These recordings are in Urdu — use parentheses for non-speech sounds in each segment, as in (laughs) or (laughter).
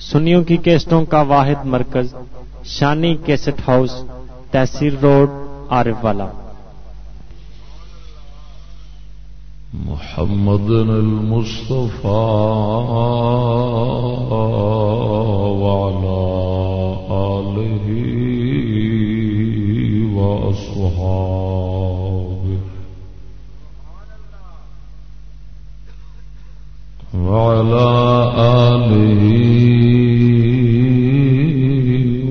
سنیوں کی کیسٹوں کا واحد مرکز، شانی کیسٹ ہاؤس، تحصیل روڈ، عارف والا۔ محمد المصطفى وعلى آله وأصحابه وعلى آله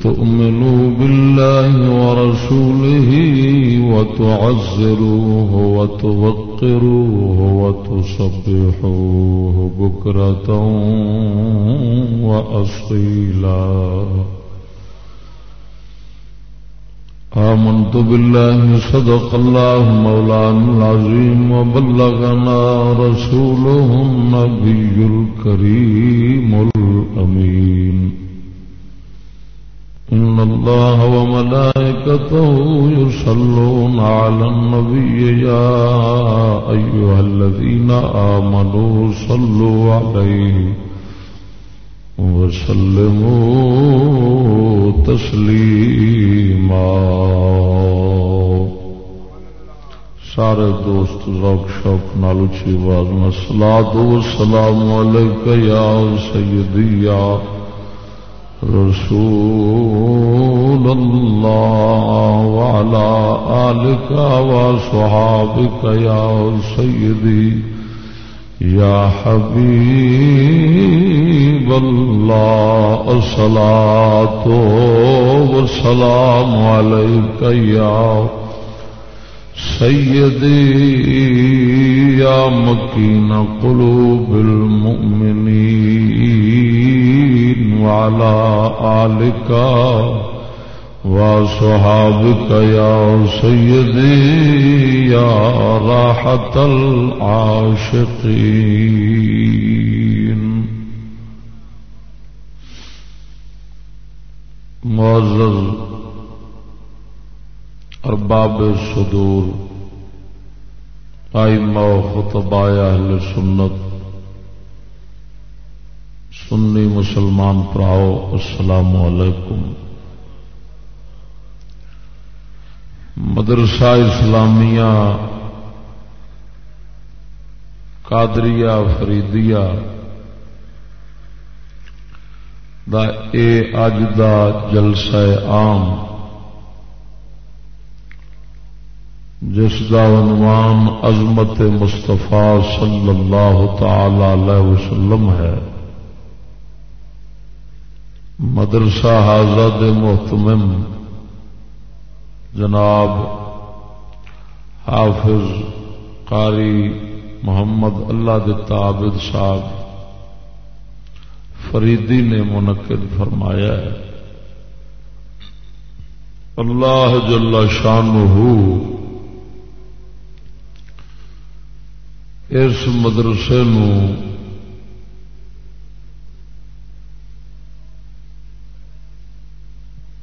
لتؤمنوا بالله ورسوله وتعزروه وتوقروه وتصبحوه بكرة وأصيلا. آمنت بالله، صدق الله مولانا العظيم، وبلغنا رسوله النبي الكريم الأمين. إن الله وملائكته يصلون على النبي يا أيها الذين آمنوا صلوا عليه وسلموا تسليما سارے دوست ذوق شوق نال اچھی آواز میں سلاد سلام علیک یا سیدی یا رسول الله وعلى آلك وصحابك يا سيدي يا حبيب الله الصلاة والسلام عليك يا سيدي يا مكين قلوب المؤمنين وعلى آلك وصحابك يا سيدي يا راحة العاشقين. معزز ارباب صدور آئمہ و خطباء اہل سنت سنی مسلمان پراؤ السلام علیکم۔ مدرسہ اسلامیہ، قادریہ، فریدیہ دا اے اج دا جلسہ عام، جس کا عنوان عظمت مستفا صلی اللہ تعالی علیہ وسلم ہے۔ مدرسہ حاضر محتمم جناب حافظ قاری محمد اللہ عابد صاحب فریدی نے منعقد فرمایا ہے، اللہ جل شان اس مدرسے نو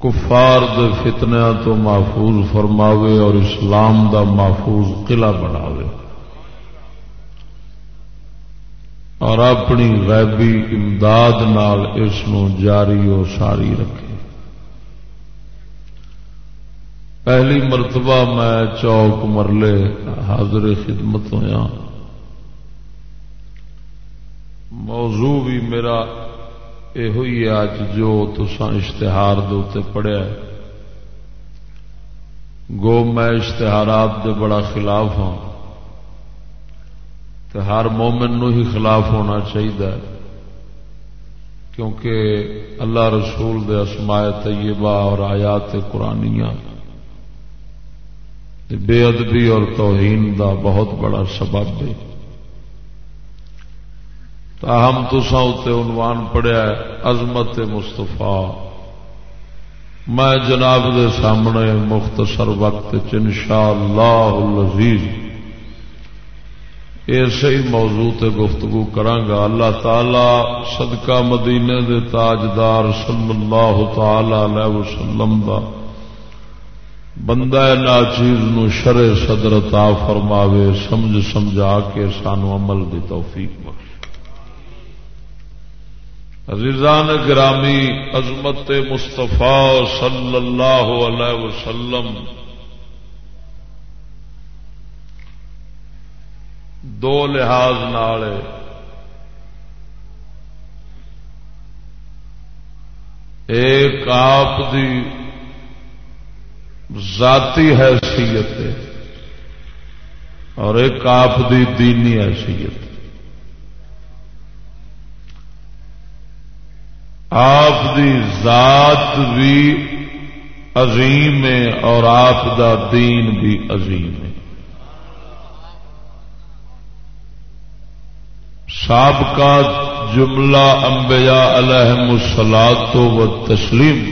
کفار دے فتنیا تو محفوظ فرماوے اور اسلام دا محفوظ قلعہ بناوے۔ اور اپنی غیبی امداد نال اس جاری و ساری رکھے۔ پہلی مرتبہ میں چوک مرلے حاضر خدمت ہوا موضوع بھی میرا یہ ہوئی اج جو تسان اشتہار دے پڑھیا گو میں اشتہارات دے بڑا خلاف ہوں تو ہر مومن نو ہی خلاف ہونا چاہیے کیونکہ اللہ رسول دے اسماء طیبہ اور آیات قرآنیاں بے ادبی اور توہین دا بہت بڑا سبب ہے تاہم تو اتنے عنوان پڑیا عظمت مستفا میں جناب دے سامنے مختصر وقت انشاء اللہ العزیز ایسے ہی موضوع تے گفتگو کرانگا۔ اللہ تعالی صدقہ مدینے دے تاجدار صلی اللہ تعالی علیہ وسلم دا بندہ نا چیز نو شر صدر عطا فرماوے، سمجھ سمجھا کے سانو عمل دی توفیق بخش عزیزان گرامی، عظمت مصطفیٰ صلی اللہ علیہ وسلم، دو لحاظ نالے ایک آپ دی ذاتی حیثیت اور ایک آپ دی دینی حیثیت آپ دی ذات بھی عظیم ہے اور آپ دا دین بھی عظیم ہے۔ سابقہ جملہ انبیاء علیہ مسلات و تسلیم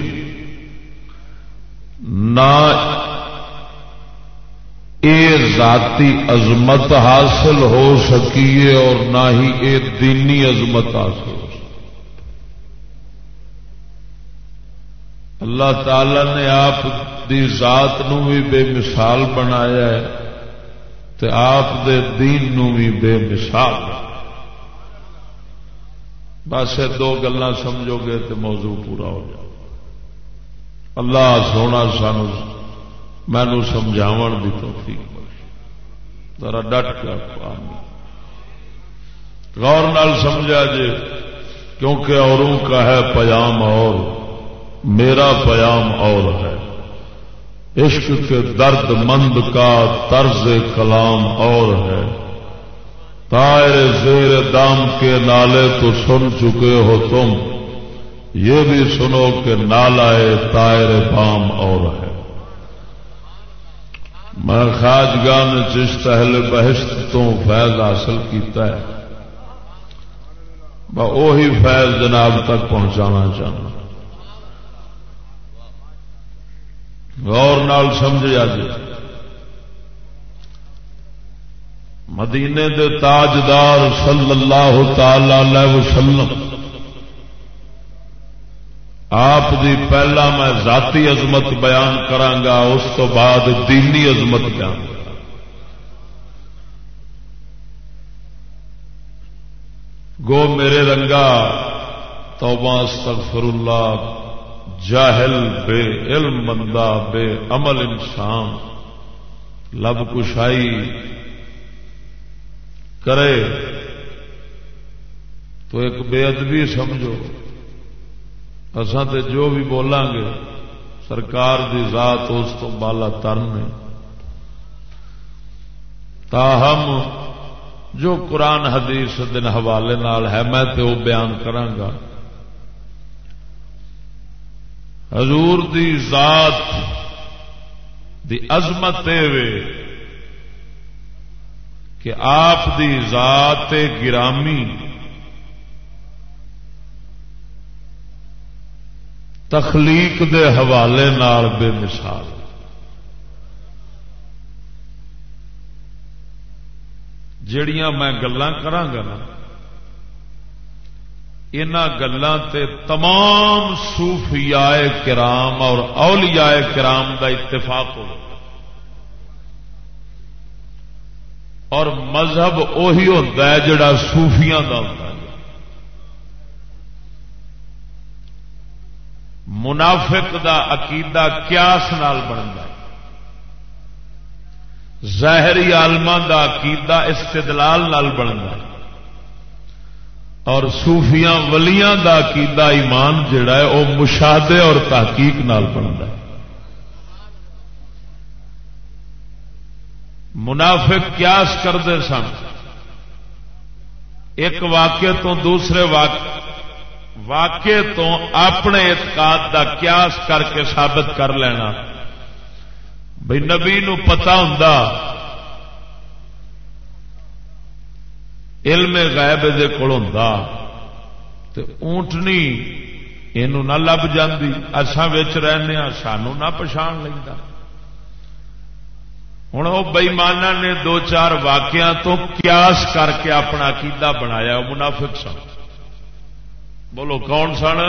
نہ یہ ذاتی عظمت حاصل ہو سکیے اور نہ ہی یہ دینی عظمت حاصل ہو اللہ تعالی نے آپ دی ذات نو بھی بے مثال بنایا ہے تے آپ دے دین نو بھی بے مثال بس دو گلا سمجھو گے تو موضوع پورا ہو جائے۔ اللہ سونا سان مینو سمجھاو کی توفیق ذرا ڈٹ کر غور نال سمجھا جے، کیونکہ اوروں کا ہے پیام اور۔ میرا پیام اور ہے۔ عشق کے درد مند کا طرز کلام اور ہے۔ تائر زیر دام کے نالے تو سن چکے ہو تم۔ یہ بھی سنو کہ نالائے تائر بام اور ہے۔ میں خاجگان چشت اہل بہشت تو فیض حاصل کیتا ہے، میں وہی فیض جناب تک پہنچانا چاہوں غور نال سمجھا جی مدینے دے تاجدار صلی اللہ تعالی وسلم، آپ دی پہلا میں ذاتی عظمت بیان کرانگا اس تو بعد دینی عظمت بیان۔ گو میرے رنگا، توبہ، استغفر اللہ۔ جاہل، بے علم بندہ، بے عمل انسان، لب کشائی کرے تو ایک بے ادبی سمجھو۔ تے جو بھی بولیں گے، سرکار دی ذات اس تو بالا تر ترن تاہم، جو قرآن حدیث دن حوالے نال ہے، میں تو وہ بیان کرانگا حضور دی ذات دی عظمت وے کہ آپ دی ذات گرامی تخلیق دے حوالے نال بے مثال۔ جڑیاں میں گلا نا ان گلوں تے تمام صوفیاء کرام اور اولیاء کرام دا اتفاق ہو اور مذہب اہی ہوتا ہے جڑا صوفیاں دا ہوتا ہے۔ منافق دا عقیدہ کیاس نال بنتا ہے۔ ظاہری آلما دا عقیدہ استدلال نال بنتا ہے۔ اور صوفیاں ولیاں دا عقیدہ ایمان جڑا ہے، وہ مشاہدے اور تحقیق نال بنتا ہے۔ منافق قیاس کرتے سن۔ ایک واقعے تو دوسرے واقعے تو اپنے اعتقاد کا قیاس کر کے ثابت کر لینا۔ بھائی نبی نو پتا ہوں علم غائب دے کول ہوں اونٹنی یہ نہ لب جاندی۔ اساں وچ رہنے ہاں سانو نہ پچھان لینا ہوں وہ بئیمانہ نے دو چار واقعہ تو قیاس کر کے اپنا عقیدہ بنایا منافق سن۔ بولو، کون سن؟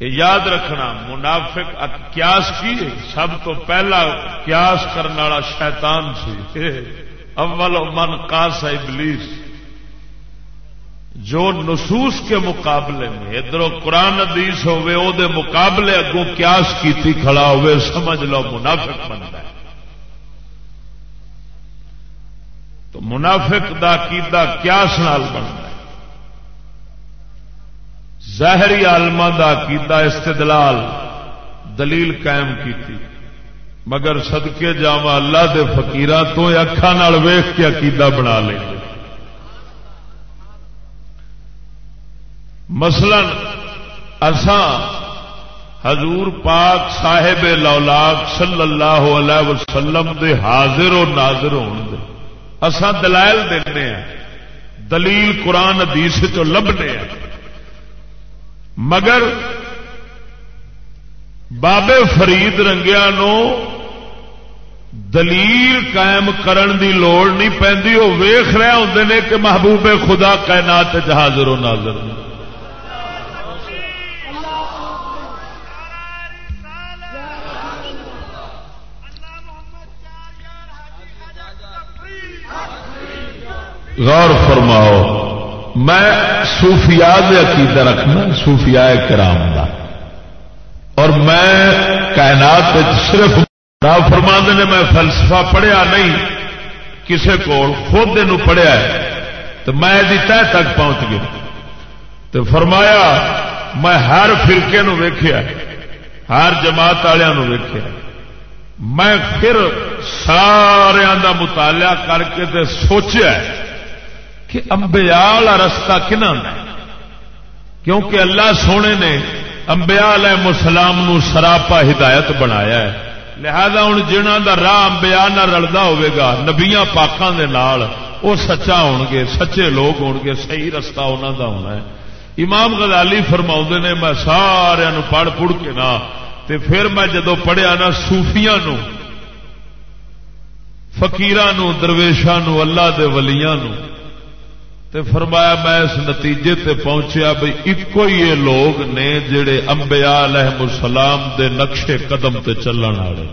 یاد رکھنا، منافق قیاس کی سب تو پہلا قیاس کرنے والا شیطان سی۔ (laughs) اول من کاس ابلیس، جو نصوص کے مقابلے میں، ادھر قرآن ادیس ہوے او دے مقابلے اگوں قیاس کیتی کھڑا ہوئے، سمجھ لو منافق بنتا ہے۔ تو منافق دا کیدا قیاس نال بنتا ہے۔ ظاہری عالما دا کیدا استدلال دلیل قائم کیتی۔ مگر سدکے جاوا اللہ دے فقیران تو اکھان ویخ کے عقیدہ بنا لیں مثلا اساں حضور پاک صاحب لولاک صلی اللہ علیہ وسلم دے حاضر و ناظر ہون دے۔ اساں دلائل دینے ہیں، دلیل قرآن حدیث تو لبنے ہیں۔ مگر بابے فرید رنگیا نو دلیل قائم کرن دی لوڑ نہیں پی وہ ویخ رہے ہوں کہ محبوب خدا کائنات حاضر و ناظر غور فرماؤ، میں صوفیاء عقیدہ رکھنا، صوفیاء کرام دا۔ اور میں کائنات صرف راہ فرما نے میں فلسفہ پڑھیا نہیں، کسے کو خود دن پڑھیا ہے، تو میں تہ تک پہنچ گیا۔ تو فرمایا، میں ہر فرقے نو ویخیا ہر جماعت والوں ویخیا میں پھر سارا دا مطالعہ کر کے تے سوچیا کہ امبیا والا رستہ کنا کیونکہ اللہ سونے نے امبیا علیہ السلام نو سراپا ہدایت بنایا ہے۔ لہذا ہوں جنہ دا راہ امبیا نہ رلدا ہوا نبیا پاکوں کے نال وہ سچا ہون گے، سچے لوگ ہون گے، صحیح رستہ انہوں دا ہونا ہے۔ امام غزالی فرما نے، میں سارا پڑھ پڑھ کے نہ تے پھر میں جدو پڑھیا نا سوفیا فکیران درویشان اللہ دے ولیاں نو تے فرمایا میں اس نتیجے تے پہنچیا بھائی ایک ہی یہ لوگ نے جڑے امبیا علیہ السلام دے نقشے قدم تے چلن والے۔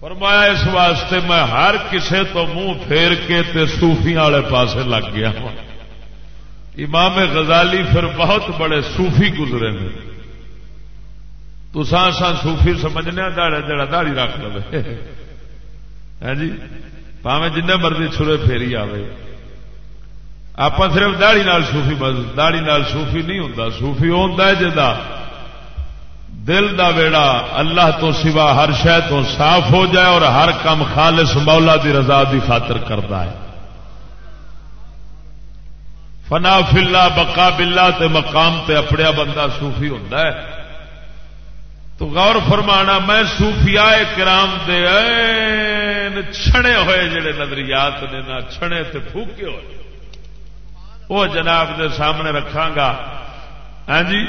فرمایا اس واسطے میں ہر کسے تو منہ پھیر کے تے صوفیاں والے پاسے لگ گیا ہوں امام غزالی پھر بہت بڑے صوفی گزرے نے۔ تو سان سان صوفی سمجھنے ہاں، داڑا جڑا داڑی رکھ لو۔ ہاں جی پاوے جن مرضی چھرے پھیری آئے آپ صرف دہڑی نال سوفی دہڑی نال سوفی نہیں ہوں سوفی ہوتا ہے جا دل دا ویڑا اللہ تو سوا ہر شہ تو صاف ہو جائے اور ہر کام خالص مولا دی رضا دی خاطر کرتا ہے۔ فنا فلا بکا بلا تے مقام تے اپڑیا بندہ سوفی ہوتا ہے۔ تو غور فرمانا، میں صوفیاء کرام دے چھڑے ہوئے جڑے نظریات نے نہ چھڑے تے پھوکے ہوئے۔ وہ جناب دے سامنے رکھا گا۔ ہاں جی؟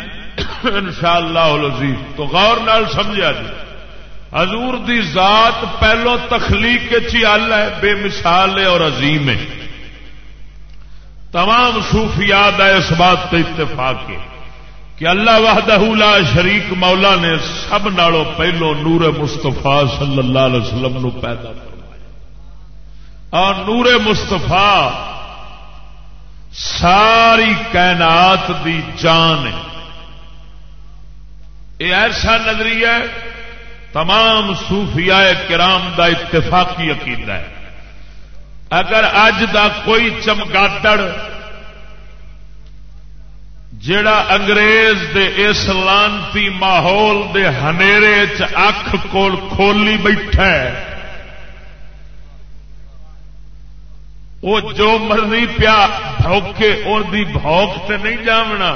ان شاء اللہ تو غور نال سمجھا جی۔ حضور دی ذات پہلو تخلیق چی ال ہے، بے مثال ہے اور عظیم ہے۔ تمام صوفیات ہے اس بات پہ اتفاق ہے کہ اللہ وحدہ لا شریک مولا نے سب نالوں پہلو نور مستفا صلی اللہ علیہ وسلم نو پیدا فرمایا۔ اور نور مستفا ساری کائنات دی جان ہے۔ یہ ایسا نظریہ تمام صوفیاء کرام دا اتفاقی عقیدہ ہے۔ اگر اج دا کوئی چمگاٹڑ جڑا انگریز دے اس لانتی ماحول دے ہنیرے چکھ کول کھولی بیٹھا ہے وہ جو مرضی پیا بھوکے اور دی بھوک تے نہیں جامنا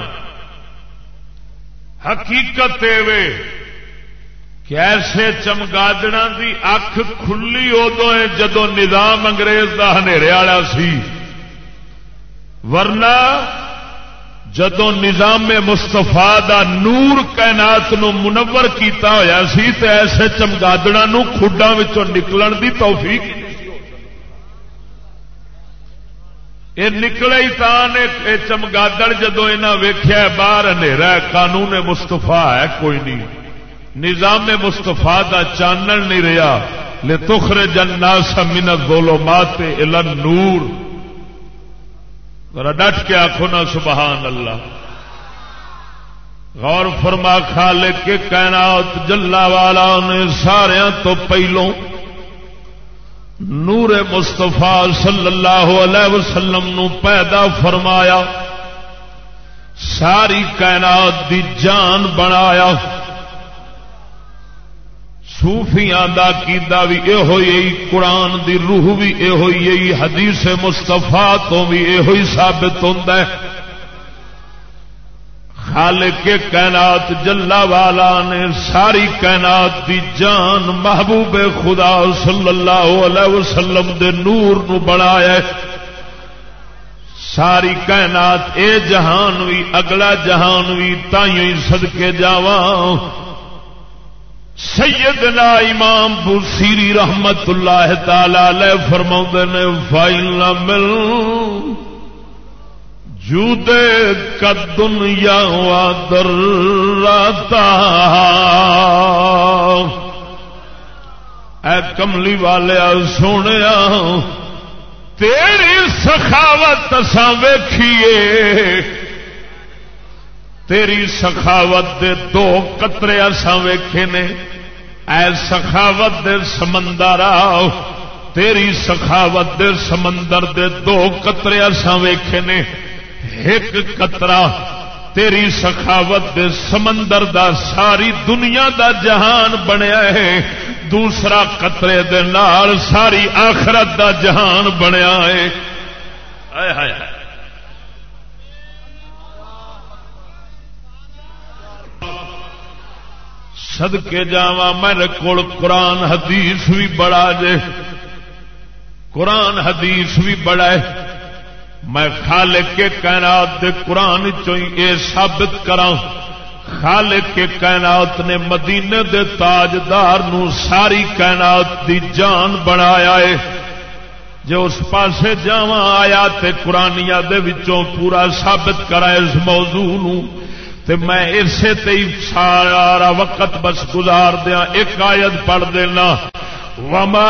حقیقت وے کہ ایسے چمگادڑا دی اکھ کھلی ادو ہے جدو نظام انگریز دا ہنیرے والا سی۔ ورنہ جدو نظام مستفا دا نور کائنات نو منور کیتا ہویا سی تے ایسے چمگادڑا نو کھڈا نکلن دی توفیق یہ نکلے ہی تان چمگادڑ جدو یہاں ویخیا باہر اندھیرا قانون مستفا ہے، کوئی نہیں۔ نظام مستفا دا چانن نہیں رہا لے تخر جنا سمنت بولو ماتے الن نور ڈٹ کے آخو نا، سبحان اللہ۔ غور فرما کھا کے کائنات جلا والا نے سارا تو پہلوں نور مستفا صلی اللہ علیہ وسلم نو پیدا فرمایا، ساری کائنات دی جان بنایا۔ سوفیاں دا کیدا بھی یہ ہوئی قرآن دی روح بھی یہ ہوئی حدیث مستفا تو بھی یہ ہوئی ثابت ہوتا ہے۔ خالق کائنات، جلا والا نے ساری کائنات دی جان محبوب خدا صلی اللہ علیہ وسلم دے نور نو بنایا ساری کائنات اے جہان بھی اگلا جہان بھی تھی سدکے جاواں۔ سیدنا امام بوسیری رحمت اللہ تعالی فرما نے، فائل مل۔ جودے کا دنیا در اے کملی والے سونے تیری سخاوت سا ویکھیے۔ تیری سخاوت دے دو قطرے اساں ویکھے نے۔ اے سخاوت دے سمندر آؤ تیری سخاوت دے سمندر دے دو قطرے اساں ویکھے نے۔ ایک قطرہ، تیری سخاوت دے سمندر دا ساری دنیا دا جہان بنیا ہے۔ دوسرا قطرے دے نال ساری آخرت دا جہان بنیا ہے۔ آئے ہائے ہائے سد کے جا میرے کو قرآن حدیث بھی بڑا جے۔ قرآن حدیث بھی بڑا ہے۔ میں خالق کے کائنات دے قرآن چوئی ثابت کرا خالق کے کائنات نے مدینے دے تاجدار نو ساری کائنات دی جان بنایا ہے۔ جو اس پاسے جا آیا تے قرآنیا دے وچوں پورا ثابت کرا اس موضوع نو۔ تے میں اسے تے سارا وقت بس گزار دیا ایک آیت پڑھ دینا۔ وما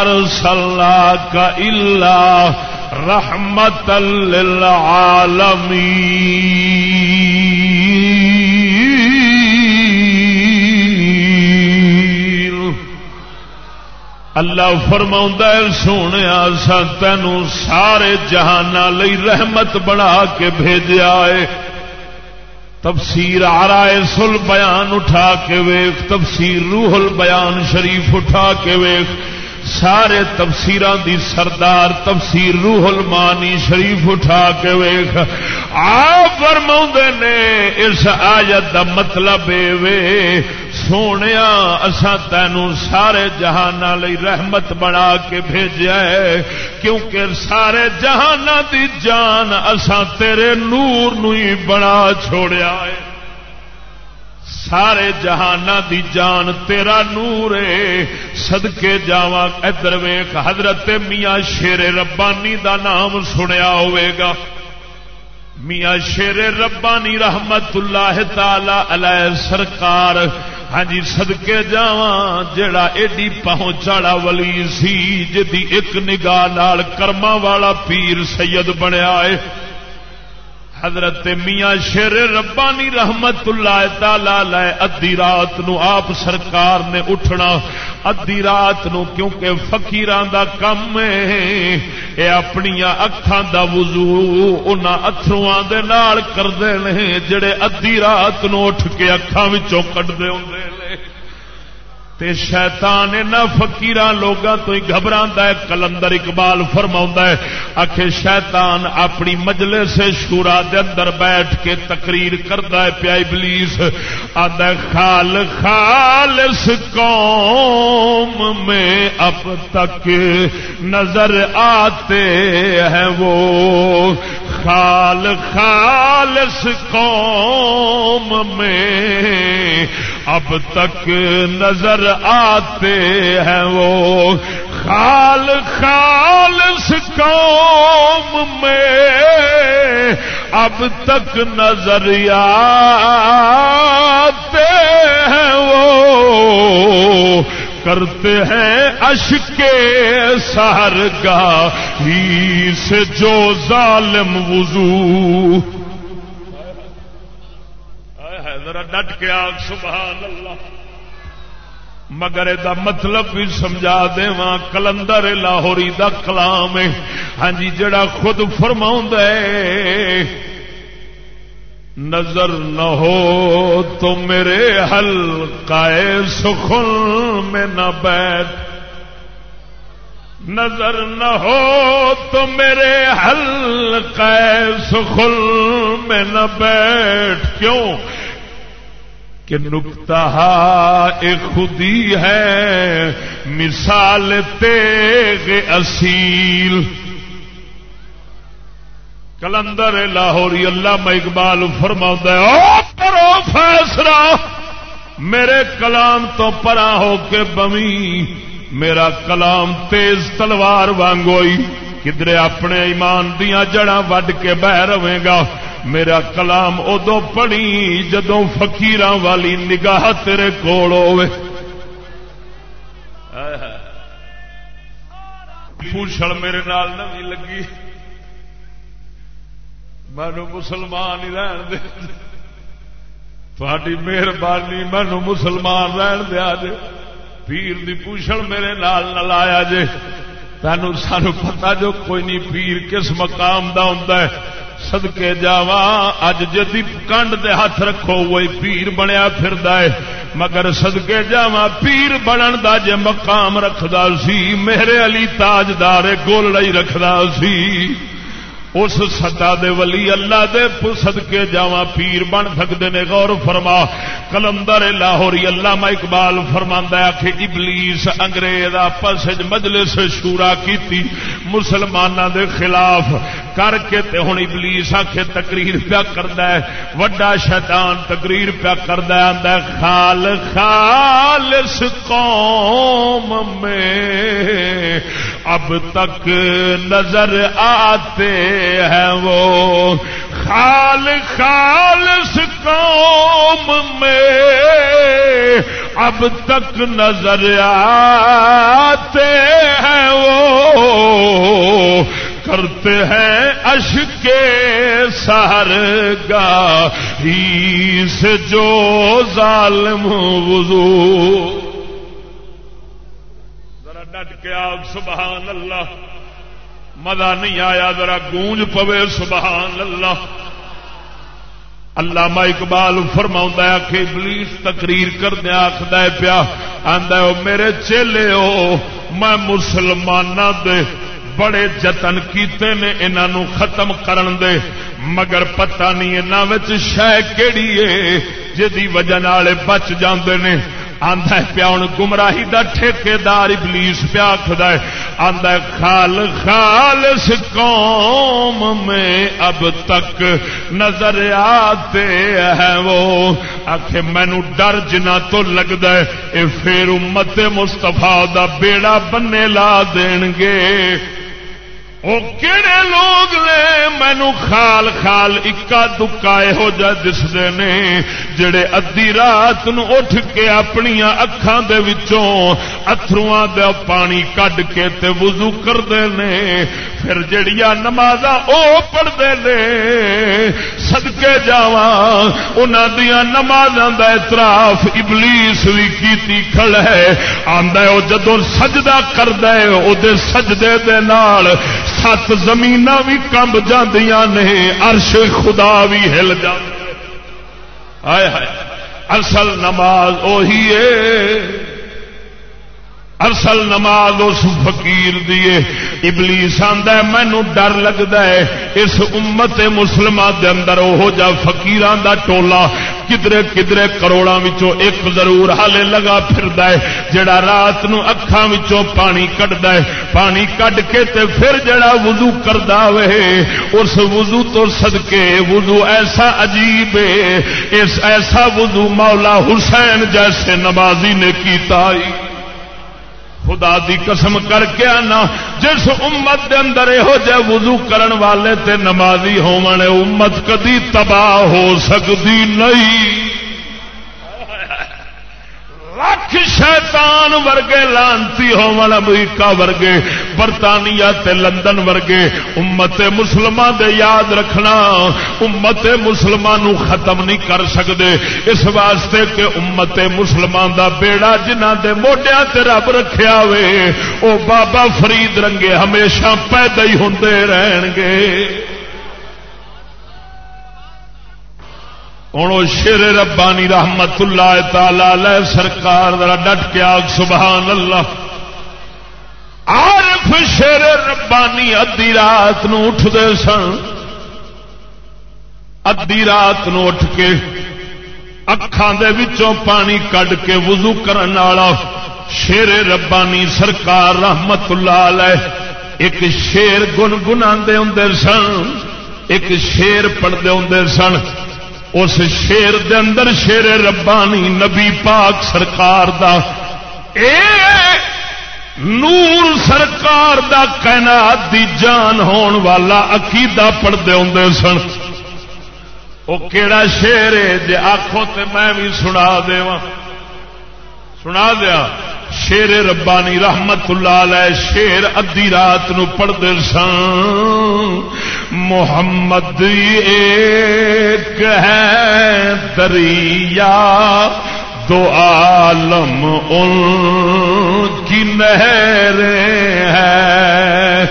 ارسلناک الا رحمت للعالمین اللہ فرما سونے سا تین سارے جہان لئی رحمت بنا کے بھیجا ہے۔ تفسیر آرائے سل بیان اٹھا کے ویخ تفسیر روح البیان شریف اٹھا کے ویخ سارے تفسیر دی سردار تفسیر روح المانی شریف اٹھا کے ویخ آپ فرما نے، اس آیت دا مطلب وے سونے اسا تینوں سارے جہان رحمت بنا کے بھیجا ہے، کیونکہ سارے جہان دی جان اسا تیرے نور نو ہی بنا چھوڑیا ہے۔ سارے جہان دی جان، تیرا نور سدکے جا ادھر ویخ حضرت میاں شیر ربانی دا نام سنیا گا۔ میاں شیر ربانی رحمت اللہ تعالی علیہ سرکار۔ ہاں جی سدکے جا جڑا ایڈی پہنچاڑا ولی سی جی ایک نگاہ کرما والا پیر سید بنیا ہے حضرت میاں شیر ربانی رحمت اللہ تعالی ادی رات نو آپ سرکار نے اٹھنا۔ ادی رات نو کیونکہ فقیران دا کم ہے، اے اپنی اکھان دا وضو ان اترواں دے نال کردے نے، جڑے ادی رات نو اٹھ کے اکھاں وچوں کڈدے ہوندے نے۔ تے شیطان نہ فکیر لوگوں تو ہی گھبرا ہے۔ کلندر اقبال فرما ہے آخ شیطان اپنی مجلے سے شورا دے اندر بیٹھ کے تقریر کرتا ہے پیا ابلیس۔ آد خال، خالص قوم میں اب تک نظر آتے ہیں وہ۔ خال، خالص قوم میں اب تک نظر آتے ہیں وہ۔ خال خالص قوم میں اب تک نظر آتے ہیں وہ۔ کرتے ہیں اشک سہر گا ہی سے جو ظالم وضو۔ ذرا ڈٹ کے آگ سبحان اللہ مگر دا مطلب بھی سمجھا دے وہاں کلندر لاہوری دا کلام ہے ہاں جی جڑا خود فرما ہے نظر نہ ہو تو میرے حلقائے سخن میں نہ بیٹھ۔ نظر نہ ہو تو میرے حلقائے سخن میں نہ بیٹھ۔ کیوں؟ کہ نکتا ایک خودی ہے۔ مثال تیغ اصیل۔ کلندر لاہوری اللہ میں اقبال فرما کرو فیصلہ، میرے کلام تو پرا ہو کے بمی، میرا کلام تیز تلوار وانگوئی کدھر اپنے ایمان دیا جڑا وڈ کے بہ رہے گا؟ میرا کلام ادو پڑی جدو فکیر والی نگاہ تیرے کول ہوے پوچھل میرے نال نوی لگی۔ مینو مسلمان ہی رہن دے۔ تھوڑی مہربانی مینو مسلمان رہن دیا جے۔ پیر دی پوچھل میرے نال نہ لایا جے۔ تینوں سانو پتا جو کوئی نہیں، پیر کس مقام دا ہوں سدکے جاوا اج جدی کنڈ دے ہاتھ رکھو، وہی پیر بنیا پھر مگر سدکے جا پیر بنن دا جے مقام رکھدا سی، میرے علی تاجدار گول رکھدا سی۔ اس سطح دے ولی اللہ دے صدقے جاواں پیر بن سکتے نے، غور فرما۔ کلندر لاہوری اللہ اقبال فرما آخ ابلیس انگریز آپس مجلس شورا کیتی مسلمانوں دے خلاف کر کے تے ہوں ابلیس آخ تقریر پیا کرد وڈا شیطان تقریر پیا کرد خال خالص قوم میں اب تک نظر آتے ہیں وہ۔ خال خالص قوم میں۔ اب تک نظر آتے ہیں وہ۔ کرتے ہیں اش کے سہر گا ہی سے جو ظالم وضو۔ ذرا ڈٹ کے آپ سبحان اللہ۔ مزہ نہیں آیا، ذرا گونج پوے، سبحان اللہ۔ اللہ اقبال فرما کہ بلیس تقریر کردیا آخد پیا۔ آدھا میرے چیلے ہو، میں مسلمانوں دے بڑے جتن کیتے نے انہوں ختم کرن دے۔ مگر پتہ نہیں انہوں شہ کہڑی ہے جی وجہ بچ جاندے نے۔ آدھا پیا ہوں گمراہی دا ٹھیکے ابلیس پیا آخد آدھا خال خالص قوم میں اب تک نظر آتے ہیں وہ۔ آخ مینو ڈر جنا تو لگتا ہے یہ پھر امت مستفا دا بیڑا بننے لا دین گے۔ وہ کہڑے لوگ نے مینو خال خال اکا دکا یہو جہ دستے نے، جڑے ادی رات نو اٹھ کے اپنی اکھان دے وچوں اترواں دے پانی کڈ کے تے وضو کرتے نے۔ پھر جڑیا نماز او پڑھتے نے سدکے جا دیا نمازاں دا اعتراف ابلیس بھی کیتی کھڑ ہے۔ آندا ہے، او جدوں سجدہ کردا ہے، او دے سجدے دے نال سات زمین بھی کمب جاندیاں نے عرش خدا بھی ہل جائے اصل نماز اہی ہے۔ اصل نماز اس فقیر دیے ابلیس آندا ہے، مینو ڈر لگتا ہے۔ اس امت مسلمان دے اندر وہ جا فقیران دا ٹولا کدرے کدرے کروڑا وچوں ایک ضرور حالے لگا پھردا ہے، جڑا رات نو اکھاں وچوں پانی کڈدا ہے۔ پانی کڈ کے تے پھر جڑا وضو کردا وے، اس وضو تو صدقے، وضو ایسا عجیب ہے۔ اس ایسا وضو مولا حسین جیسے نمازی نے کیتا ہی خدا دی قسم کر کے آنا۔ جس امت دے اندر یہو جہ وضو کرن والے تے نمازی ہونے امت کدی تباہ ہو سکتی نہیں۔ لکھ شیطان ورگے لانتی ہون امریکہ ورگے، برطانیہ تے لندن ورگے۔ امت مسلمان دے یاد رکھنا، امت مسلمان ختم نہیں کر سکتے اس واسطے کہ امت مسلمان دا بیڑا جنہ دے موڈیا تے رب رکھیا وے او بابا فرید رنگے ہمیشہ پیدا ہی ہوں رہن گے ہوں شیر ربانی رحمت اللہ تعالی سرکار ذرا ڈٹ کے آگ، سبحان اللہ۔ عارف شیر ربانی ادی رات نو اٹھتے سن۔ ادی رات نو اٹھ کے اکھان دے وچوں پانی کڈ کے وضو کرن والا شیر ربانی سرکار رحمت اللہ علیہ ایک شیر گن گنا ہوں سن، ایک شیر پڑھتے ہوں سن۔ اس شیر دے اندر شیر ربانی نبی پاک سرکار دا۔ اے نور سرکار دا کائنات دی جان ہون والا عقیدہ پڑھتے ہوں سن۔ وہ کہڑا شیر ہے جی آخو تے میں بھی سنا دے سنا دیا، شیر ربانی رحمت اللہ علیہ شیر ادی رات نو پڑھتے سن۔ محمد ایک ہے دریا، دو عالم ان کی نہر ہے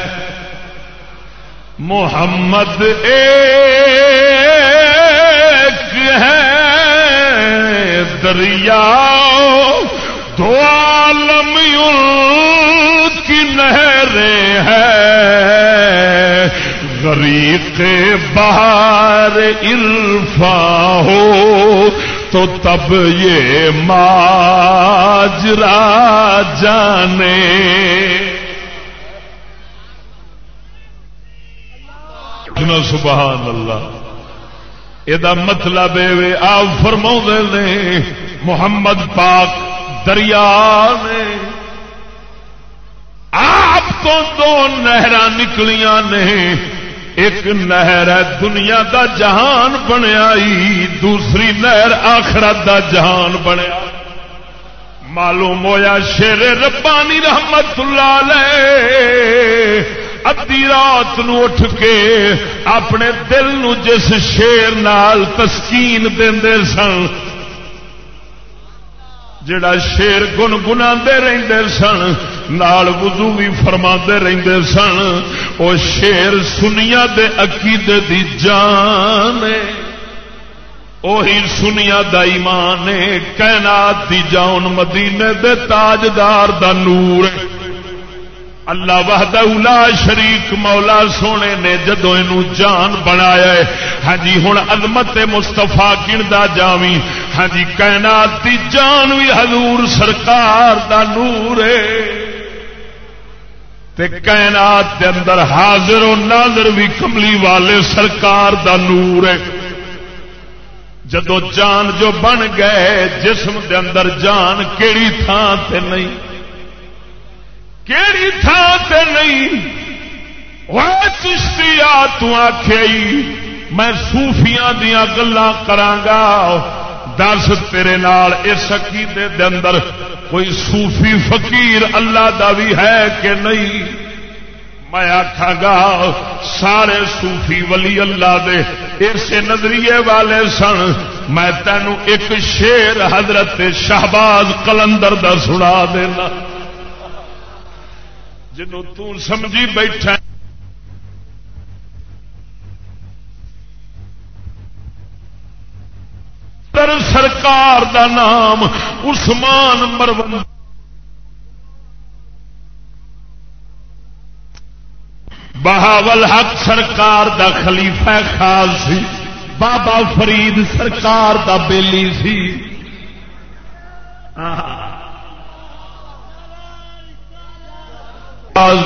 محمد ایک ہے دریا دو عالم کی نہریں ہے غریق بہار الفا ہو تو تب یہ ماجرا جانے۔ سبحان اللہ یہ مطلب آپ فرما نے، محمد پاک دریا نے آپ تو دو نہر نکلیاں نے۔ ایک نہر ہے دنیا دا جہان بنیا دوسری نہر آخرت دا جہان بنیا۔ معلوم ہویا شیر ربانی رحمت اللہ لے ادی رات نو اٹھ کے اپنے دل نو جس شیر نال تسکین دے سن جڑا شیر گن گنا رہتے سن، نال وضو بھی فرما رے سن وہ شیر سنیا دے عقیدے دی جان وہی سنیا دا ایمان کائنات دی جان، مدینے دے تاجدار دا نور اللہ وحد اولا شریک مولا سونے نے جدو یہ جان بنایا ہے۔ ہاں جی ہوں عظمت مستفا گندا جاوی ہاں جی کائنات دی جان بھی حضور سرکار دا نور ہے۔ تے کائنات دے اندر حاضر و ناظر بھی کملی والے سرکار دا نور ہے۔ جدو جان جو بن گئے، جسم دے اندر جان کیڑی تھان تے نہیں۔ کیڑی تھان تے نہیں؟ چشتی آ تھی میں سوفیاں دیا گلا کرانگا دس تیرے نال اس عقیدے دے اندر کوئی صوفی فقیر اللہ دا بھی ہے کہ نہیں؟ میں آخا گا، سارے صوفی ولی اللہ دے اسے نظریے والے سن، میں تینوں ایک شیر حضرت شہباز کلندر دا سنا دینا۔ جنوں تو سمجھی بیٹھا سرکار دا نام عثمان مرون بہاول حق سرکار دا خلیفہ خاص سی، بابا فرید سرکار دا بیلی سی۔ آہا۔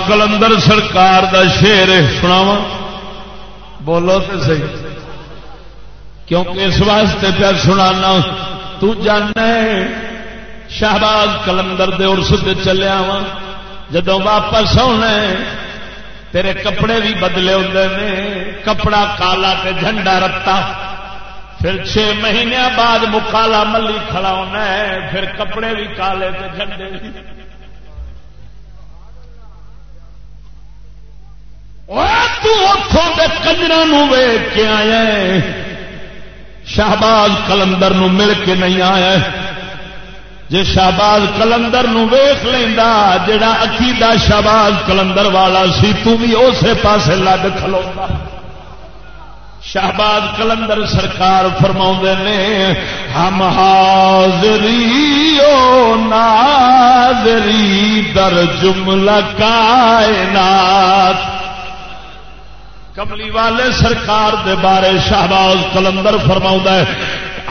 کلندر سرکار دا شیر سناوا بولو تو صحیح۔ کیونکہ اس واسطے پیا سنانا، تو جانا شہباز کلندر دے ارس سے چلیا وا جدو واپس آنا تیرے کپڑے بھی بدلے ہوتے ہیں کپڑا کالا تے جھنڈا رتا۔ پھر چھ مہینے بعد مکالا ملی کھڑا ہونا ہے، پھر کپڑے بھی کالے تے جھنڈے۔ بھی اتوں کے کنجر ویگ کے آیا شہباز کلندر نو مل کے نہیں آیا جی شہباز کلندر نو ویخ لینا جڑا عقیدہ شہباز کلندر والا سی بھی اسی پاس لگ کھلو شہباز کلندر سرکار فرما نے ہم حاضری او ناظری در جملہ کائنات کملی والے سرکار دے بارے شہباز کلندر فرما ہے،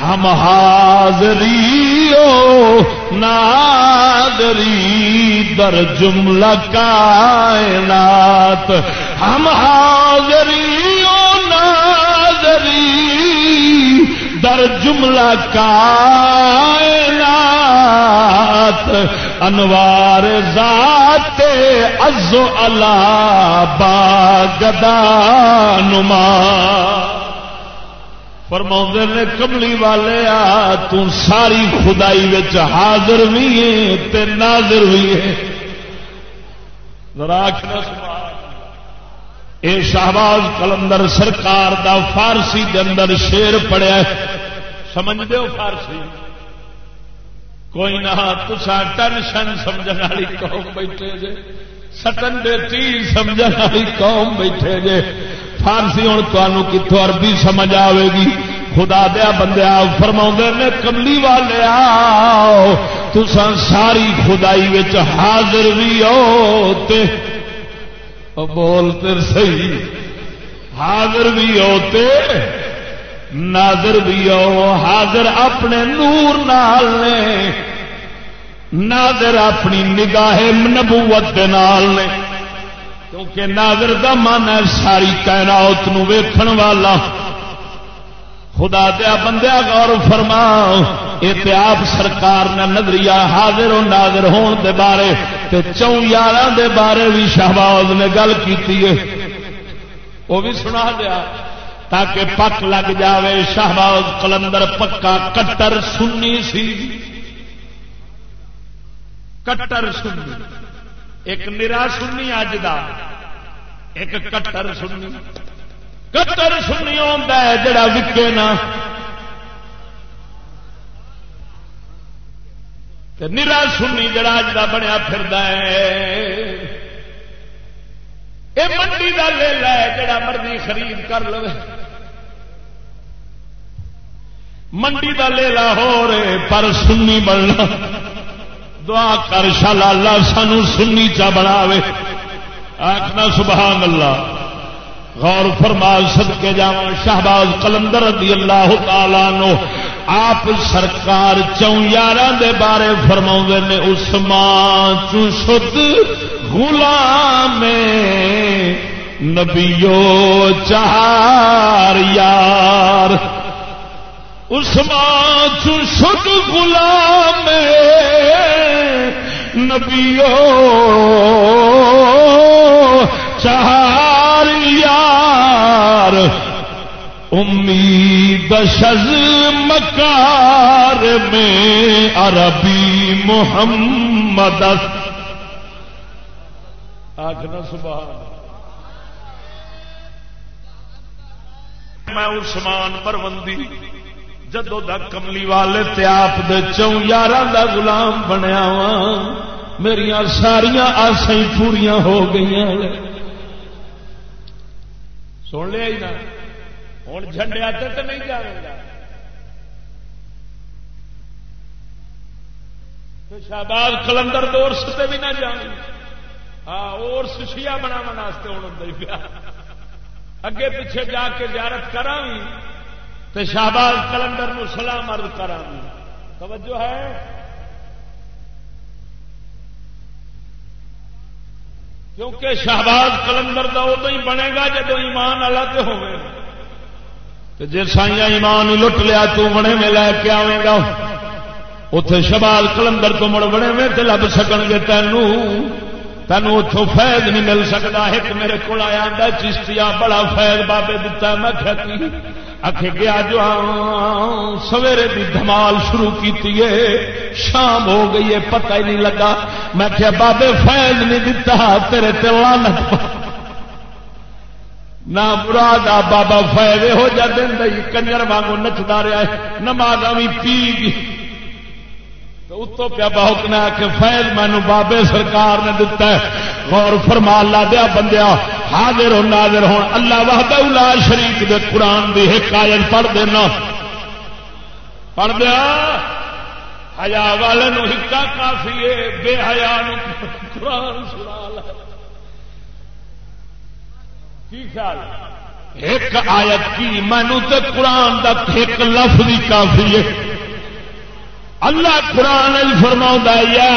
ہم حاضری نادری در جملہ کائنات، ہم حاضری نادری در جملہ کائنات انوار ذات از اللہ باغدا نما فرما نے کملی والے آ ساری خدائی حاضر بھی ہے تے ناظر بھی ہے اے شہباز کلندر سرکار دا فارسی دے اندر شیر پڑیا سمجھ دو فارسی؟ کوئی نہ ہاں، تسا ٹینشن سمجھ والی قوم بیٹھے جے۔ سٹن دے تیر سمجھ والی قوم بیٹھے جے۔ فارسی ہوں تمہوں کتوں عربی سمجھ آئے گی۔ خدا دیا بندیا فرما نے، کملی والے آؤ تسا ساری خدائی حاضر بھی ہو ہوتے بولتے سی حاضر بھی ہوتے ناظر بھی ہو۔ حاضر اپنے نور نال نے۔ ناظر اپنی نگاہ نبوت نال نے۔ کیونکہ ناظر دا من ہے ساری کائنات نو ویکھن والا۔ خدا دیا بندیا غور فرما یہ آپ سرکار نے نظریہ حاضر و ناظر ہون دے بارے، تے چون یار دے بارے بھی شہباز نے گل کی وہ بھی سنا دیا، تاکہ پک لگ جاوے، شہباز کلندر پکا کٹر سنی سی۔ کٹر سنی۔ ایک نرا سنی اج دا، ایک کٹر سنی۔ کٹر سنی آتا ہے، جڑا وکے نا۔ نرا سنی جڑا اج کا بنیا پھر یہ منڈی کا لے لے جڑا مرضی خرید کر لو منڈی کا لے لاہور پر سنی بننا۔ دعا کر شالا اللہ سانو سنی چا بناوے۔ آخنا سبحان اللہ۔ غور فرمال سد کے جا شہباز کلندر رضی اللہ تعالی نو آپ سرکار چون یار دے بارے فرما نے اسمان چد غلام نبیو چار یار۔ اسمان شد غلام نبیو چار امید شز مکار میں عربی محمد آخنا سبحان میں عثمان پروندی جدو دا کملی والے تے آپ دے چون یار دا غلام بنیا وا میری ساریا آسا پوریا ہو گئی سن لیا ہی نا ہوں جھنڈیا تو نہیں جانے گا شہباز کلندر دورس سے بھی نہ جان ہاں اور شیا بنا واسطے ہوں پیا اگے پیچھے جا کے زیارت کرا تو شہباز کلندر سلام عرض کرا توجہ ہے کیونکہ شہباز کلندر کا ادو ہی بنے گا جب ایمان الگ ہوئے جی سائیاں ایمان لٹ لیا تو بنے میں لے کے آئے گا۔ اتے شبال کلندر تو مڑ بنے میں تو لب سکن گے تینوں تینوں اتوں فیض نہیں مل سکتا ایک میرے کو آیا چشتیا بڑا فیض بابے دتا میں کھتی آخ گیا جو سویرے دی دھمال شروع کی شام ہو گئی ہے، پتہ ہی نہیں لگا۔ میں کیا بابے، فیض نہیں دتا، تیرے تلانت نہ مراد آ، بابا، فیض ہو جا دن کنجر واگوں نچتا رہا ہے۔ نماز بھی پی گئی۔ تو اتو پیا بہت کہ فیض مینو بابے سرکار نے دتا ہے۔ غور فرما لا دیا بندیا، حاضر ہو، ناظر ہو اللہ وحدہ لا شریف دے قرآن دی حکایت پڑھ دینا۔ پڑھ دیا؟ ہیا والے ہکا کافی ہے، بے حیا قرآن سنا کی خیال؟ ایک آیت کی مینو تو قرآن کا ایک لفظ ہی کافی ہے۔ اللہ قرآن فرما یا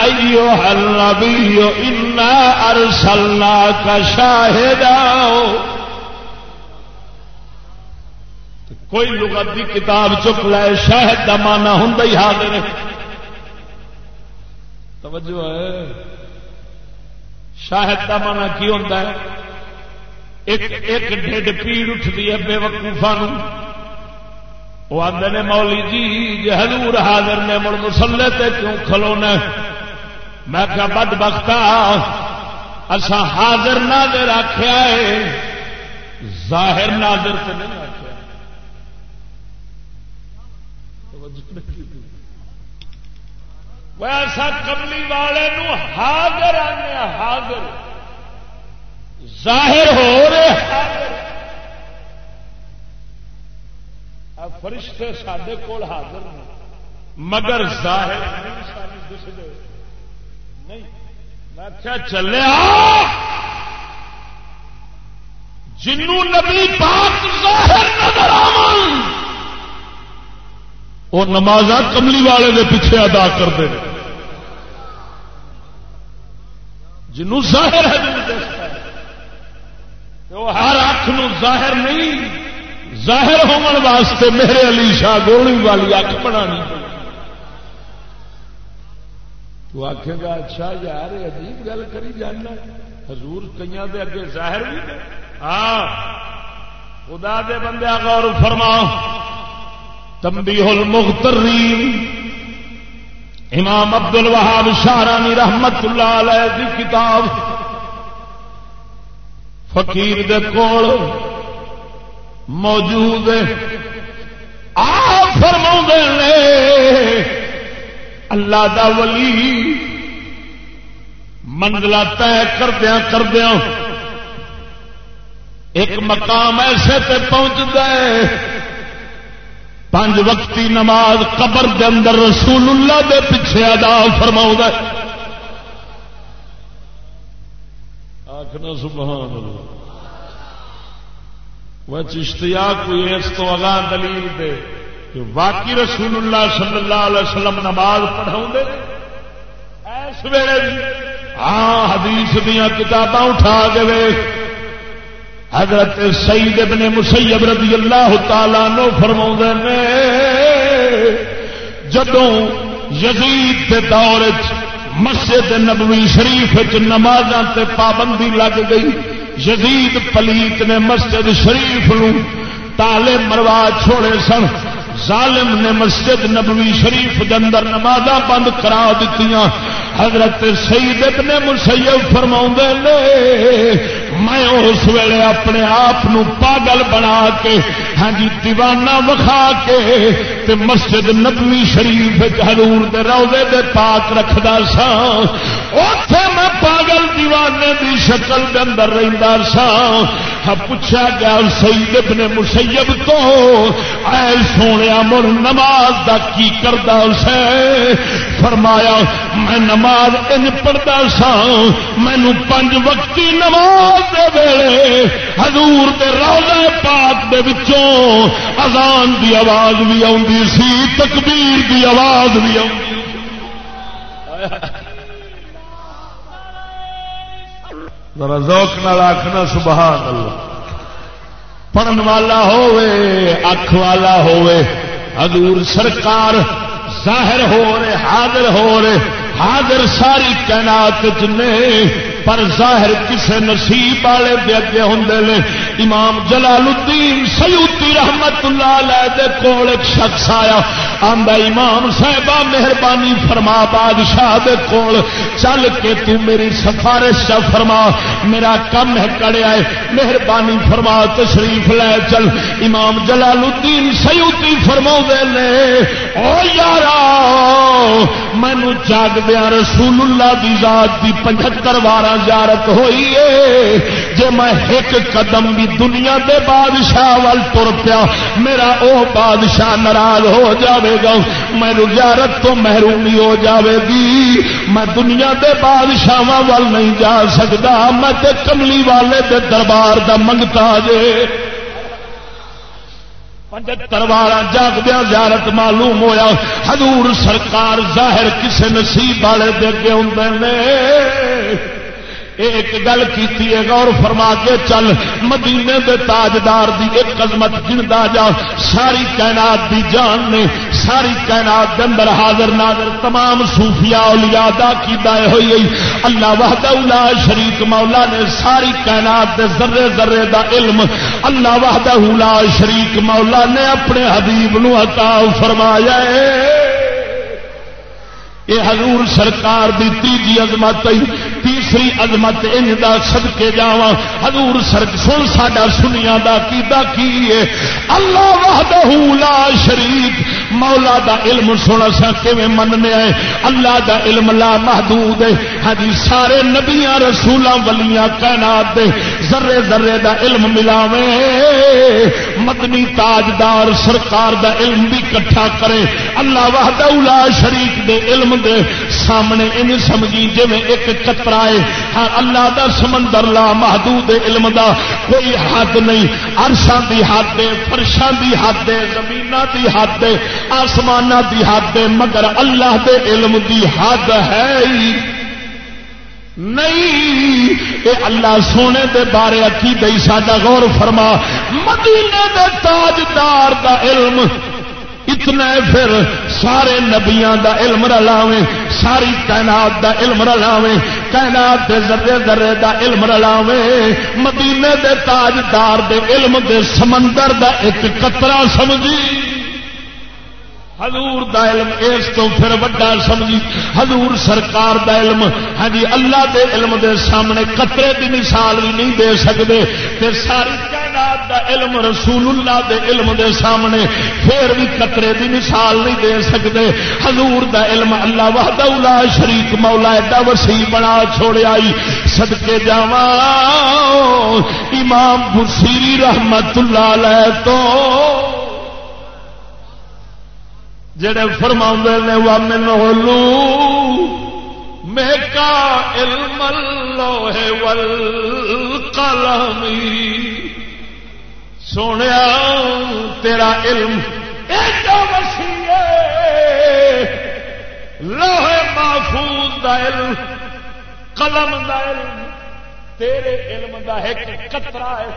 ایو النبی، انا ارسلنا کا شاہد کوئی لغت کی کتاب چک لے، شاہد کا مانا ہوں حاضر توجہ ہے۔ شاہد کا مانا کی ہوتا ہے؟ ایک ایک ڈیڈ پیڑ اٹھتی ہے بے وقوفا وہ آدھے نے مولی جی جی حضور حاضر نے مڑ مسلے تے کیوں کھلونا میں کیا بد بختا اصا حاضر نادر آخیا ہے۔ ظاہر نادر سے نہیں آخیا ایسا کملی والے نو حاضر آنے، حاضر۔ ظاہر ہو رہے، حاضر۔ فرشتے سڈے کول حاضر ہیں۔ مگر ظاہر نہیں میں کیا چلے جنو نبی پاک ظاہر نظر وہ نماز کملی والے دے پیچھے ادا کرتے ہیں جنو ظاہر ہے وہ ہر اکھ ظاہر نہیں۔ ظاہر ہونے واسطے میرے علی شاہ گولی والی اک بنا تو آخے گا اچھا یار عجیب گل کری جانا حضور کئی دے اگے ظاہر بھی ہاں خدا دے بندے غور فرما تمبی ہل مخترین امام عبد الوہاب شاہرانی رحمت اللہ علیہ دی کتاب۔ فقیر دے کول موجود آپ فرما نے، اللہ دا ولی منزلہ طے کردیا کردیا ایک مقام ایسے تے پہنچ گئے پانچ وقتی نماز قبر دے اندر رسول اللہ دے پیچھے ادا فرما آخنا سبحان اللہ۔ وہ چشتیا کوئی اس کو اگاں دلیل دے کہ واقعی رسول اللہ صلی اللہ علیہ وسلم نماز پڑھاؤ اس ویلے ہاں حدیث دیا کتاباں اٹھا دے حضرت سعید ابن مسیب رضی اللہ تعالی نو فرما نے، جدوں یزید کے دور مسجد نبوی شریف نمازاں تے پابندی لگ گئی یزید پلیت نے مسجد شریف نو تالے مروا چھوڑے سن۔ ظالم نے مسجد نبوی شریف کے اندر نماز بند کرا دیتی حضرت سعید ابن مسیب فرما نے، میں اس ویلے اپنے آپ پاگل بنا کے ہاں جی دیوانہ وکھا کے تے مسجد نبوی شریف حضور دے روزے دے پاک رکھدا سا۔ اوتھے میں پاگل دیوانے دی شکل دے اندر رہندا سا۔ ہاں پوچھا گیا سعید ابن مسیب تو، اے سونے مڑ نماز دا کی کردا سے فرمایا، میں نماز ان پڑھتا سا مینو پنج وقتی نماز دے ویلے۔ حضور دے روزہ پاک دے وچوں اذان دی آواز بھی آتی سی، تکبیر دی آواز بھی آتی ذرا ذوق نال آخنا سبحان اللہ۔ پڑھن والا ہوئے اکھ والا ہوے حضور سرکار ظاہر ہو رہے حاضر ہو رہے حاضر ساری کائنات جنے پر ظاہر کسے نصیب والے دے اگے ہوندے نے۔ امام جلال الدین سیوطی رحمت اللہ علیہ دے کول ایک شخص آیا، آندا امام صاحبہ مہربانی فرما، بادشاہ دے کول، چل کے تو میری سفارش چا فرما، میرا کم ہے کڑیا ہے مہربانی فرما، تشریف لے چل۔ امام جلال الدین سیوطی فرما دے لے او یارا مینو جاگ دیا رسول اللہ دی ذات دی پچہتر بارہ زیارت ہوئی ہے۔ جی میں ایک قدم بھی دنیا دے بادشاہ وال تر پیا، میرا او بادشاہ ناراض ہو جاوے گا۔ میں زیارت تو محرومی ہو جاوے گی۔ میں دنیا دے بادشاہ وال نہیں جا سکتا میں تے کملی والے دے دربار دا منگتا جے پچہتر بارہ جاگدیا زیارت معلوم ہویا۔ حضور سرکار ظاہر کسے نصیب والے دے اگے ہوں ایک گل کی غور فرما کے چل۔ مدینے دے تاجدار دی ایک عظمت گندا جا۔ ساری کائنات دی جان نے ساری کائنات دے اندر حاضر ناظر تمام صوفیاء اولیاء دا کی دائے ہوئی اللہ وحدہ لا شریک مولا نے ساری کائنات دے ذرے ذرے دا علم۔ اللہ وحدہ لا شریک مولا نے اپنے حبیب نو عطا فرمایا ہے۔ یہ حضور سرکار دی تیجی عظمت تیسری عظمت ان دا سد کے جا حضور سر سن ساڈا سنیا دا کیدا کی ہے؟ اللہ وحدہ لا شریک۔ مولا دا علم سن سا کیویں مننے ہے اللہ دا علم لا محدود ہے۔ ہاں جی، سارے نبیاں رسولاں ولیاں کائنات دے ذرے ذرے دا علم ملاویں مدنی تاجدار سرکار دا علم بھی کٹھا کرے۔ اللہ وحدہ لا شریک دے علم دے سامنے ان سمجھی جی ایک کترا ہے ہاں اللہ دا سمندر لا محدود علم دا کوئی حد نہیں ارشاں دی حد ہے فرشاں دی حد ہے زمین دی حد ہے آسمان دی حد ہے مگر اللہ دے علم دی حد ہے ہی نہیں۔ اے اللہ سونے دے بارے اکی دئی ساڈا غور فرما، مدینے دے تاجدار دا علم اتنا پھر سارے نبیاں دا علم رلاویں ساری کائنات دا علم رلاویں کائنات دے ذرے ذرے دا علم رلاویں مدینے دے تاجدار دے علم دے سمندر دا ایک قطرہ سمجھی۔ حضور دا علم اس تو پھر وڈا سمجھی۔ حضور سرکار دا علم۔ ہاں جی اللہ دے علم دے سامنے قطرے دی مثال بھی نہیں دے سکتے تے ساری کائنات دا علم رسول اللہ دے علم دے سامنے پھر بھی قطرے دی مثال نہیں دے سکتے حضور دا علم اللہ وحدہ لا شریک، مولا ایڈا وسیع بنا چھوڑیا صدقے جاواں۔ امام بصیری رحمت اللہ علیہ تو جڑے فرما نے وہ من میں کا علم لوہے ول قلمی سونے تیرا علم وسیع لوہے محفوظ دا علم، قلم دا علم، تیرے علم دا ایک کترا ہے۔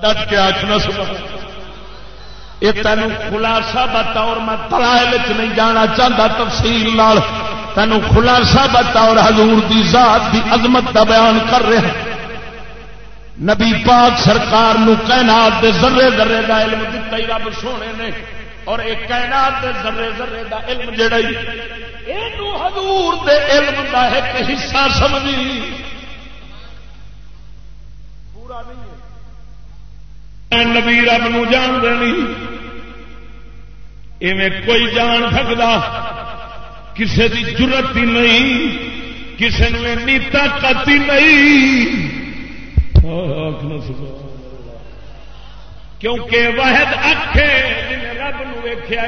ڈٹ کے آخنا سب یہ تین خلاصہ بطور میں تلائل نہیں جانا چاہتا، تفصیل نال۔ تین خلاصہ بطور حضور دی ذات دی عظمت دا بیان کر رہا نبی پاک سرکار نو کائنات دے ذرے ذرے دا علم دتا ہی رب سونے نے۔ اور ایک کائنات دے ذرے ذرے دا علم جڑا ہی حضور دے علم دا ایک حصہ سمجھی۔ پورا نہیں ہے۔ نبی رب نو جان دینی۔ ایویں کوئی جان سکتا کسی کی ضرورت ہی نہیں کسی نے نیتا کتی نہیں۔ کیونکہ واحد اکھے رب نو ویخیا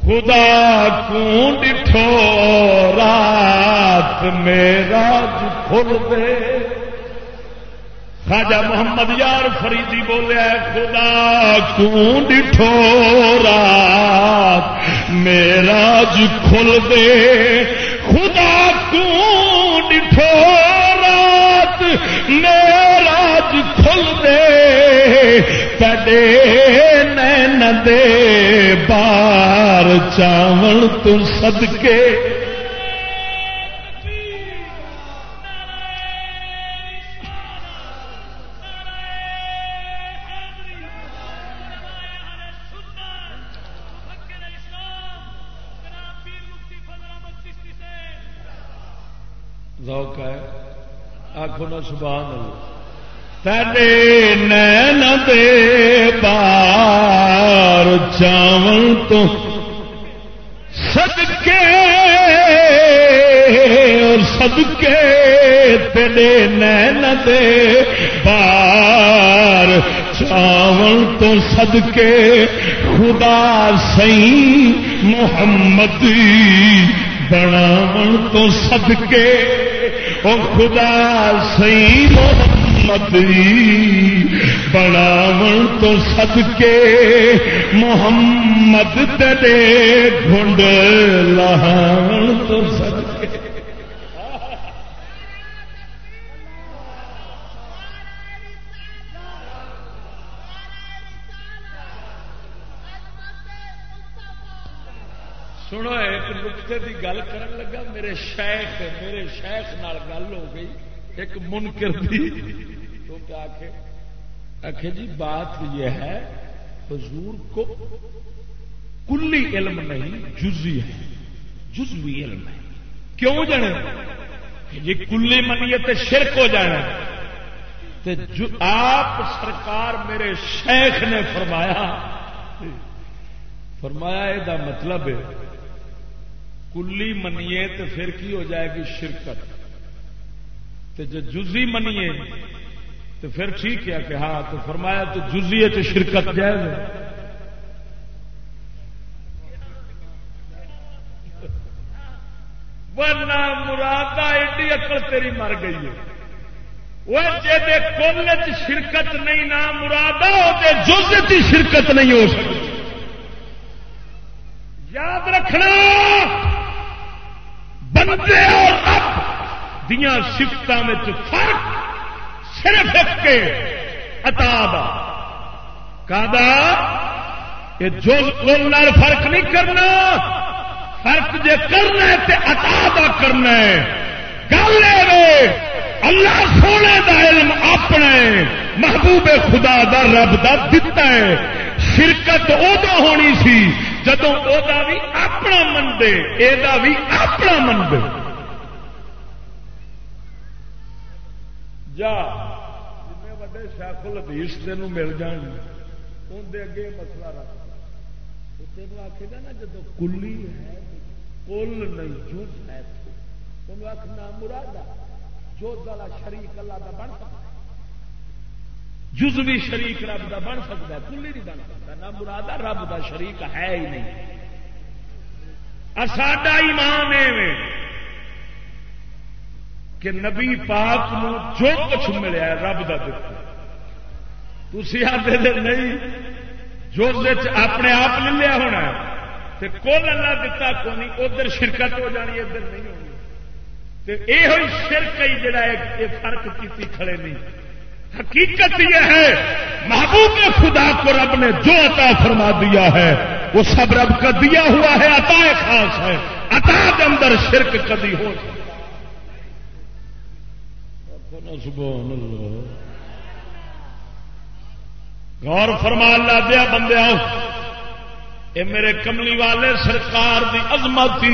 خدا کو ڈٹھو رات میرا کھل دے۔ خاجا محمد یار فریدی بولیا خدا کو ڈٹھو رات میرا کھل دے. خدا کو ڈٹھو میراج کھل دے۔ کدے نین دے بار چاول تو صدقے آخو نا سبحان اللہ۔ تیرے نین دے بار چاول تو سدکے اور سدکے تیرے نین دے بار چاول تو سدکے خدا سی محمد بناو تو سدکے او خدا سی محمد بڑاو تو سد کے محمد ترے گھنڈ لہاو تو سد سنو ایک نقطے کی گل کر لگا میرے شیخ میرے شیخ نال گل ہو گئی ایک منکر دی تو کیا آخے جی بات یہ ہے حضور کو کلی علم نہیں جزی ہے جزوی علم ہے کیوں جانے یہ کلی منیے تو شرک ہو جانا جو آپ سرکار میرے شیخ نے فرمایا فرمایا یہ مطلب ہے کلی منیے تو پھر کی ہو جائے گی شرکت؟ تو جو جزی منیے تو پھر ٹھیک ہے کہ ہاں تو فرمایا تو جزی ہے تو شرکت جائے ورنہ مراد ایڈی اکل تیری مر گئی ہے۔ وہ جی کل شرکت نہیں نہ مراد جز شرکت نہیں ہو سکتی۔ یاد رکھنا! بندے اور رب دیا سفت فرق صرف ایک کے اتاب کا جو فرق نہیں کرنا، فرق جے کرنا ہے تے اتابا کرنا ہے۔ گل اللہ سونے دا علم اپنے محبوب خدا دا رب دا دتا ہے۔ شرکت ادو ہونی سی جدو بھی اپنا منگے یہ بھی اپنا منگے جا جن وڈے شاخ الدیش تین مل جان اندر اگے مسئلہ رکھ۔ تین آخے گا نا جب کلی ہے، کل نہیں، جز ہے تم آخنا مراد جو والا شریک اللہ کا بن سکتا۔ جز بھی شریک رب کا بن سکتا ہے، کلی نہیں بن سکتا، نہ مراد رب کا شریک ہے ہی نہیں۔ ساڈا ایمان ہے کہ نبی پاک نو جو کچھ ملیا رب کا دتا تھی آتے نہیں، جو اپنے آپ لے لیا ہونا تو کل اللہ دتا کو نہیں، ادھر شرکت ہو جانی ادھر نہیں ہونی۔ یہ شرک ہی جڑا ہے فرق کی کھڑے نہیں۔ حقیقت یہ ہے، محبوب خدا کو رب نے جو عطا فرما دیا ہے، وہ سب رب کا دیا ہوا ہے، عطا خاص ہے، عطا کے اندر شرک کدی ہو سبحان اللہ غور فرما لا دیا بندے اے میرے کملی والے سرکار دی عظمت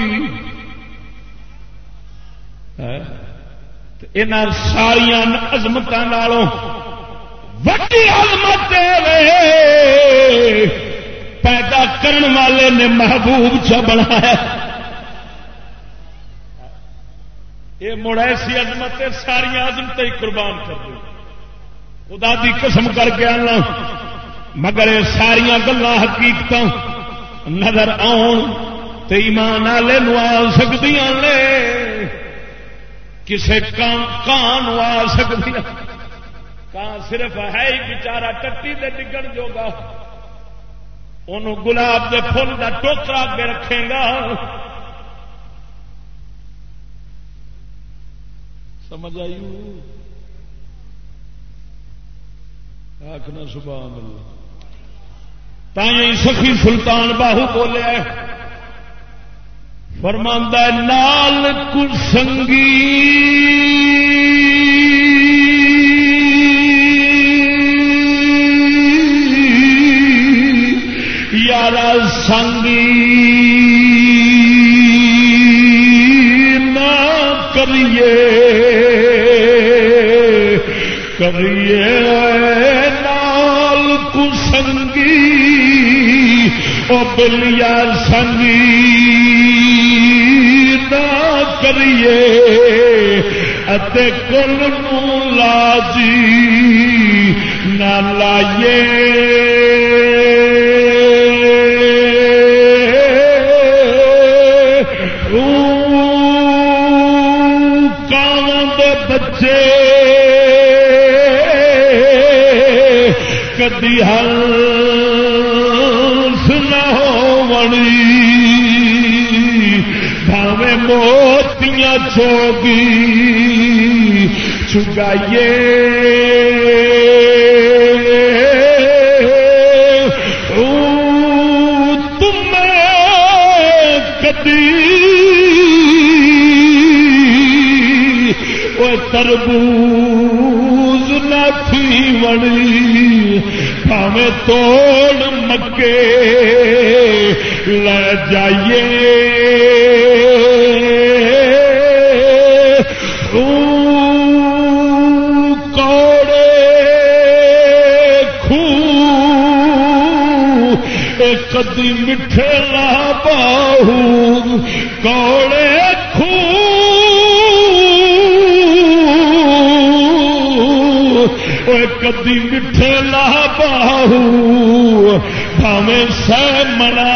ان ساریا عظمت وڈی عظمت پیدا کرن والے نے محبوب چ بنایا۔ یہ مڑ ایسی عظمت ساریا عظمت ہی قربان کر دو خدا دی قسم کر کے آنا۔ مگر یہ ساریا گلا حقیقت نظر آن تو ایمان والے آ سکتی نے۔ کسے کان آ سکتی کان صرف ہے ہی بچارا ٹٹی دے ڈگن جوگا۔ ان گلاب کے فل کا ٹوکرا اگے رکھے گا۔ سمجھ آئی؟ آخنا سبحان اللہ۔ تھی سخی سلطان باہو بولے۔ فرماندہ نال کسنگی یار سنگی۔ نہ کریے۔ کریے بلیا سنگی۔ نہ کریے کل لاجی نہ لائیے۔ بچے کدی ہل موتیاں چوگی چگائیے تم کدی وہ تربوز نہ تھی وڑی پاوے توڑ مکے۔ لے جائیے۔ کدی میٹھے لا باہو کوڑے کدی میٹھے لا باہو بھاوے سہ منا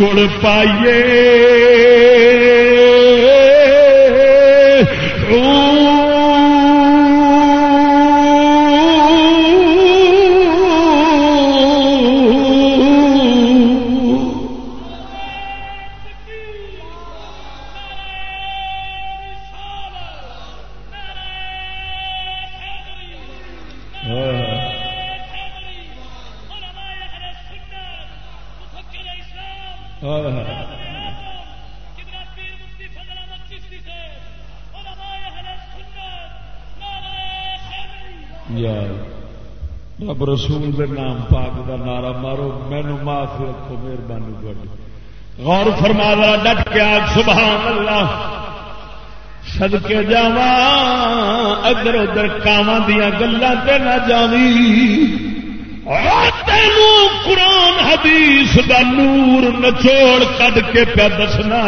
گڑ پائیے تھی غور فرما ڈٹ کے آگ، سبحان اللہ۔ سد کے جا ادھر ادھر کاواں دیا گلوں تے نہ جاوی تینوں قرآن حدیث دا نور نچوڑ کد کے پیا دسنا۔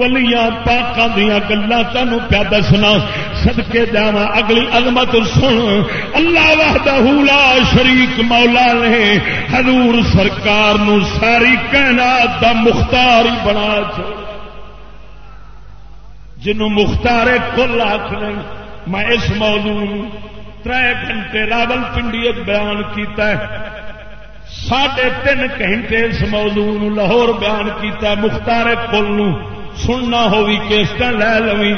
ولیاں پاکاں دیا گلا تینوں پیا دسنا سدکے جا اگلی عظمت سن۔ اللہ وحدہ لا شریک مولا نے حضور سرکار نو ساری کائنات دا مختار ہی بنا چھوڑ جنوں مختار کل آخ میں اس موضوع تر گھنٹے راول پنڈی بیان کیتا ہے۔ ساڑھے تین گھنٹے اس موضوع لاہور بیان کیتا ہے مختار کل سننا ہوگی کیسٹ لے لوی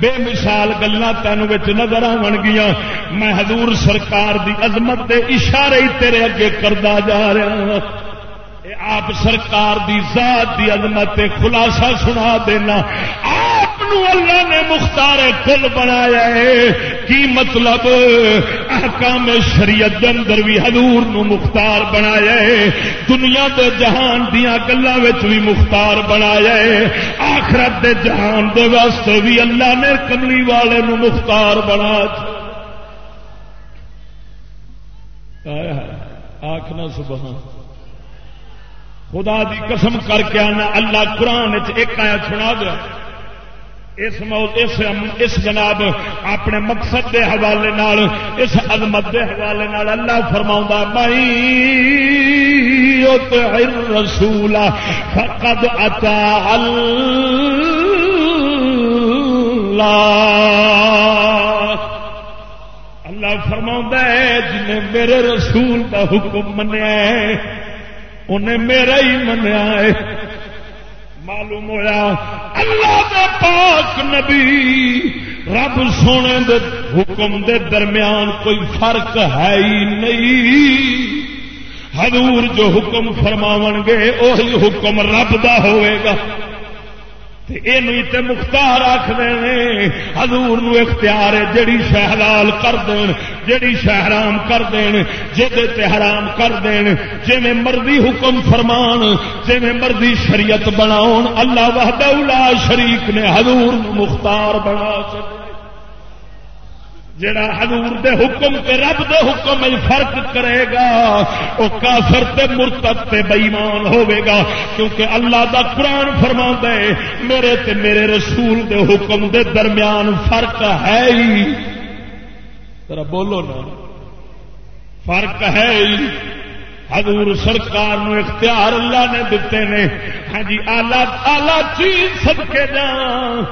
بے مثال گلا تینوں نظر آن گیا میں حضور سرکار دی عظمت دے اشارے ہی تیرے اگے کردا جا رہا ہوں آپ سرکار دی ذات دی عظمت خلاصہ سنا دینا آپ اللہ نے مختار کل بنایا ہے؟ کی مطلب؟ احکام شریعت دے اندر بھی حضور نو مختار بنایا ہے۔ دنیا دے جہان دیا گلوں بھی مختار بنایا ہے۔ آخرت دے جہان دے واسطے بھی اللہ نے کملی والے نو مختار بنا آخنا سبحان۔ خدا دی قسم کر کے آنا، اللہ قرآن ایک آیا سنا دیا۔ اس اس اس جناب اپنے مقصد دے حوالے نال، اس عظمت دے حوالے نال اللہ فرما مائی رسول فقد اتا اللہ. فرما ہے، جنہیں میرے رسول کا حکم منیا انہیں میرا ہی منیا ہے۔ معلوم ہوا اللہ دے پاک نبی رب سونے دے حکم دے درمیان کوئی فرق ہے ہی نہیں۔ حضور جو حکم فرماو گے وہی حکم رب دا ہوئے گا۔ یہ مختار آخر ہزور اختیار ہے جہی شہلال کر دین، جڑی شہرام کر دین جے حرام کر دین۔ جی مرضی حکم فرمان جی مرضی شریعت بناؤ اللہ وحدہ شریک نے حضور مختار بنا سکے جڑا حضور دے حکم تے رب دے حکم میں فرق کرے گا وہ کافر تے مرتب تے بےمان ہوے گا۔ کیونکہ اللہ دا قرآن فرما دے میرے تے میرے رسول دے حکم دے درمیان فرق ہے ہی۔ ذرا بولو نا۔ فرق ہے ہی۔ حضور سرکار نو اختیار اللہ نے دیتے نے۔ ہاں جی آلہ آلہ چیز سب کے جان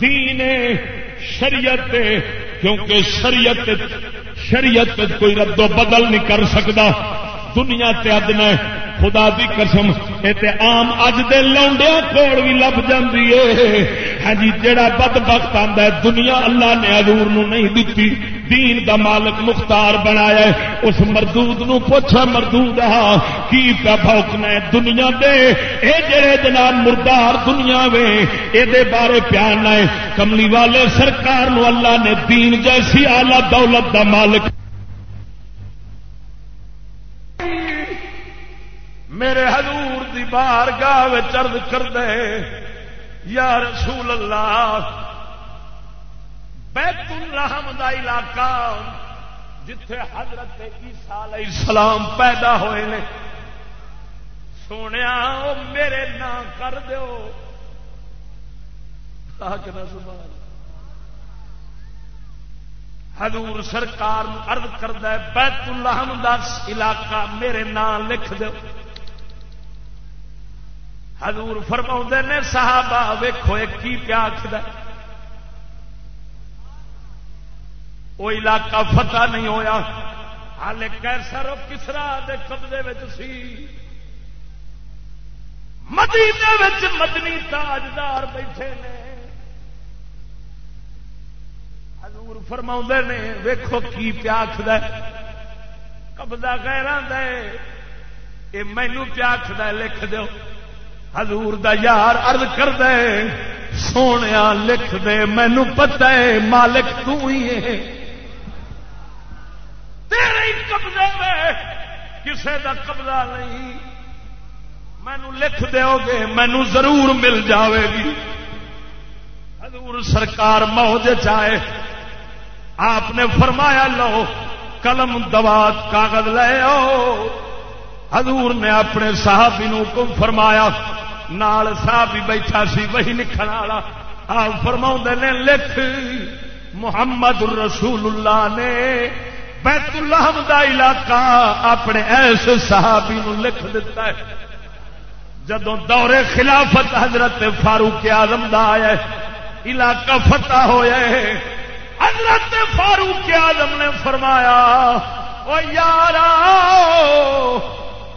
دین شریعت کیونکہ شریعت شریعت کوئی رد و بدل نہیں کر سکتا۔ دنیا تے ادنا خدا دی قسم یہ آم اج دے لونڈیا کوڑ بھی لب جاتی ہے ہاں جی جڑا بد بخت آتا ہے دنیا اللہ نے حضور نو نہیں دیتی دین دا مالک مختار بنایا ہے اس مردود نو پوچھا، مردود ہاں کی پیا بھوکنا ہے دنیا دے؟ اے جڑے جناب مردار دنیا وے، اے دے بارے پیانا ہے کملی والے سرکار نو اللہ نے دین جیسی آلہ دولت دا مالک میرے حضور دی بار گاہ چرد کر دے یا رسول اللہ، بیت الرحم دا علاقہ جتھے حضرت عیسیٰ علیہ السلام پیدا ہوئے نے۔ سونے وہ میرے نام کر دو حضور سرکار ارد کرد بیت الحم دا علاقہ میرے نام لکھ دو حضور فرما نے، صحابہ ویخو کی پیا آخر وہ علاقہ فتح نہیں ہویا۔ ہال کیسر کسرا دے قبضے سی۔ مدینے مدنی تاجدار بیٹھے نے۔ حضور فرما نے، ویکھو کی پیا آخد قبضہ گہرا دے۔ یہ مینو پیا آخد لکھ دو حضور دا یار ارد کر دے سونے لکھ دے مینو پتا ہے، مالک تو ہی ہے۔ تیرے قبضے میں کسے دا قبضہ نہیں۔ مینو لکھ دو گے مینو ضرور مل جاوے گی۔ حضور سرکار موج چاہے آپ نے فرمایا، لو، قلم دوات، کاغذ لے آؤ۔ حضور نے اپنے صحابی نو حکم فرمایا، نال صاحب بھی بیٹھا سی، وہی لکھن والا۔ آپ فرما نے، لکھ، محمد رسول اللہ نے بیت اللہ دا علاقہ اپنے ایس صحابی نو لکھ دیتا ہے۔ جدو دور خلافت حضرت فاروق آزم دا آیا علاقہ فتح ہوا حضرت فاروق آزم نے فرمایا وہ یار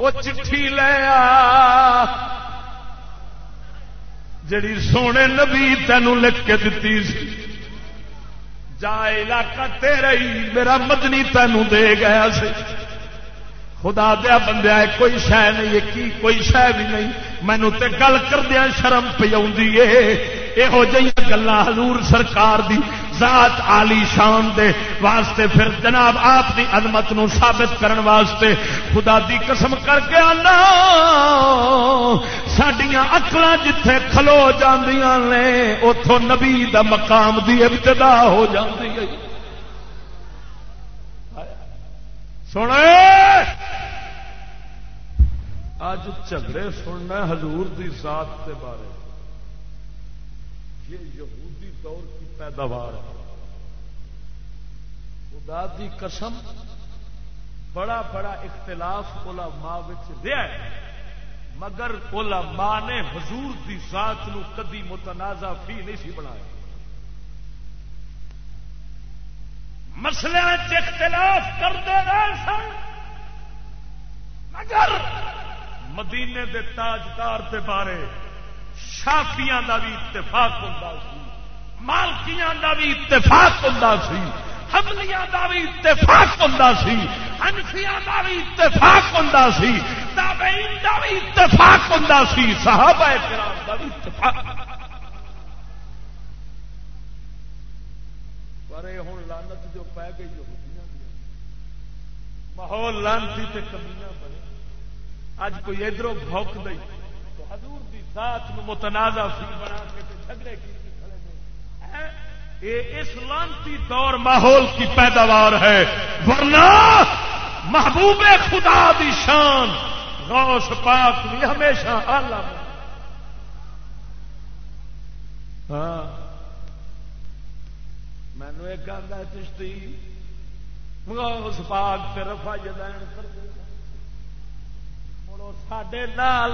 وہ چٹھی لے آ۔ جڑی سونے نبی تینوں لکھ کے دتی جا علاقہ تیرا ہی، میرا مدنی تینوں دے گیا سی۔ خدا دیا بندیا، کوئی شہ نہیں کی کوئی شہ بھی نہیں۔ مینو تے گل کردیا شرم پی یہو جی گلا حضور سرکار دی ذات عالی شان دے واسطے پھر جناب آپ دی عظمت نو ثابت کرن واسطے خدا دی قسم کر کے آنا۔ سڈیا اکل جتھے کھلو جاندیاں نے اتوں نبی دا مقام دی ابتدا ہو جاتی ہے۔ سنے اج جھگڑے سننا حضور دی ذات کے بارے۔ یہ یہودی دور کی پیداوار ہے۔ خدا دی قسم، بڑا بڑا اختلاف علماء رہا ہے۔ مگر علماء نے حضور دی ذات نو کدی متنازع فی نہیں سی بنایا۔ مسلے اختلاف کرتے رہے سن۔ مگر مدینے دے تاجدار دے بارے شافیاں دا بھی اتفاق ہوں مالکیاں دا بھی اتفاق ہوں سی، حملیاں دا بھی اتفاق ہوں سی انفیاں دا بھی اتفاق ہوں سی، تابعین دا بھی اتفاق ہوں سی، صحابہ کرام دا بھی اتفاق۔ پر ہوں لانت جو پی گئی ماحول لانتی تے کمیاں بنے۔ اج کوئی ادھر بوک دئی تو حضور دی ذات متنازع فی بنا کے جھگڑے کی یہ اس لانتی دور ماحول کی پیداوار ہے۔ ورنہ محبوب خدا دی شان غوث پاک بھی ہمیشہ آلہ ہاں۔ مینو ایک گانا چشتی غوث پاک پہ رفا جدین کر دے سڈے نال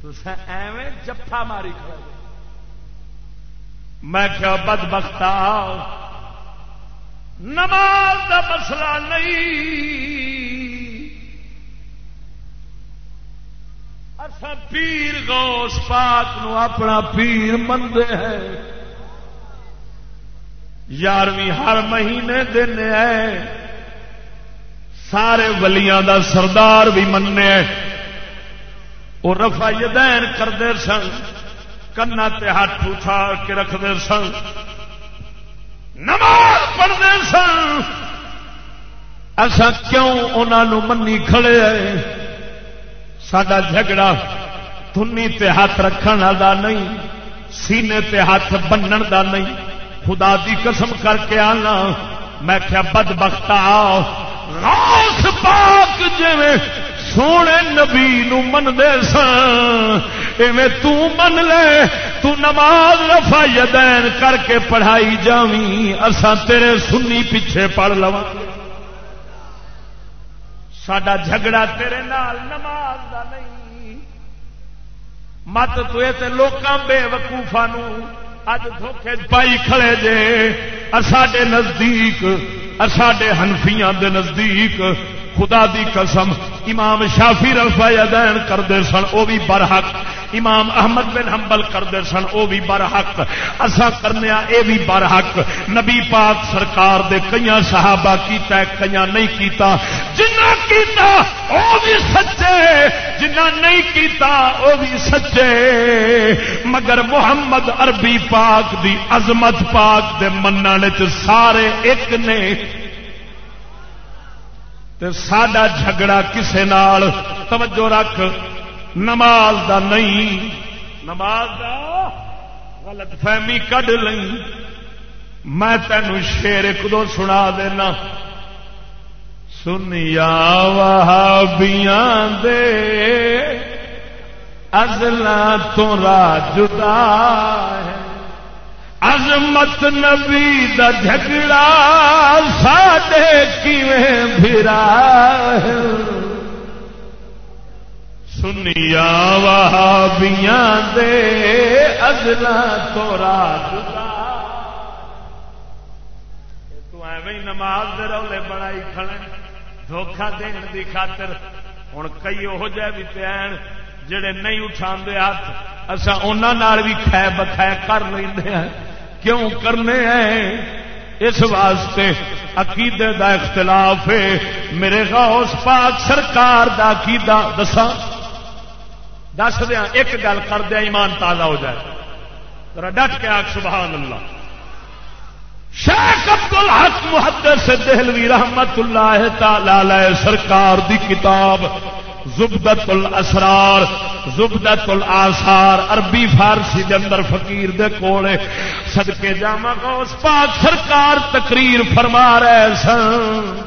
تو ایویں جفا ماری کھڑا میں کیا بد بختا نماز کا مسئلہ نہیں۔ اصا پیر گوس پاک نو اپنا پیر مندے ہیں۔ یارویں ہر مہینے دن ہے۔ سارے ولیاں دا سردار بھی مننے وہ رفا یدین کرتے سن، کنا تے ہاتھ اٹھا کے رکھتے سن۔ نماز پڑھتے سن۔ ایسا کیوں انہوں منی کھڑے سڈا جھگڑا تنی تے ہاتھ رکھن دا نہیں، سینے تے ہاتھ بنن دا نہیں۔ خدا دی قسم کر کے آنا۔ میں کیا بد بختا غوث پاک جی سونے نبی نو من دے سن تو من لے، تو نماز رفا یدین کر کے پڑھائی جاوی اسا تیرے سنی پیچھے پڑھ لو سڈا جھگڑا تیرے نال نماز دا نہیں۔ مت تو لوکاں بے وقوفا اج دھوکھے پائی کھڑے جے۔ ساڈے نزدیک ساڈے ہنفیاں دے نزدیک خدا دی قسم امام شافی رفا دین کرتے سن وہ بھی برحق۔ امام احمد بن حنبل کرتے سن وہ بھی برحق۔ اصا کرنے اے بھی برحق۔ نبی پاک سرکار دے کئی صحابہ کیتا ہے کئی نہیں کیتا۔ جنہ کیتا وہ بھی سچے۔ جنہ نہیں کیتا وہ بھی سچے۔ مگر محمد عربی پاک دی عظمت پاک دے منع سارے ایک نے سڈا جھگڑا کسے نال توجہ رکھ، نماز دا نہیں۔ نماز دا غلط فہمی کڈ لئی۔ میں تینوں شیر ایک دو سنا دینا۔ سنیا وہابیاں دے ازلا تو جدا ہے۔ عظمت نبی دا جھگڑا ساڈے کھرا سنیا وہابیاں دے ازلا تورا تو ایویں نماز دے رولے بڑائی کھڑے دھوکھا دین دی خاطر۔ ہوں کئی وہ جہ بھی پین جڑے نہیں اٹھا ہاتھ اصا انہوں بھی کھا بکھا کر لیں ہاں۔ کیوں کرنے ہیں؟ اس واسطے عقیدے دا اختلاف ہے۔ میرے غوث پاک سرکار دا عقیدہ دسا دس دیا ایک گل کر دیا ایمان تازہ ہو جائے۔ ذرا ڈٹ کے آگ سبحان اللہ۔ شیخ عبد الحق محدث دہلوی رحمت اللہ تعالی سرکار دی کتاب زبدت الاسرار زبدت الآثار عربی فارسی دے اندر فقیر دے کولے صدقے جاما غوث پاک سرکار تقریر فرما رہے سن۔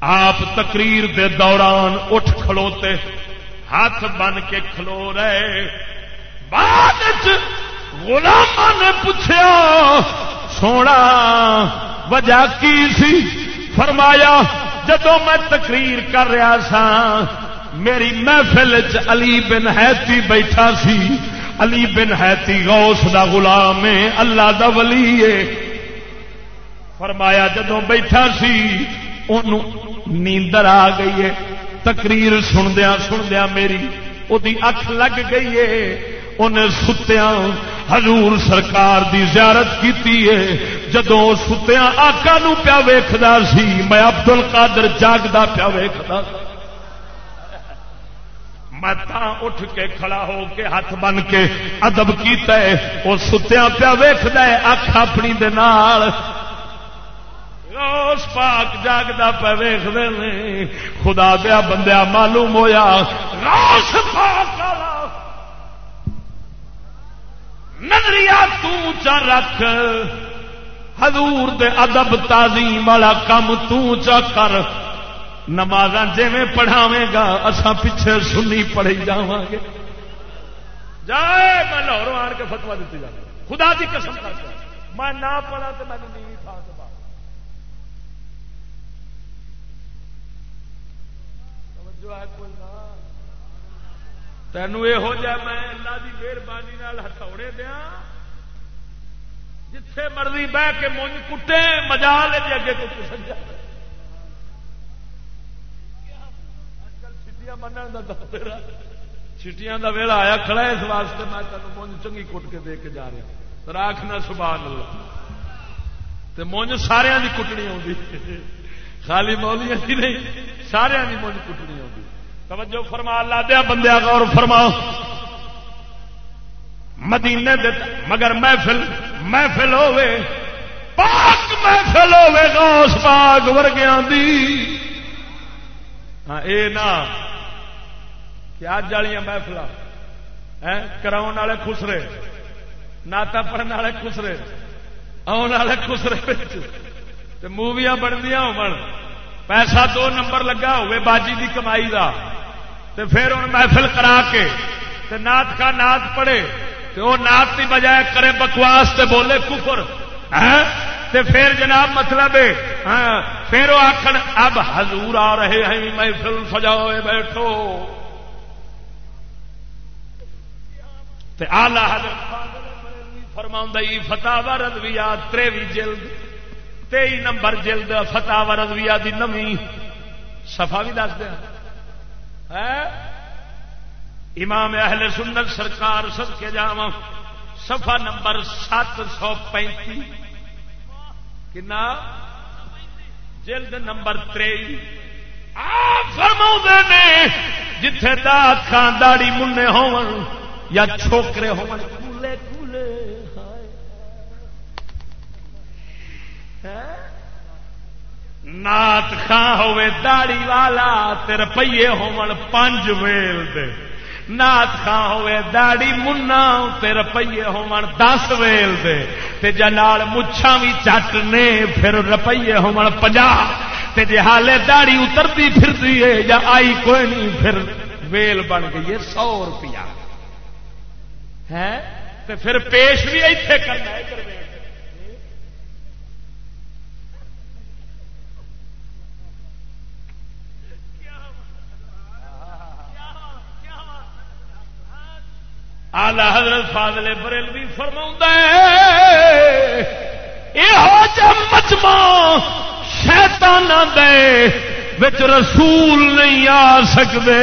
آپ تقریر دے دوران اٹھ کھلوتے، ہاتھ بن کے کھلو رہے۔ بعد غلام نے پوچھا سونا، وجہ کی سی؟ فرمایا جدو میں تقریر کر رہا سا، میری محفل علی بن حیتی بیٹھا سی۔ علی بن حیتی غوث دا غلام ہے، اللہ دا ولی ہے۔ فرمایا جدو بیٹھا سی ان نیندر آ گئی ہے۔ تقریر سندیا سندیا میری وہ اکھ لگ گئی ہے۔ انہیں ستیا حضور سرکار دی زیارت کیتی ہے۔ جدو ستیا آقا نو پیا ویکھدا سی، میں ابدل کادر جاگدا پیا ویکھدا میں اٹھ کے کھڑا ہو کے ہاتھ بن کے ادب کیتا ہے وہ ستیا پیا ویکھدا ہے، اکھ اپنی دے نال۔ روس پاک جاگدا پہ ویختے خدا دیا بندیا معلوم ہویا روس پاک نظریا تا رکھ۔ حضور دے ادب تعظیم والا کم تا کر۔ نماز جی پڑھاوے گا اسا پیچھے سنی پڑھی جا گے جائے، میں لاہور آن کے فتوا دیتی جائے خدا کی قسم کر میں نہ پڑھا تو میں نیوی تھا کوئی نہ؟ تینوں یہ ہو جائے میں اللہ کی مہربانی ہتھوڑے دیا۔ جتھے مرضی بہ کے مونج کٹے مجا لے جی اگے کوئی سجا چھٹیاں کا ویلا آیا کھڑا اس واسطے میں تینوں مونج چنگی کٹ کے دے کے جا رہا راکھنا سبحان اللہ۔ مونج سارا کٹنی آتی خالی مولیاں کی نہیں سارا مونج کٹنی آتی توجہ فرما، اللہ دیا بندیا غور فرما۔ مدینے دے مگر محفل محفل ہوے پاک محفل ہوے گوس پاک ورگیا دی۔ ہاں اے نا کہ اج والی محفل کرا والے خسرے ناتا پڑھنے والے خسرے آن والے خسرے موویاں بندیا ہو پیسہ دو نمبر لگا ہوئے باجی دی کمائی دا، تے پھر ان محفل کرا کے تے نات کا نات پڑے تے وہ نات کی بجائے کرے بکواس تے بولے کفر ہاں؟ تے پھر جناب مطلب ہاں؟ پھر وہ آخر اب حضور آ رہے ہیں، محفل سجاؤ بیٹھو۔ تے آلہ حضرت فرما فتح رضویا تریوی جلد تئی نمبر جلد فتح رضویا دی نمی۔ سفا بھی دس دیا۔ امام اہل سنت سرکار سب کے جاوا سفا نمبر سات سو پینتی کنا؟ جلد نمبر تری فرما نے، جتھے دات خان داڑی منہ ہو یا چھوکرے ہو نات خان ہوے داڑی والا تے روپیے ہون پانچ ویل دے۔ نات خان ہوے داڑی منا تے روپیے ہون دس ویل دے۔ تے جنال مچھا بھی چٹ نے، پھر روپیے ہون پنجا تے جے حالے داڑی اترتی پھرتی ہے یا آئی کوئی نہیں، پھر ویل بن گئی ہے سو روپیہ۔ ہے تے پھر پیش بھی ایتھے کرنا ہے آلہ حضرت فاضل بریلوی فرما یہ مجمع شیتان دے بچ رسول نہیں آ سکتے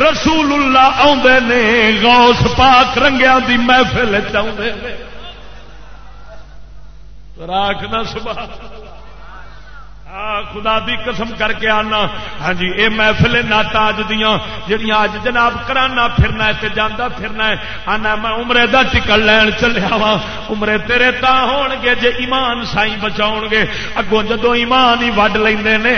رسول اللہ آدھے نے غوث پاک رنگیا دی محفل چاہتے راک نہ سبحان خدا دی قسم کر کے آنا۔ ہاں جی اے محفل نعت اج دیا جہیا اج جناب کرانا پھرنا ہے جانا پھرنا ہے۔ آنا، میں عمرے دا ٹکٹ لین چلیا وا عمرے تیرے تا ہون گے جے ایمان سائی بچاؤ گے۔ اگوں جدو ایمان ہی وڈ لیندے نے،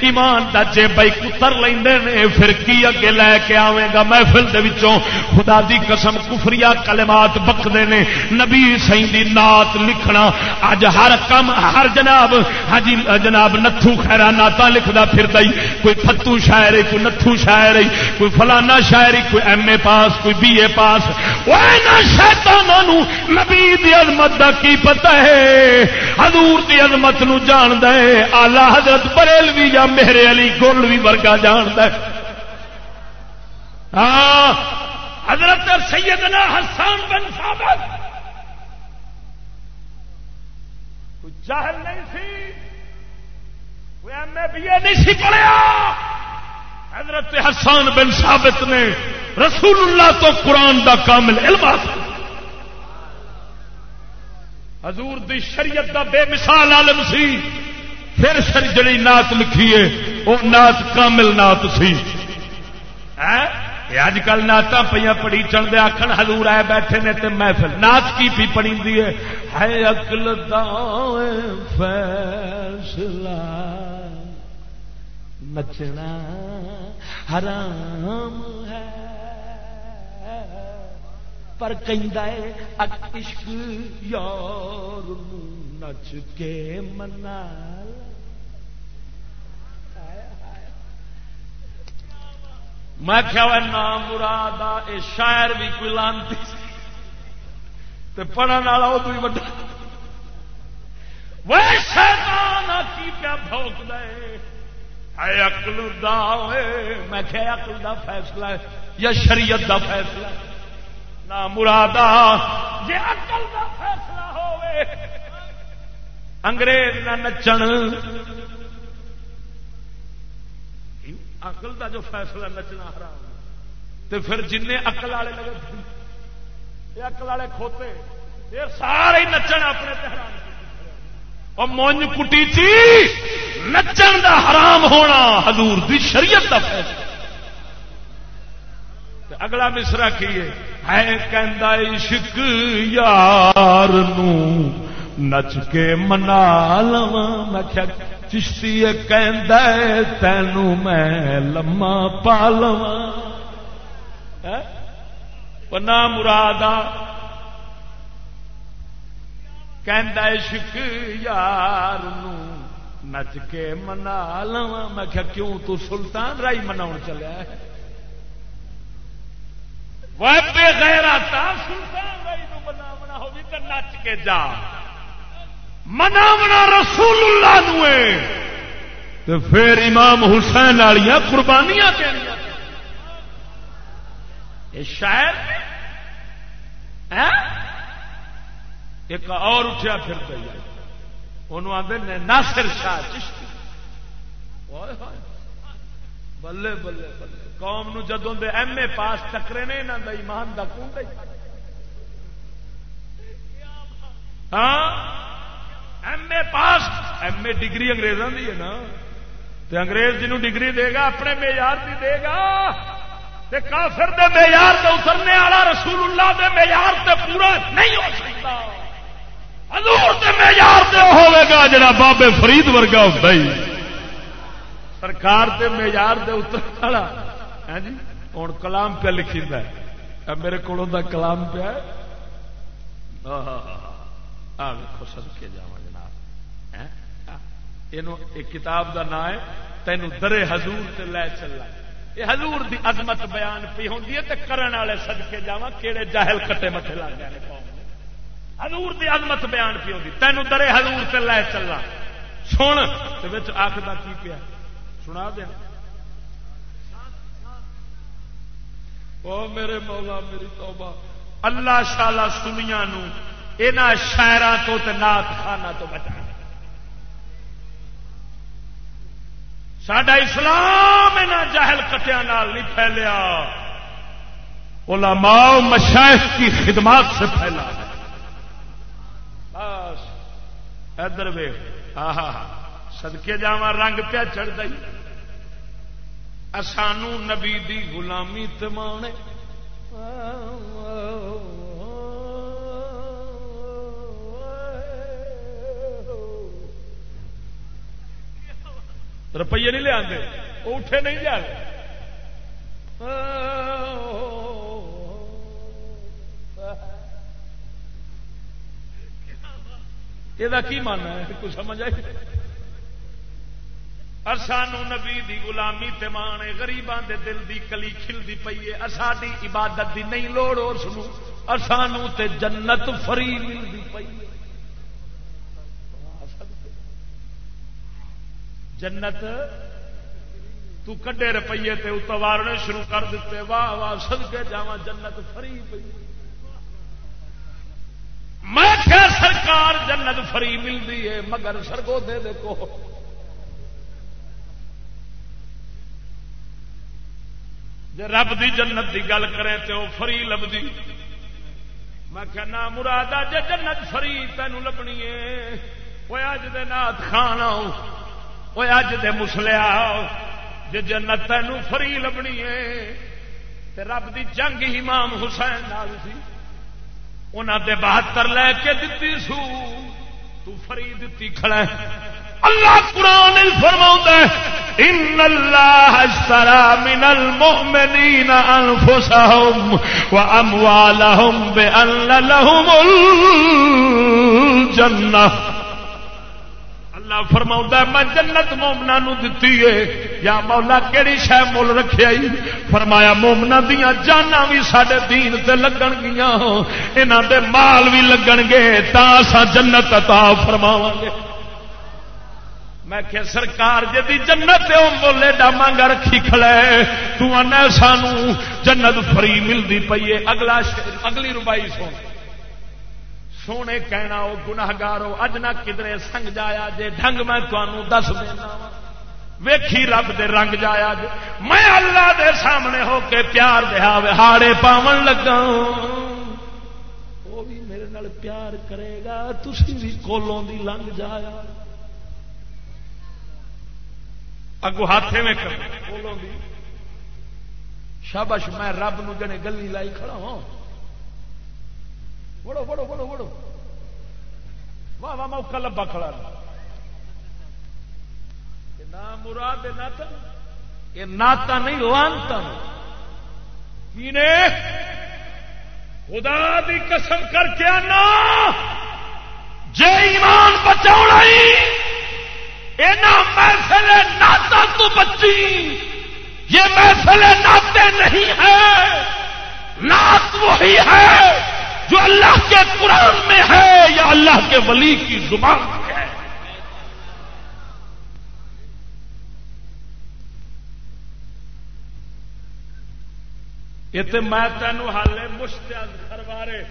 ایمان دا جے بھائی کتر لیندے نے، پھر کی اگے لے کے آویں گا محفل دے وچوں؟ خدا دی قسم کفریا کلمات بکدے نے۔ نبی سائی دی نعت لکھنا۔ اج ہر کم، ہر جناب ہاں جی جناب نتھو خیرا ناتا لکھتا پھر کوئی فتو شاعر کوئی نتھو شاعر کوئی فلانا شاعری کوئی ایم اے پاس، کوئی بی اے پاس۔ شیطانوں نبی دی عظمت دا کی پتہ ہے؟ حضور دی عظمت نو جان دے آلہ حضرت بریلوی یا میرے علی گول بھی ورگا جان دے ہاں حضرت سیدنا حسان بن ثابت۔ کوئی جاہل نہیں سی؟ ایم اے بی اے نہیں سی پڑھیا۔ حضرت حسان بن ثابت نے رسول اللہ تو قرآن دا کامل علم حضور دی شریعت دا بے مثال عالم سی۔ پھر سر جڑی نعت لکھیے وہ نات کامل نات سی۔ ہاں؟ اج کل نعت پہ پڑی چڑھ دے آخر ہزور آئے بیٹھے نے تے محفل۔ نعت کی پی پڑی ہے۔ اکل فیصلہ۔ نچنا حرام ہے۔ پر عشق یار نچ کے منا میں کیا نام مراد اے شاعر بھی کوئی لانتی پڑھنے والا وہ بھی بڑا وہ شیطان کی پیا بھوک دے اقل دا میں کیا اقل دا فیصلہ ہے، یا شریعت دا فیصلہ ہے؟ نہ مرادا جی اقل دا فیصلہ ہوئے، انگریز نہ نچن۔ اقل دا جو فیصلہ نچنا حرام تو پھر جن اقل والے لگے اقل والے کھوتے، یہ سارے نچن اپنے تہران اور مونج کٹی چی، نچن دا حرام ہونا حضور دی شریعت دا فیصلہ۔ اگلا مصرا کیے ہے عشق یار نو نچ کے منا لوا میں چشتی تینو میں لما پا لوا ہاں؟ نہ عشق یار نچ کے منا لوا میں کیا کیوں تو سلطان رائی منا چلیا غیر سلطان رائی منا منا ہوگی تو نچ کے جا۔ مناونا رسول اللہ نوے۔ تو پھر امام حسین والیاں قربانیاں شاید ایک اور اٹھیا پھر گئی انہوں آدھے ناصر شاہ چشتی۔ بلے بلے بلے۔ قوم نو جدوں دے ایم اے پاس ٹکرے نے یہاں کا ایمان دا کون دے؟ ہاں؟ M A pass M A degree انگریزوں کی ہے نا تو انگریز جنہوں ڈگری دے گا اپنے معیار کی دے گا تے کافر دے معیار تے اترنے والا رسول اللہ دے معیار تے پورا نہیں ہو سکتا حضور دے معیار تے ہوے گا جڑا بابے فرید ورگا ہوتا ہی سرکار دے معیار دے اتر والا ہاں جی ہوں کلام پہ لکھی میرے کو کلام پہ آ سد کے جا جناب یہ کتاب دا نام ہے تینوں درے حضور تے لے چلا۔ یہ حضور دی عظمت بیان پی ہوں کرن والے سد کے جا کہڑے جاہل کٹے متے لگ گئے حضور دی عظمت بیان پی ہوتی تینوں درے حضور سے لے چلا۔ سن آخر کی پیا؟ سنا دیا او میرے مولا، میری توبہ۔ اللہ شالا سنیا یہاں شاعر تو نات خانہ تو بچا سڈا اسلام یہاں جہل کٹیا نہیں پھیلیا۔ علماء مشائخ کی خدمات سے پھیلا۔ بس، ادھر وے آہا سدکے جا رنگ پیا چڑھتا سانو نبی دی غلامی تمانے۔ روپیے نہیں لیا وہ اٹھے نہیں لیا یہ من ہے کچھ سمجھ آئی سانو نبی دی غلامی تمان گریبان دے دل دی کلی کھلتی پی ہے ساری عبادت دی نہیں لوڑ اور سانو تے جنت فری ملتی پی جنت تو کڈے روپیے تے اتوارنے شروع کر دیتے، واہ واہ سد کے جا جنت فری پی میں کیا سرکار جنت فری ملتی ہے، مگر سرگو دے دیکھو جی رب دی جنت دی گل کریں تو وہ فری لبھی میں کہنا مراد جی جنت فری تینوں لبنی ہے وہ اج دے نات خان وہ اج دے مسلیا جی جنت تینوں فری لبنی ہے تے رب دی جنگ امام حسین نال سی انہوں دے بہتر لے کے دتی سو تو فری دتی کھڑا اللہ قرآن فرما ان اللہ اشترى من المؤمنين انفسهم واموالهم بان لهم الجنه اللہ فرما میں جنت مومنا دتی ہے۔ یا مولا کہڑی شہ مل رکھے آئی؟ فرمایا مومنا دیا جانا بھی سڈے دین تے لگن گیا یہاں دے مال بھی لگن گے، تا سا جنت عطا فرماواں گے میں کہ سرکار جی جنت بولے ڈاما گا رکھی کھلے تو سانو جنت فری ملتی پی ہے۔ اگلا اگلی روبائی سو سونے کہنا وہ گناگارو اج نہ کدرے سنگ جایا جے ڈنگ میں تمہوں دس دینا ویکھی رب دے رنگ جایا جے۔ میں اللہ دے سامنے ہو کے پیار دیا ہاڑے پاون لگا وہ بھی میرے نال پیار کرے گا تھی بھی کولوں دی لنگ جایا۔ اگو ہاتھے میں کر بولو گی شابش میں رب نو جنے گلی لائی کھڑا ہوں بڑو بڑو بڑو بڑو واہ واہ موقع لبا کھڑا ہاں۔ نہ مراد ناتا یہ ناتا نہیں لانتا نے خدا دی قسم کر کے آنا۔ جے ایمان بچاؤ محفل ناتا تو بچی۔ یہ محفل ناطے نہیں ہے، نعت وہی ہے۔ جو اللہ کے قرآن میں ہے یا اللہ کے ولی کی زبان میں ہے۔ یہ تو میں تینوں حالے مشتل خروارے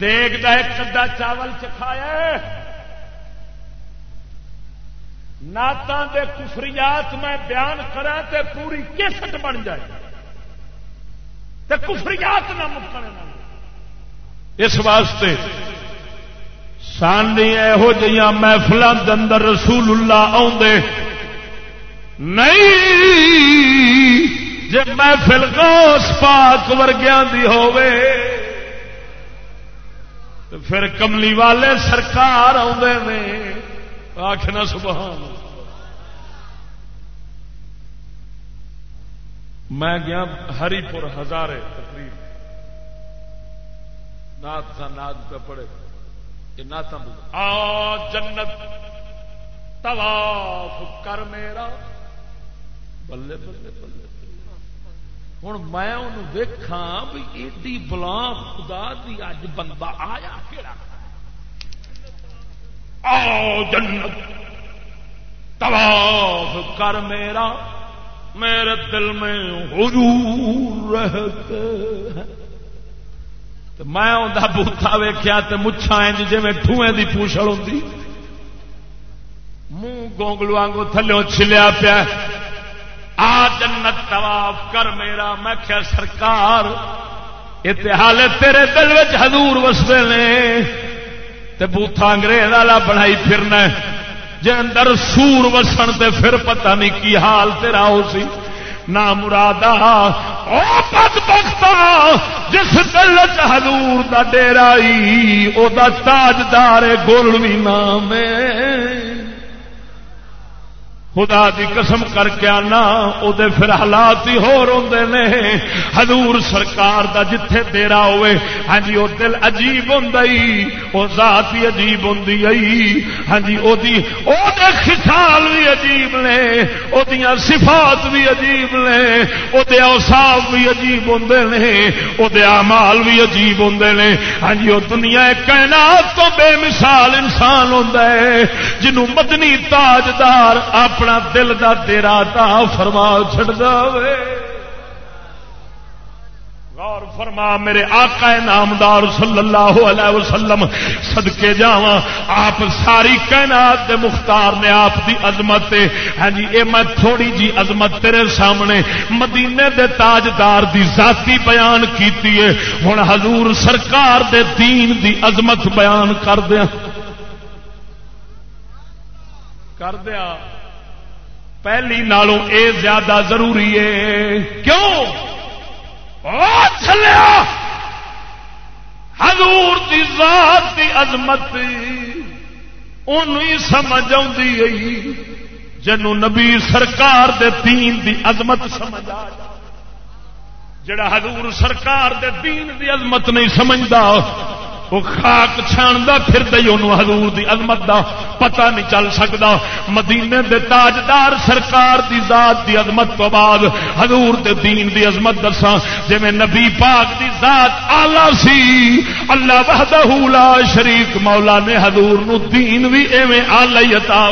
دیگ دا ایک کدا چاول چکھایا نعت دے کفریات میں بیان کرا تے پوری کیسٹ بن جائے۔ تے کفریات نہ مکن اس واسطے سانی یہو جہاں محفلوں کے اندر رسول اللہ آدھے نہیں۔ جی محفل غوث پاک ورگیاں دی ہوئے پھر کملی والے سرکار آدھے نے۔ آخنا سبحان میں گیا ہری پور ہزارے تقریب۔ نات کا ناد پہ پڑے کہ نات آ جنت، طواف کر میرا۔ بلے بلے بلے۔ ہوں میں انہوں ویکھا بھی ایڈی بلا خدا دی اج بندہ آیا کہڑا آ جنت، طواف کر میرا۔ میرے دل میں حضور رہتے میں انہیں بوتا ویخیا تو مچھا انج جی میں ٹوئیں دی پوچھل ہوں منہ گونگلو آنگو تھلو چلیا پیا۔ آ جنت طواف کر میرا۔ میں کیا سرکار اتحال تیرے دل حضور وستے نے۔ تے بوتھا انگریز والا بنائی پھرنا جے اندر سور وسن تے پھر پتہ نہیں کی حال تیرا ہو سی۔ نہ مرادا بد بختا جس دل حضور دا ڈیرا او دا تاجدار گول بھی نام ہے خدا دی قسم کر کے آنا او دے پھر حالات ہی ہو روندے نے۔ حضور سرکار دا جتھے تیرا ہوئے ہاں جی او دل عجیب ہوندئی او ذات ہی عجیب ہوندی ائی ہاں جی او دی او دے خصال بھی عجیب نے، او دیاں صفات بھی عجیب نے۔ او دے اوصاف بھی عجیب ہوندے نے، او دے اعمال بھی عجیب ہوندے نے۔ ہاں جی او دنیا کائنات تو بے مثال انسان ہوندا ہے، جنوں مدنی تاجدار آپ اپنا دل دا تیرا تا فرما چڑ دے غور فرما، میرے آقا نامدار صلی اللہ علیہ وسلم، صدقے جاواں، آپ ساری کائنات دے مختار نے آپ دی عظمت ہاں جی اے میں تھوڑی جی عظمت تیرے سامنے، مدینے دے تاجدار دی ذاتی بیان کیتی ہے۔ ہن حضور سرکار دے دین دی عظمت بیان کر دیا۔ کر دیا۔ پہلی نالوں اے زیادہ ضروری ہے۔ کیوں؟ چلیا حضور دی ذات دی عظمت ان سمجھ آئی جنو نبی سرکار دے دین دی عظمت سمجھ آ جڑا حضور سرکار دے دین دی عظمت نہیں سمجھتا وہ خاک چھاندا پھر دے انہوں حضور دی عظمت دا پتہ نہیں چل سکدا۔ مدینے دے تاجدار سرکار دی ذات دی عظمت تو بعد حضور دے دین دی عظمت دساں۔ جے میں نبی پاک دی ذات اعلی سی، اللہ وحدہ لا شریک، مولا نے حضور نو دین وی ایویں اعلی عطا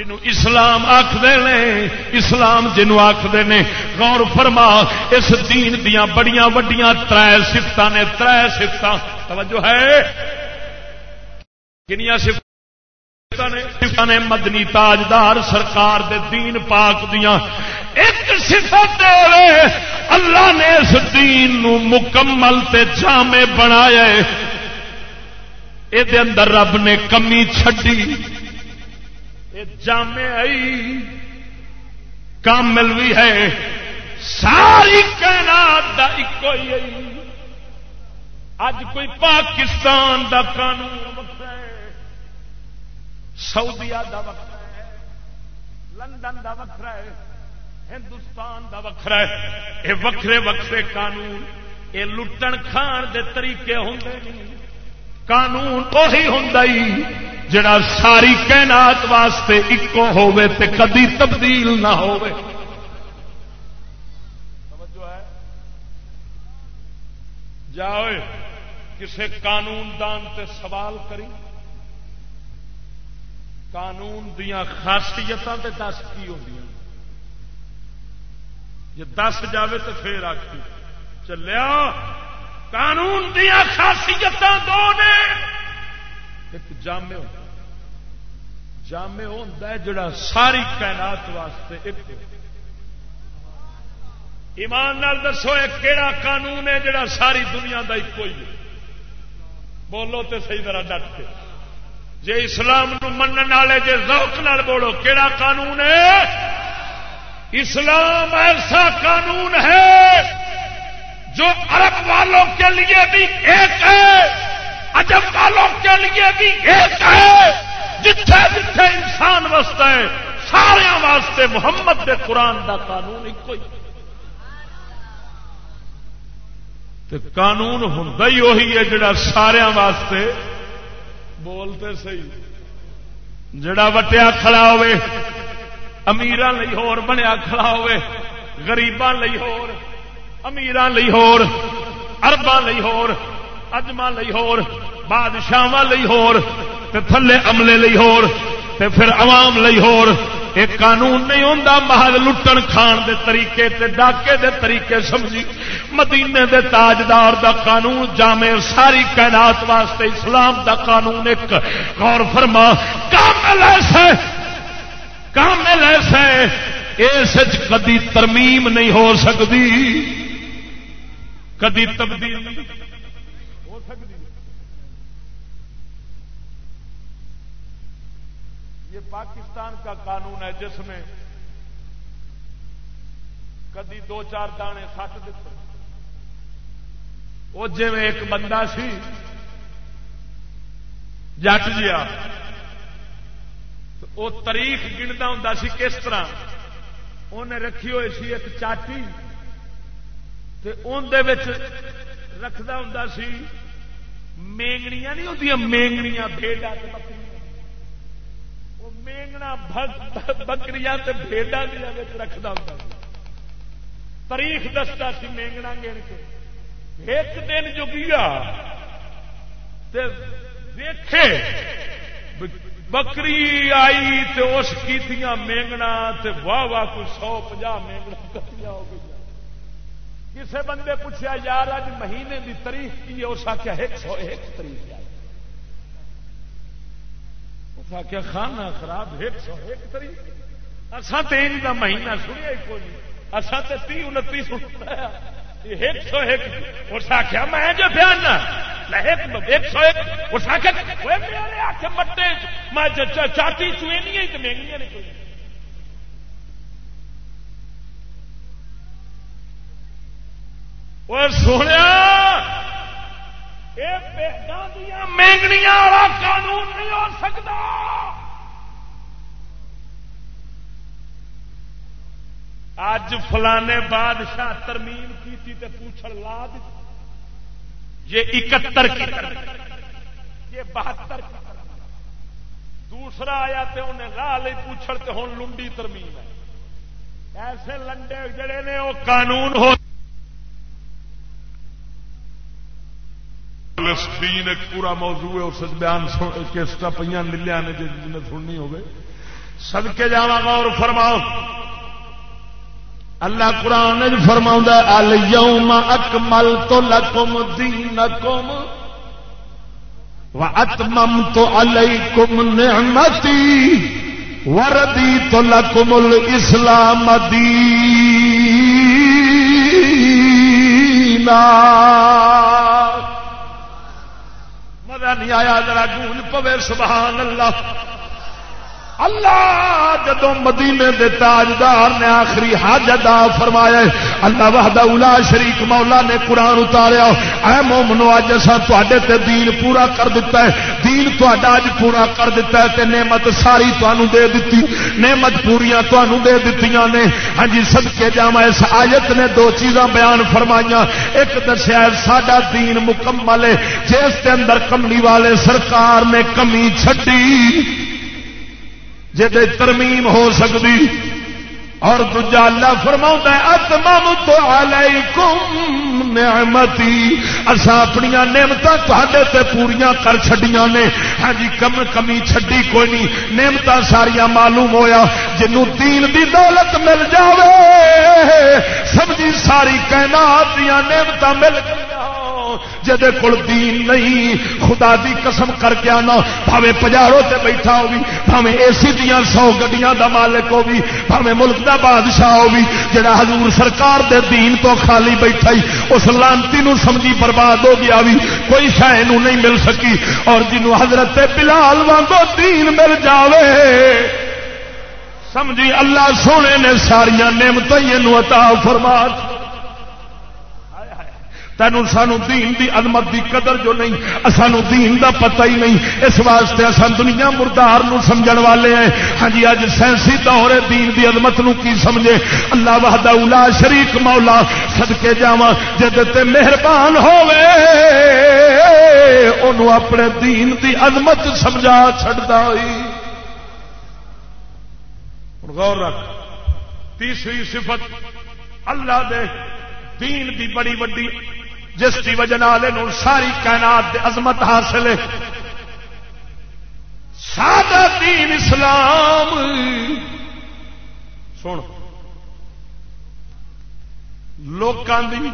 جنو اسلام آخر نے، اسلام جنو آخر نے۔ غور فرما، اس دین دیا بڑیاں وڈیاں تر سفت نے تر سفت توجہ ہے۔ کنیا سفت نے مدنی تاجدار سرکار دے دین پاک دیا ایک صفت اللہ نے اس دین نو مکمل تے جامع بنایا یہ اندر رب نے کمی چڈی جامع آئی کامل بھی ہے۔ ساری کائنات دا ایکو ہی اج کوئی پاکستان دا قانون وکرا ہے۔ سعودیا دا وکرا ہے۔ لندن دا وکرا ہے۔ ہندوستان دا وکرا ہے۔ یہ وکھرے وکھرے قانون۔ یہ لٹن کھان دے طریقے ہوں قانون وہی ہوں جڑا ساری کائنات واسطے ایکو ہوے تے کدی تبدیل نہ ہوے جاؤ کسے قانون دان تے سوال کری۔ قانون دیا خاصیت دس کی ہوں جی دس جاوے تو پھر آخی چلیا، قانون دیا خاصیت دو نے۔ ایک جامع جامع ہوتا ہے جڑا ساری کائنات واسطے ایک ایمان نال دسو کہڑا قانون ہے جڑا ساری دنیا کا ایک ہی بولو تو صحیح طرح ڈٹ کے۔ جی اسلام من والے جی ذوق نال بولو کہڑا قانون ہے؟ اسلام ایسا قانون ہے جو عرب والوں کے لیے بھی ایک ہے عجب والوں کے لیے بھی ایک ہے۔ جتھے جتھے انسان وستا ہے سارا واسطے محمد دے قرآن دا قانون ایک ہی۔ قانون ہوں ہی وہی ہے جڑا سارا واسطے بولتے سی جڑا وٹیا کھڑا ہوے امیران لئی ہور، بنیا کھڑا ہوے غریباں لئی ہور امیران لئی ہور ارباں لئی ہور اجما لئی ہور بادشاہ لئی ہور تے تھلے عملے لئی ہور تے پھر عوام لئی ہور ایک قانون نہیں ہوندا، محل لٹن کھان دے طریقے تے ڈاکے دے طریقے سمجھی۔ مدینے دے تاجدار دا قانون، جامع ساری کائنات واسطے اسلام دا قانون ایک۔ غور فرما، کامل ایسے کامل ایسے اس کدی ترمیم نہیں ہو سکتی کدی تبدیلی یہ پاکستان کا قانون ہے جس میں کدی دو چار دانے سٹ دیتے۔ وہ جی ایک بندہ سی، جٹ جیا۔ وہ تاریخ گنتا ہوں سی کس طرح؟ انہیں رکھی ہوئی سی ایک چاٹی۔ رکھتا ہوں سی، مینگنیاں نہیں ہوتی مینگنیاں بےڈا وہ مینگنا بکری بےڈا دیا رکھتا ہوں تاریخ دستا سی مینگنا گن کے۔ ایک دن جو گیا دیکھے بکری آئی تے اس کیتیاں مینگنا تے واہ واہ کوئی سو پنجا مینگنا کتیاں ہو گئی۔ کسے بندے پوچھا یار اج مہینے دی تاریخ کی ہے؟ اس آخیا ایک سو ایک تاریخ اس آخیا کھانا خراب، ایک سو ایک تاریخ اصا تو یہ مہینہ سنیا ہی اصا تو تی انتی سنتا ہاں۔ ایک سو ایک۔ اس آخیا میں جو بیان ایک سو ایک۔ اس آخیا مٹے۔ میں چاٹی چوئے تو مہنگی نہیں کوئی۔ سونے مہنگنیا والا قانون نہیں ہو سکتا۔ اج فلانے بادشاہ ترمیم کی تے پوچھڑ لا دی یہ اکہتر کی یہ بہتر کی دوسرا آیا تو انہیں راہ لی پوچھڑ تو ہوں لنڈی ترمیم ہے۔ ایسے لنڈے جڑے نے، وہ قانون ہو فلسطین ایک پورا موضوع ہے، اس بیان کیسٹ پہ نلیا نے جنہیں سننی ہوگی۔ سد کے جا اور فرماؤ۔ اللہ قرآن فرما الم اکمل تو لکم دین کم و اتمم تو الم نعمتی وردی تو لکم الاسلام دینا. مزہ نہیں آیا ذرا گونج پوے سبحان اللہ۔ اللہ جدو مدینے دے تاجدار نے آخری حج ادا فرمایا اللہ وحدہ اولا شریک مولا نے قرآن اتاریا۔ اے مومنو اج اصا تے دین پورا کر دیتا ہے۔ دین تا اج پورا کر دیتا ہے تے نعمت ساری تنوع دے دیتی نعمت پوریا تنوع دے دیتیاں نے۔ ہاں جی سد کے جاوا اس آیت نے دو چیزاں بیان فرمائیاں۔ ایک دسیا ساڈا دین مکمل ہے۔ جس کے اندر کملی والے سرکار نے کمی چڈی جی ترمیم ہو سکتی۔ اور دجا اللہ فرما اتمم تو علیکم نعمتی اصا اپنی نعمت تے پوریا کر چڈیا نے۔ ہاں جی کم کمی چڈی کوئی نہیں۔ نعمت ساریا معلوم ہویا، جنوں دین دی دولت مل جاوے۔ سمجھی ساری کہنا دیا نعمت مل گئی جہد کول دین نہیں، خدا دی قسم کر کے آنا، بھاوے پجاروں سے بیٹھا ہوگی بھاوے اے سی دیا سو گڈیاں دا مالک ہوگی بھاوے ملک دا بادشاہ ہوگی جڑا حضور سرکار دے دین تو خالی بیٹھا ہی، اس لانتی نو سمجھی برباد ہو گیا بھی کوئی شہ نہیں مل سکی، اور جنوں حضرت بلال وانگو دین مل جاوے۔ سمجھی اللہ سونے نے ساریا نعمت عطا فرما تینوں سانو دین دی عظمت دی قدر جو نہیں سانو دین دا پتہ ہی نہیں۔ اس واسطے اصل دنیا مردار نو سمجھن والے ہیں۔ ہاں جی اج سائنسی دور دین دی عظمت نو کی سمجھے؟ اللہ وحدہ اولا شریک مولا، صدقے جاواں جد تے مہربان ہوے اونوں اپنے دین دی عظمت سمجھا چھڑدا ہوئی غور رکھ، تیسری صفت اللہ دے دین دی بڑی وڈی جس کی وجہ ساری کائنات عظمت حاصل ہے۔ سادہ دین اسلام۔ سن۔ لوکاں دی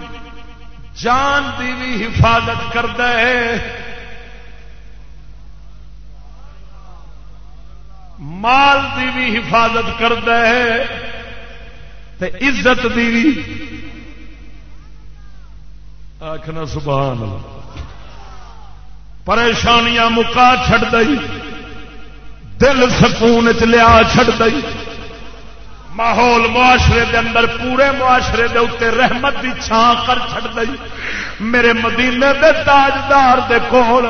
جان دی بھی حفاظت کرد مال دی بھی حفاظت کرد عزت دی بھی آخنا، سبحان پریشانیاں مکا چڑ دئی، دل سکون چ لیا چڑ دئی. ماحول معاشرے دے اندر، پورے معاشرے دے اتنے رحمت کی چھان کر چڑ دئی. میرے مدینے دے تاجدار دے کول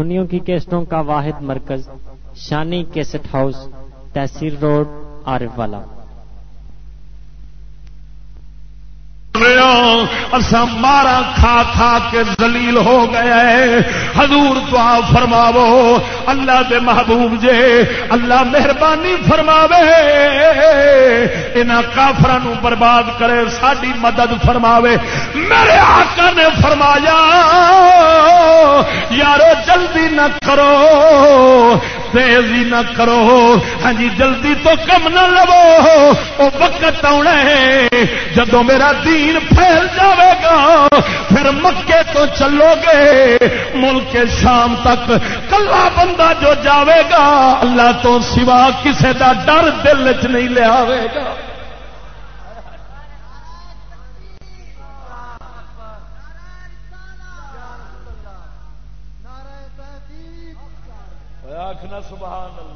سنیوں کی کیسٹوں کا واحد مرکز شانی کیسٹ ہاؤس تحصیل روڈ عارف والا۔ اسا مارا کھا کھا کے زلیل ہو گئے حضور دعا فرماو اللہ دے محبوب جے، اللہ مہربانی فرماوے۔ ان کافر برباد کرے ساری مدد فرماوے۔ میرے آقا نے فرمایا، یارو جلدی نہ کرو۔ تیزی نہ کرو۔ ہاں جی جلدی تو کم نہ لو۔ وہ وقت آنا ہے۔ جدو میرا دین پھیل جاوے گا، پھر مکے تو چلو گے۔ ملک شام تک کلا بندہ جو جاوے گا، اللہ تو سوا کسے دا ڈر دل چ نہیں لیا گا۔ آخنا سبحان اللہ۔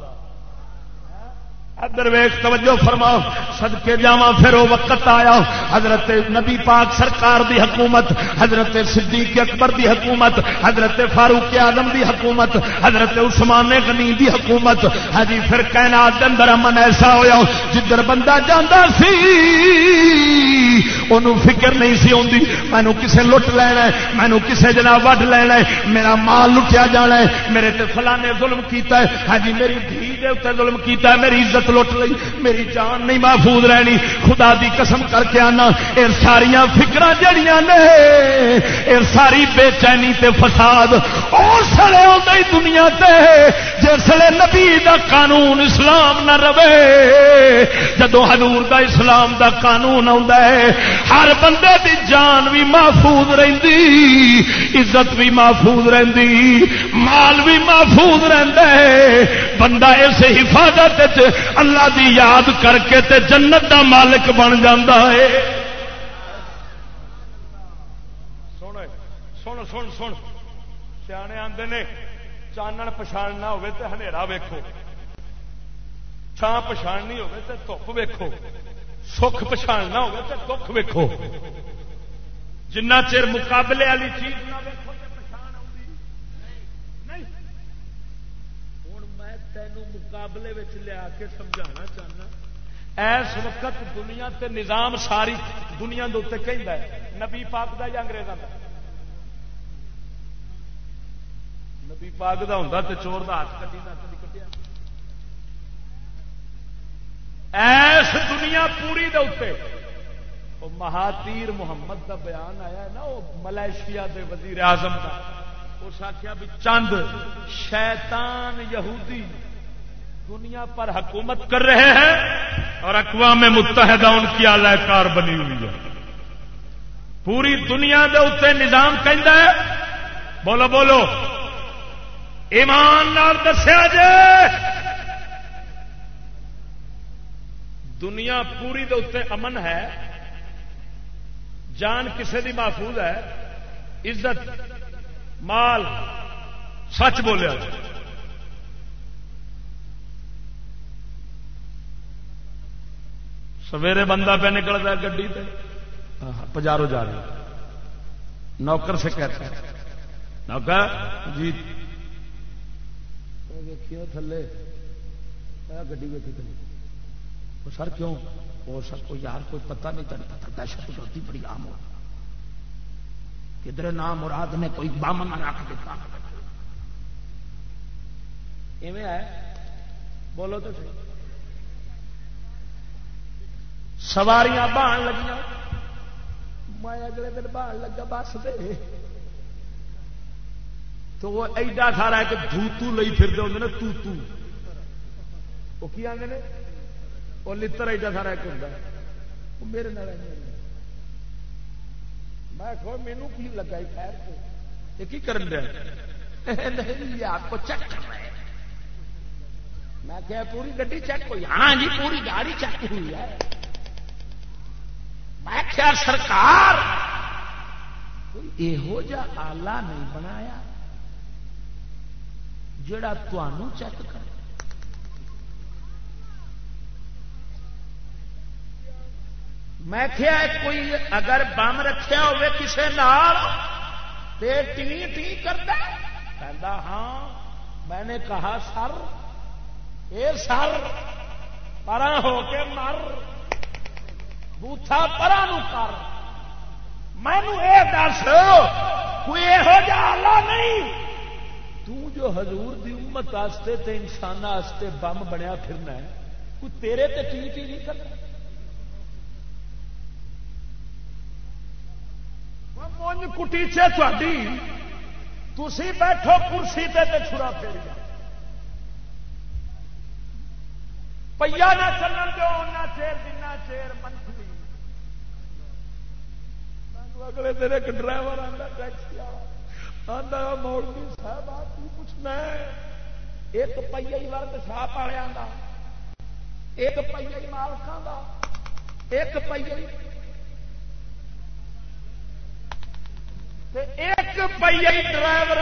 ادر ویخ توجہ فرماؤ سدکے جا پھر وہ وقت آیا۔ حضرت نبی پاک سرکار دی حکومت، حضرت صدیق اکبر دی حکومت، حضرت فاروق آدم دی حکومت، حضرت عثمان غنی دی حکومت۔ ہاں جی پھر کہنا اندر امن ایسا ہوا جدھر بندہ جانا سی انہوں فکر نہیں سی آتی مینو کسے لٹ لینا ہے مینو کسے جنا وڈ لینا ہے۔ میرا مال لٹیا جانا ہے، میرے تے فلانے ظلم کیتا ہے۔ ہاں جی میری دھی دے اتنے ظلم کیتا ہے، میری عزت عزت لٹ لئی، میری جان نہیں محفوظ رہنی۔ خدا دی قسم کر کے آنا۔ یہ ساریا فکر جڑیاں نے یہ ساری بے چینی تے فساد۔ اس لیے دنیا تے جسے نبی دا قانون اسلام نہ رہے۔ جدو حضور دا اسلام دا قانون ہے، ہر بندے دی جان بھی محفوظ رہندی، عزت بھی محفوظ رہندی، مال بھی محفوظ رہندا ہے۔ بندہ اس حفاظت اللہ دی یاد کر کے تے جنت دا مالک بن جاتا ہے۔ سن سن سن سیانے آتے نے، چانن پچھاڑنا ہوے تے ہنیرا ویکھو۔ چھان پچھاڑنی ہوے تے دھوپ ویکھو۔ سکھ پچھاڑنا ہوے تے دکھ ویکھو۔ جنہ چر مقابلے والی چیز نہ ویکھو تے پچھان آتی نہیں ہوں میں تینوں مقابلے لیا کے سمجھانا چاہنا۔ ایس وقت دنیا تے نظام ساری دنیا کے اتنے کہ نبی پاک دا یا انگریزوں کا نبی پاک دا ہوں تو چور دا ہاتھ کٹی نہ کٹی کٹیا۔ ایس دنیا پوری دے اتنے مہاتیر محمد دا بیان آیا ہے نا وہ ملائیشیا دے وزیر اعظم کا اس آخیا بھی چند شیطان یہودی دنیا پر حکومت کر رہے ہیں اور اقوام متحدہ ان کی اعلی کار بنی ہوئی ہے۔ پوری دنیا دے اتنے نظام کہ بولو بولو، ایمان دسیا جے۔ دنیا پوری دے اتنے امن ہے، جان کسے دی محفوظ ہے، عزت مال سچ بولیا سویرے بندہ پہ نکلتا ہے گڈی پہ پجارو جا رہی نوکر سے کہتا ہے۔ نوکر جی۔ تھلے۔ گڈی ویکھی تھلے سر کیوں؟ وہ سر کو یار، کوئی پتہ نہیں تھا پتا دہشت گردی بڑی عام ہو۔ کدھر نام مراد نے کوئی بم نہ رکھ دیتا۔ ایویں ہے؟ بولو تو صحیح۔ سواریاں بہان لگیا میں اگلے دن بہان لگا بس دے۔ تو وہ ایڈا سارا ایک دھوتو لئی پھرتے ہوں نا تو تو وہ کی آدھے وہ لڑ ایڈا سارا ایک ہوتا وہ میرے نال۔ میں مینو کی لگا خیر یہ کی کرن دیا نہیں جی، آپ کو چیک کر رہے میں کیا پوری گڈی چیک ہوئی۔ ہاں جی پوری گاڑی چیک ہوئی ہے۔ میں کیا سرکار یہو جا آلہ نہیں بنایا، جڑا تنوع چیک کر میں کیا کوئی اگر بم رکھا ہوئے کسی نال ٹی ٹی کرتا کہتا ہاں میں نے کہا سر، اے سر، پرا ہو کے مر، بوتھا پرا نو کر۔ مینو یہ دس، کوئی یہو جہ نہیں۔ تو جو حضور دی امت آستے تے انسان آستے بم بنیا پھرنا ہے، کوئی تیرے تے ٹی ٹی نہیں کرنا مونج کٹیچے تھی تھی بیٹھو کرسی تے تے چھڑا پھر پیا نہ چلن دو نہ چیر دن چیر منتھلی اگلے دن ایک ڈرائیور آتا ٹیکسی آتا مولوی صاحب آپ کی پوچھنا ہے ایک پہیا ہی ورد شاپ والوں ایک پہیا ہی مالکوں کا ایک پہیا ہی ایک پہیا ڈرائیور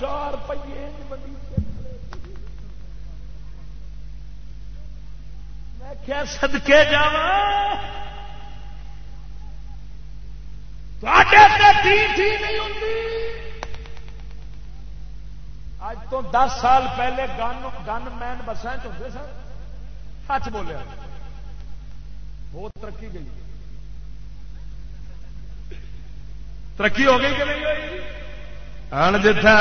چار پہیے میں کیا سدکے جا نہیں اج تو دس سال پہلے گن گن مین بسان چلتے سر سچ بولیا۔ بہت ترقی گئی۔ ترقی ہو گئی کہ نہیں ہوئی؟ ہن جتھا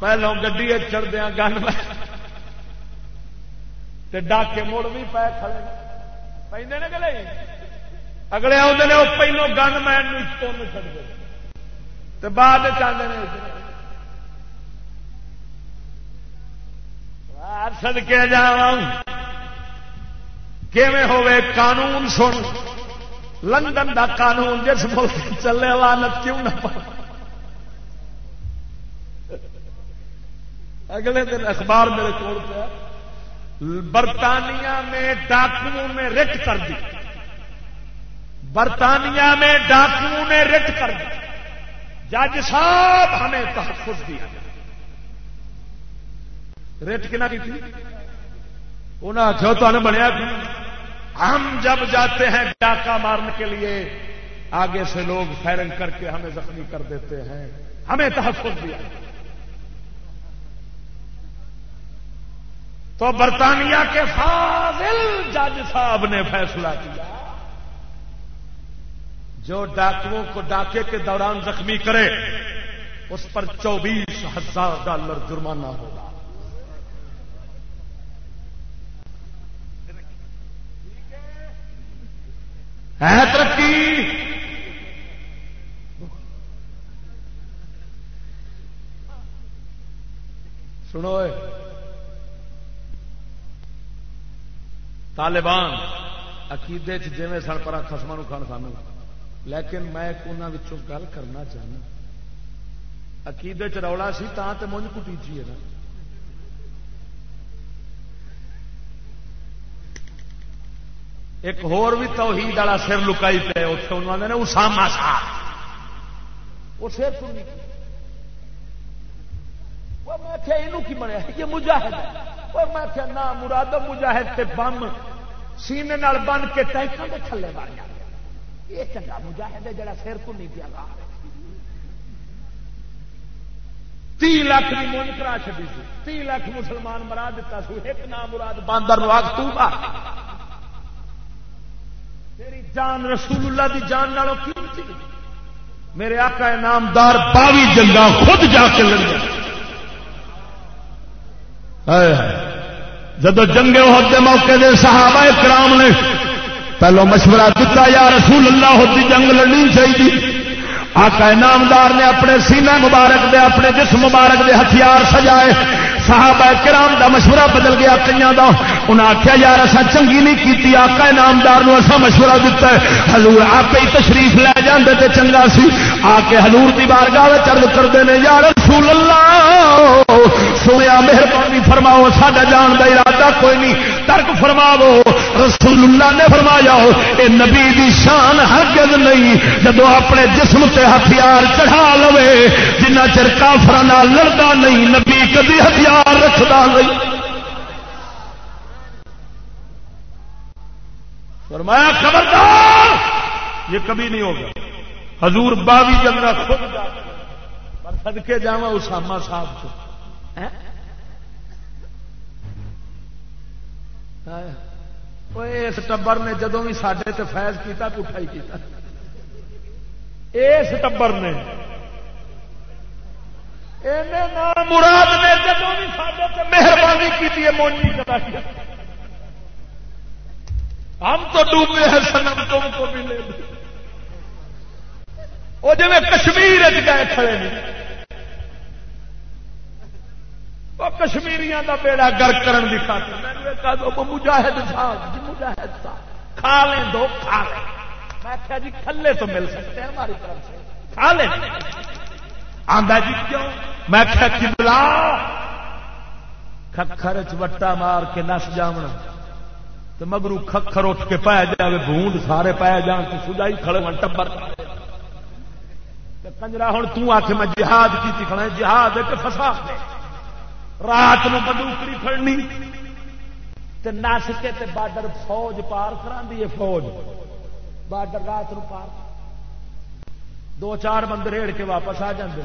پہلو گڈی چڑھدیا گن ڈاکے مڑ بھی پے کھڑے۔ پہ کہ نہیں؟ اگلے آتے ہیں وہ پہلو گن مین تم چڑھتے بعد چاہتے ہیں سد کے جا ہوے قانون سن۔ لندن دا قانون جس ملک چلے لانت کیوں نہ اگلے دن اخبار میرے کو برطانیہ میں ڈاکوؤں نے رٹ کر دی۔ برطانیہ میں ڈاکوؤں نے رٹ کر دی۔ جج صاحب ہمیں تحفظ دیا۔ رٹ کنا کی تھی؟ انہیں آخو تو بنیا ہم جب جاتے ہیں ڈاکہ مارنے کے لیے، آگے سے لوگ فائرنگ کر کے ہمیں زخمی کر دیتے ہیں۔ ہمیں تحفظ دیا۔ تو برطانیہ کے فاضل جج صاحب نے فیصلہ کیا۔ جو ڈاکوؤں کو ڈاکے کے دوران زخمی کرے، اس پر چوبیس ہزار ڈالر جرمانہ ہوگا۔ ہے ترقی؟ سنو طالبان، عقیدے جی سن پر خسما کھان سانو لیکن میں ایک گل کرنا چاہنا۔ عقیدے چ رولا سی تو مجھ کٹیچی ہے نا۔ ایک ہور بھی توحید والا سر لکائی پہ اتنے انہوں نے اسامہ صاحب۔ وہ سر تو میں کیا یہ کی بنیا یہ مجاہد ہے۔ میں کیا نہ مراد مجاہد تے بم سینے نال بن کے ٹینکوں کے تھلے مار ماریا یہ چنگا مجاہد ہے جڑا سر تو نہیں پیا گا تی لاکھ کی من کرا چی سی۔ تی لاکھ مسلمان مرا دیتا سو ایک نام مراد باندر نواز تو تیری جان رسول اللہ دی جان نالوں کی میرے آقا نامدار باوی جنگا خود جا کے لڑ جب جنگے ہوتے موقع دے صحابہ کرام نے پہلو مشورہ دیتا یا رسول اللہ ہوتی جنگ لڑنی چاہیے۔ آقا نامدار نے اپنے سینے مبارک دے، اپنے جسم مبارک دے ہتھیار سجائے۔ صحابہ کرام دا مشورہ بدل گیا کئی دا؟ انہیں آخیا یار اصا چنگی نہیں کی آقا نامدار اصا مشورہ دیتا ہے۔ ہلور آپ ہی تشریف لے جاندے تے چنگا سی۔ آ کے ہلور کی بارگاہ چرد کرتے ہیں یار رسول اللہ سویا مہربانی فرماؤ، ساڈا جان کا ارادہ کوئی نہیں، ترک فرماو رسول اللہ نے فرمایا، اے نبی دی شان ہرگز نہیں جب اپنے جسم سے ہتھیار چڑھا لو جنہ چر کافر لڑتا نہیں، نبی کبھی ہتھیار رکھتا نہیں۔ فرمایا، خبردار، یہ کبھی نہیں ہوگا۔ حضور باوی جنگا خود پر سدکے جا اسامہ صاحب سے اس ٹبر نے جدو بھی سڈے تے فیض کیتا پٹھا ہی کیتا۔ اس ٹبر نے۔ مراد نے جدو بھی سڈے مہربانی کی مونی کرائی ہم تو ڈوبے ہیں سنم تم کو بھی لے وہ جی کشمیر گئے کھڑے نہیں وہ کشمیریاں کا بیڑا گر کرن دی خاطر۔ مجاہد صاحب جی مجاہد صاحب۔ کھا لیں دو، کھا لیں۔ میں کہا جی کھلے تو مل سکتے ہیں ہماری طرف سے۔ کھا لیں۔ آندا جی کیوں؟ میں کہا جی، کبلا کھکھر چٹا مار کے نس جامنا تو مگرو کھکھر اٹھ کے پایا جائے بونڈ سارے پایا جان، تو سجائی کھڑے من ٹبر۔ کنجرا ہوں تک میں جہاد کی کھڑا ہاں، جہاد ایک فساد دے رات نو بندوکری فڑنی نس کے تے بارڈر فوج پار کرا دی فوج۔ بارڈر رات نو پار۔ دو چار بندے ریڑ کے واپس آ جاندے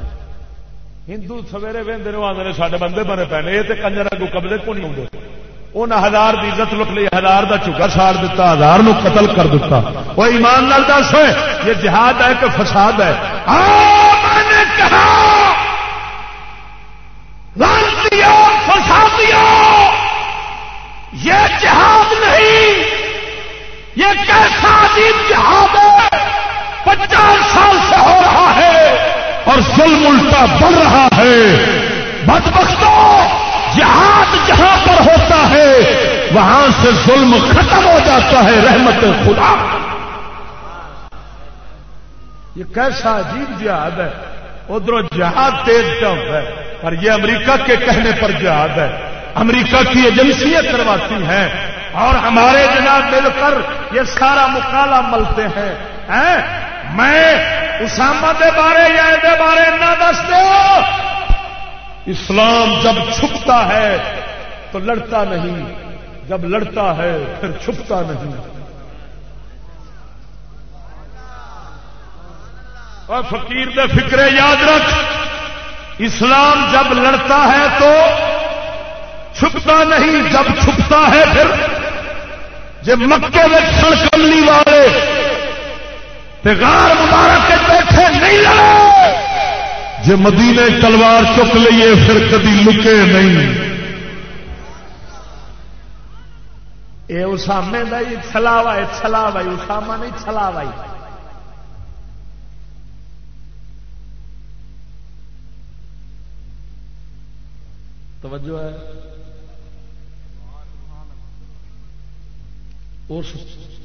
ہندو سویرے وہدے آدھے سارے بندے بنے پے یہ تو کنجر کو قبضے کو نہیں آتے انہیں ہزار کی عزت لٹ لی، ہزار کا چوکا ساڑ دیتا ہزار نو قتل کر دیتا وہ ایمان لال دس یہ جہاد ہے کہ فساد ہے۔ میں نے کہا یہ جہاد نہیں، یہ کیسا عجیب جہاد ہے۔ پچاس سال سے ہو رہا ہے اور ظلم الٹا بڑھ رہا ہے۔ بد جہاد جہاں پر ہوتا ہے، وہاں سے ظلم ختم ہو جاتا ہے۔ رحمت خدا۔ یہ کیسا عجیب جہاد ہے۔ ادھر جہاد تیز کیا ہوتا ہے۔ اور یہ امریکہ کے کہنے پر جہاد ہے۔ امریکہ کی ایجنسیاں کرواتی ہیں اور ہمارے جناب مل کر یہ سارا مکالا ملتے ہیں۔ میں اسامہ دے بارے یا دے بارے نہ دس دو اسلام جب چھپتا ہے تو لڑتا نہیں۔ جب لڑتا ہے پھر چھپتا نہیں۔ اور فقیر دے فکرے یاد رکھ۔ اسلام جب لڑتا ہے تو چھپتا نہیں، جب چھپتا ہے پھر جب مکے میں کھڑ والے غار مبارک کے بیٹھے نہیں لڑے۔ جی مدینے تلوار چک لیے، پھر کبھی لکے نہیں۔ یہ اسامے کا ہی چھلاوا ہے چھلاوا اسامہ نہیں چھلاوا توجہ ہے۔ اس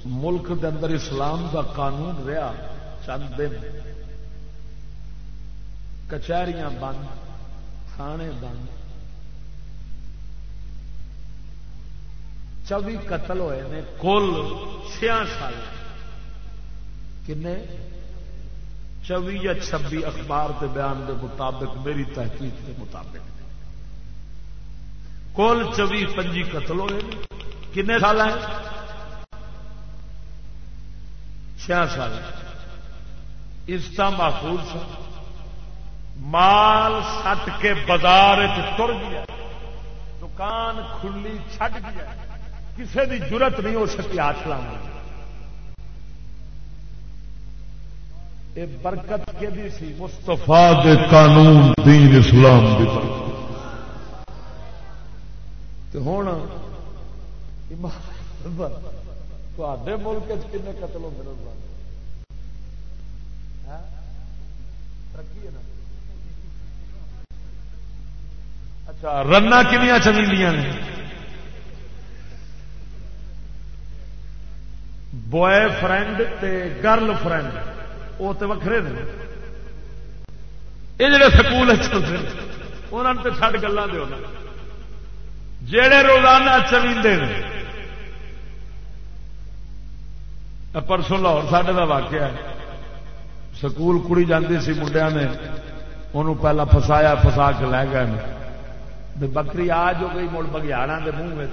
ملک دے اندر اسلام دا قانون رہا چند دن۔ کچہریاں بند، تھانے بند۔ چوبی قتل ہوئے نے، کل چھیا سال۔ کنے؟ چوبی یا چھبی اخبار کے بیان کے مطابق، میری تحقیق کے مطابق۔ کل چوبی پنجی قتل ہوئے کنے سال ہیں چھ سال۔ عزت محفوظ مال سٹ کے بازار تر گیا۔ دکان کھلی چھٹ گیا۔ کسی کی ضرورت نہیں ہو سکی ہاتھ لانا یہ برکت کے بھی سی مستفا قانون دین اسلام ہوں تے ملک کن قتل ہوتے ہاں؟ ترقی ہے نا؟ اچھا رنا کنیا چمیلیاں نے؟ بوائے فرینڈ تے گرل فرینڈ وہ تو وکھرے نے۔ یہ جڑے سکول چلتے انہوں نے تو چھ گلوں دے جڑے روزانہ چویندے پرسوں لاہور ساڈے کا واقعہ ہے۔ سکول کڑی جاتی سی منڈیا نے۔ انہوں پہلا فسایا فسا کے لے گئے بکری آ جو گئی مڑ بگیاڑا کے منہ میں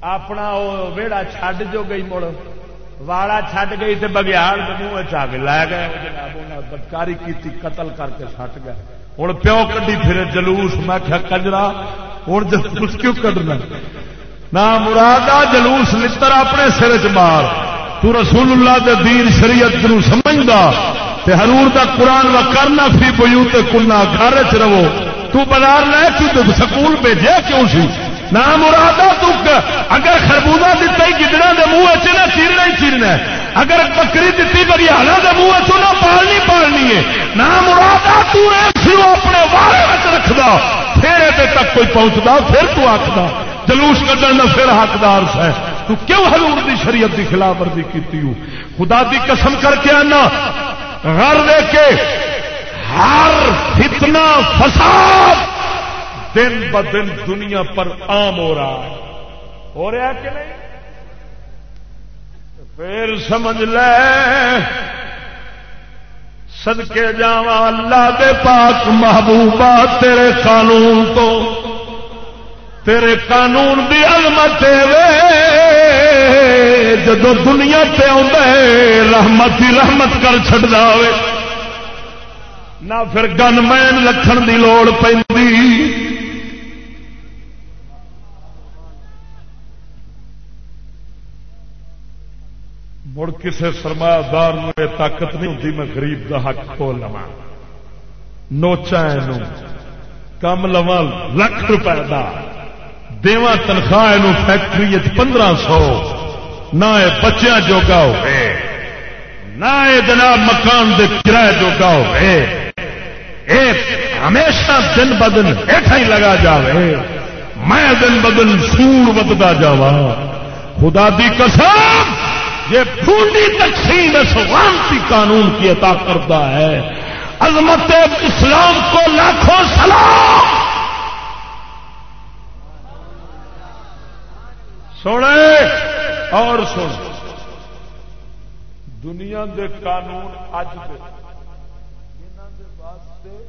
اپنا وہ ویڑا چھڈ جو گئی مڑ، واڑا چھڈ گئی تو بگیاڑ کے منہ چ کے لے گئے۔ بدکاری کی قتل کر کے سٹ گئے۔ ہوں پیو کڈی پھر جلوس۔ میں کجرا ہوں جلوس کیوں کڈنا؟ نہ مرادہ جلوس لطر اپنے سر چ مار۔ تو رسول اللہ دے دین شریعت نو سمجھدا تے حرور دا قرآن و کرنا فی بیوت کنا، گھر چ رہو۔ تو بازار لے کیوں تو سکول بھیجے کیوں سی؟ نہ مرادہ تو اگر خربوزہ دتا ہی گدڑا دے منہ چ نہ چیرنا ہی چیرنا ہے۔ اگر بکری دتی بریالا دے منہ چ نہ پالنی پالنی ہے۔ نہ مرادہ تو سی اپنے والے رکھدا۔ پھر یہ تک کوئی پہنچتا پھر تو آخدا جلوس کٹن کا پھر حقدار ہے تو کیوں حضور دی شریعت دی خلاف ورزی کی خدا دی قسم کر کے آنا۔ گھر دے کے ہر فتنا فساد دن ب دن دنیا پر عام ہو رہا ہے۔ ہو رہا کہ نہیں؟ پھر سمجھ لے۔ سدکے جا اللہ دے پاک محبوبہ تیرے قانون تو۔ تیرے قانون دی علمت جدو دنیا پہ رحمت ہی رحمت کر چڑا نہ پھر گن مین لکھن دی لوڑ پہ مڑ کسی سرمایہ دار یہ طاقت نہیں ہوتی، میں غریب دا حق کھول لوا نوچا کم لوا لکھ روپئے کا دوا تنخواہ فیکٹری پندرہ سو۔ نہ بچیا جوگا ہو نہ جناب مکان دے کرایہ جوگا ہو ہمیشہ دن بدن ایٹھا ہی لگا جاوے۔ میں دن بدن سور بدتا جا خدا دی قسم! یہ پھوٹی تقسیم اس وانتی قانون کی عطا کرتا ہے۔ عظمت اسلام کو لاکھوں سلام۔ سونے اور سن۔ دنیا دے قانون اج دے۔ واسطے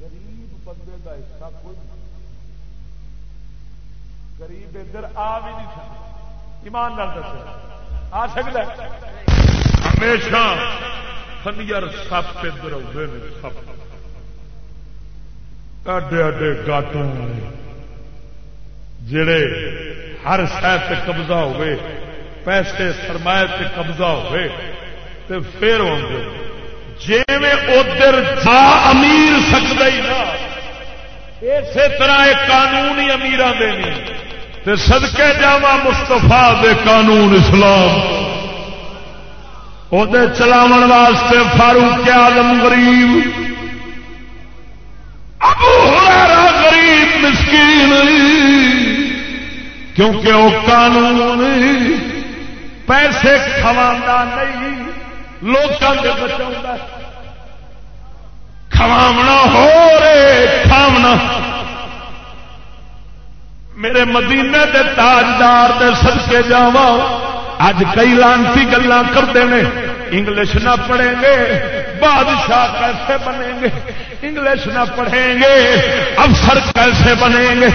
غریب بندے کا حصہ کوئی غریب ادھر آ بھی نہیں سکتا۔ ایمان نال دس آ سکتا ہمیشہ خنجر سپ ادھر آتے ہیں سپ۔ اڈے اڈے گاٹوں جڑے ہر شہر سے قبضہ ہوئے، پیسے سرمایہ سے قبضہ ہوئے تو پھر آدھے جی میں ادھر جا امیر سکتا ہی نا اسی طرح یہ قانون ہی امیر دینی تے سدکے جا مستفا دے قانون اسلام۔ وہ چلاو واسطے فاروق آدم غریب۔ ابو غریب مسکین۔ کیونکہ وہ قانون پیسے کھوا نہیں لوگوں کے بچا کھواونا ہو رے کھاونا میرے مدینے دے تاجدار دے سد کے جاوا اج کئی لانتی گلا کرتے ہیں انگلش نہ پڑھیں گے۔ بادشاہ کیسے بنیں گے؟ انگلش نہ پڑھیں گے، افسر کیسے بنیں گے؟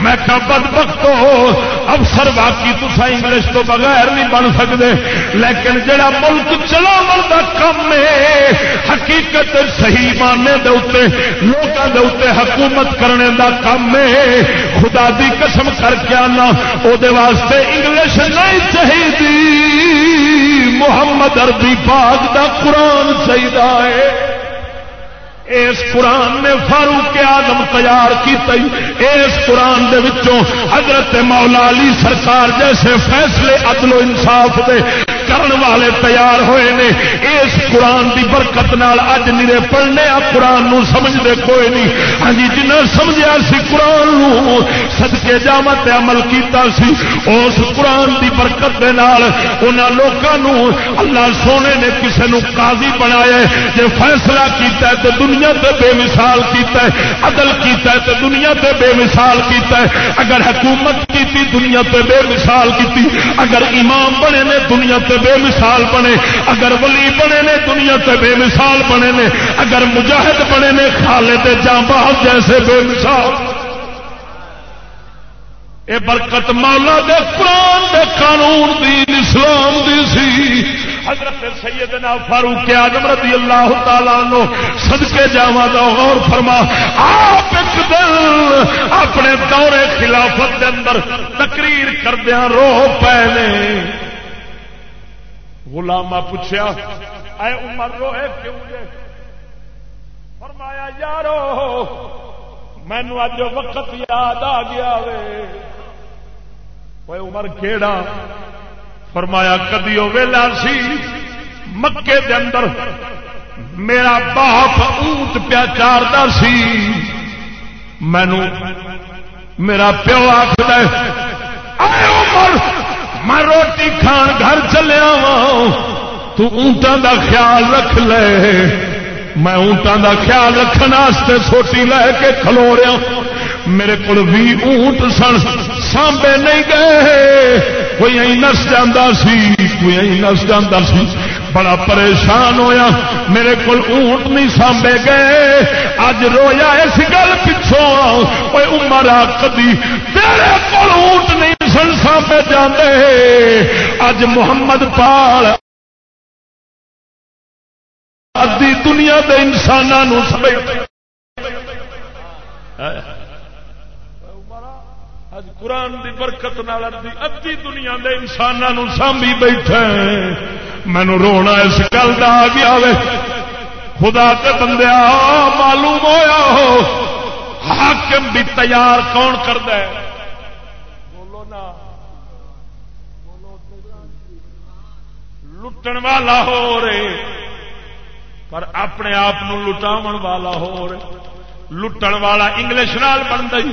میں کیا بد بخت ہو افسر باقی تصا انگلش تو بغیر نہیں بن سکتے لیکن جڑا ملک چلا مرتا کم ہے، حقیقت صحیح ماننے دے اتنے لوگوں دے اتنے حکومت کرنے دا کم ہے۔ خدا دی قسم کر کے آنا وہ واسطے انگلش نہیں چاہیے محمد اربی پاک دا قرآن چاہیے اس قرآن نے فاروق آدم تیار کی اس قرآن دے وچوں حضرت مولا علی سرکار جیسے فیصلے عدل و انصاف دے کرن والے تیار ہوئے نے۔ اس قرآن دی برکت نال اج نیرے پڑھنے آ، قرآن نو سمجھتے کوئی نہیں۔ ہاں جی جنہ سمجھا سی قرآن نو سدکے جامت عمل کیتا سی، اس قرآن دی برکت دے نال انہاں لوکاں نو اللہ سونے نے کسے نو قاضی بنایا جے فیصلہ کیتا ہے تے دنیا تے بے مثال کیتا ہے، عدل کیتا ہے تے دنیا تے بے مثال کیتا ہے۔ اگر حکومت کیتی، دنیا تے بے مثال کیتی۔ اگر امام بنے نے، دنیا تے تے بے مثال بنے، اگر ولی بنے نے، دنیا تے بے مثال بنے نے، اگر مجاہد بنے نے خالد جاں بہت جیسے بے مثال۔ اے برکت مولا دے قرآن دے قانون دین اسلام دی سی۔ حضرت سیدنا فاروق اعظم رضی اللہ تعالی نو صدقے جاواں دا غور فرما، آپ ایک دن اپنے دور خلافت دے اندر تقریر کردیاں رو پے نے۔ غلامہ پوچھا اے عمر روئے کیوں جے؟ فرمایا، یارو مینو اج وقت یاد آ گیا وے۔ عمر کیڑا؟ فرمایا، کدی وہ ویلا سی مکے دے اندر میرا باپ اونٹ پیا چارتا سی۔ مینو میرا پیو آخر میں روٹی کھان گھر چلیا وا اونٹان دا خیال رکھ لے۔ میں اونٹان دا خیال رکھنے سوٹی لے کے کھلو رہا میرے کو اونٹ سن، سانبے نہیں گئے۔ کوئی نس جانا سی، کوئی نس جانا سی۔ بڑا پریشان ہویا۔ میرے کو اونٹ نہیں سانبے گئے۔ اج رویا اس گل پچھوں۔ کوئی عمر آ کدی تیرے کو اونٹ نہیں سن، سانبے جاندے۔ اج محمد پال ادی دنیا کے انسانوں سمجھ اج قرآن دی برکت نال ادی دنیا دے انسانوں سانبھی بیٹھے مینو رونا اس گل کا آ گیا وے۔ خدا کے بندے معلوم ہویا ہو۔ حاکم بھی تیار کون کرد بولو نا۔ لٹن والا ہو رہے۔ پر اپنے آپ لٹاو والا ہو رہے۔ لٹن والا انگلش نال بن گئی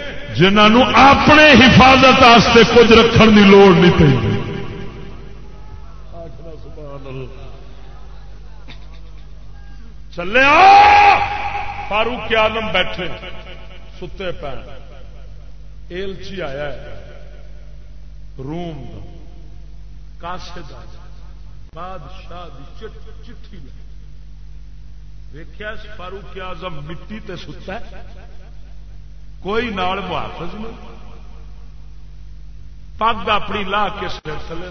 جنہوں اپنے حفاظت کچھ رکھن کی لوڑ نہیں پی چلے فاروق آلم بیٹھے. ستے پہ ایلچی آیا ہے. روم کاسے بادشاہ چٹھی ویخیا فاروق آزم مٹی تے ستا ہے. کوئی نال محافظ نہیں۔ پگ اپنی لا کے سر تھلے۔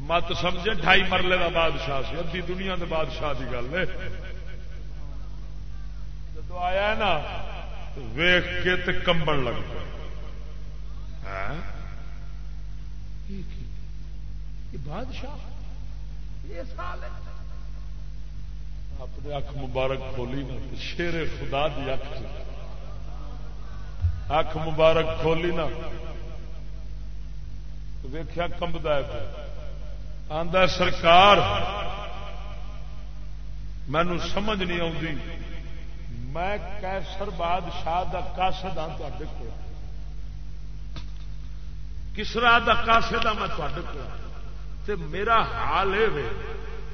مت سمجھے، ڈھائی مرلے کا بادشاہ سی ادی دنیا کے بادشاہ کی گل ہے۔ جب آیا نا ویخ کے تے کمبن لگ پہ ہاں؟ بادشاہ؟ یہ سال ہے اپنے اکھ مبارک کھولی نا شیر خدا دی اکھ اکھ مبارک کھولی نا ویخیا کمبدا ہے آدھا سرکار مینو سمجھ نہیں آتی میں کیسر بادشاہ کا کاسد ہاں تے کو کسرا کا کاسد ہاں میں تے میرا حال یہ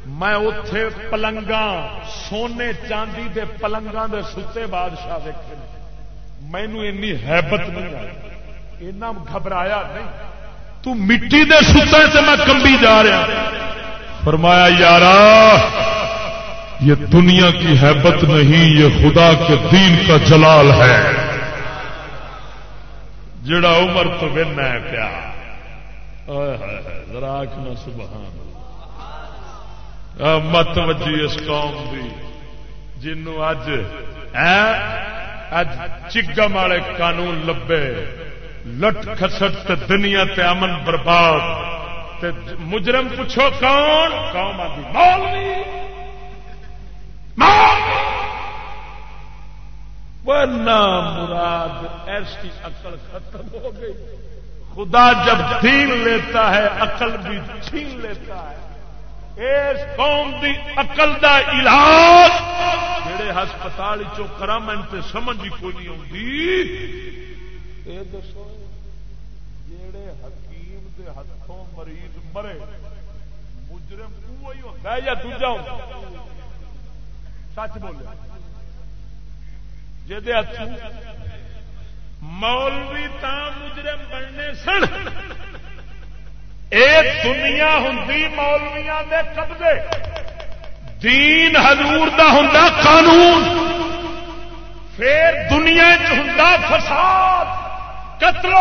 میں اتے پلنگا سونے چاندی دے پلنگا دے ستے بادشاہ دیکھے مینو اینی حیبت نہیں آئی۔ اینا گھبرایا نہیں۔ تو مٹی دے ستے سے میں کمبی جا رہا۔ فرمایا، یارا، یہ دنیا کی حیبت نہیں، یہ خدا کے دین کا جلال ہے۔ جڑا عمر تو بن ہے پیا۔ ذرا آخنا سبحان مت وجی اس قوم دی۔ جنوں اج اج چگم والے قانون لبے۔ لٹ خسٹ دنیا تے امن برباد۔ تے مجرم پوچھو کون؟ قوم آدھی۔ مولوی! مراد ایسی عقل ختم ہو گئی۔ خدا جب دین لیتا ہے، عقل بھی چھین لیتا ہے۔ اس قوم دی عقل دا علاج جڑے ہسپتال چرامن تے سمجھ ہی کوئی نہیں آتی دسو، جڑے حکیم دے ہاتھوں مریض مرے، مجرم وہی ہوتا ہے یا دوجا ہوتا سچ بولے جی مولوی تا مجرم بننے سن اے دنیا ہوں مولویا دے قبضے۔ دین حضور دا ہوں قانون۔ پھر دنیا ہوں فساد قتل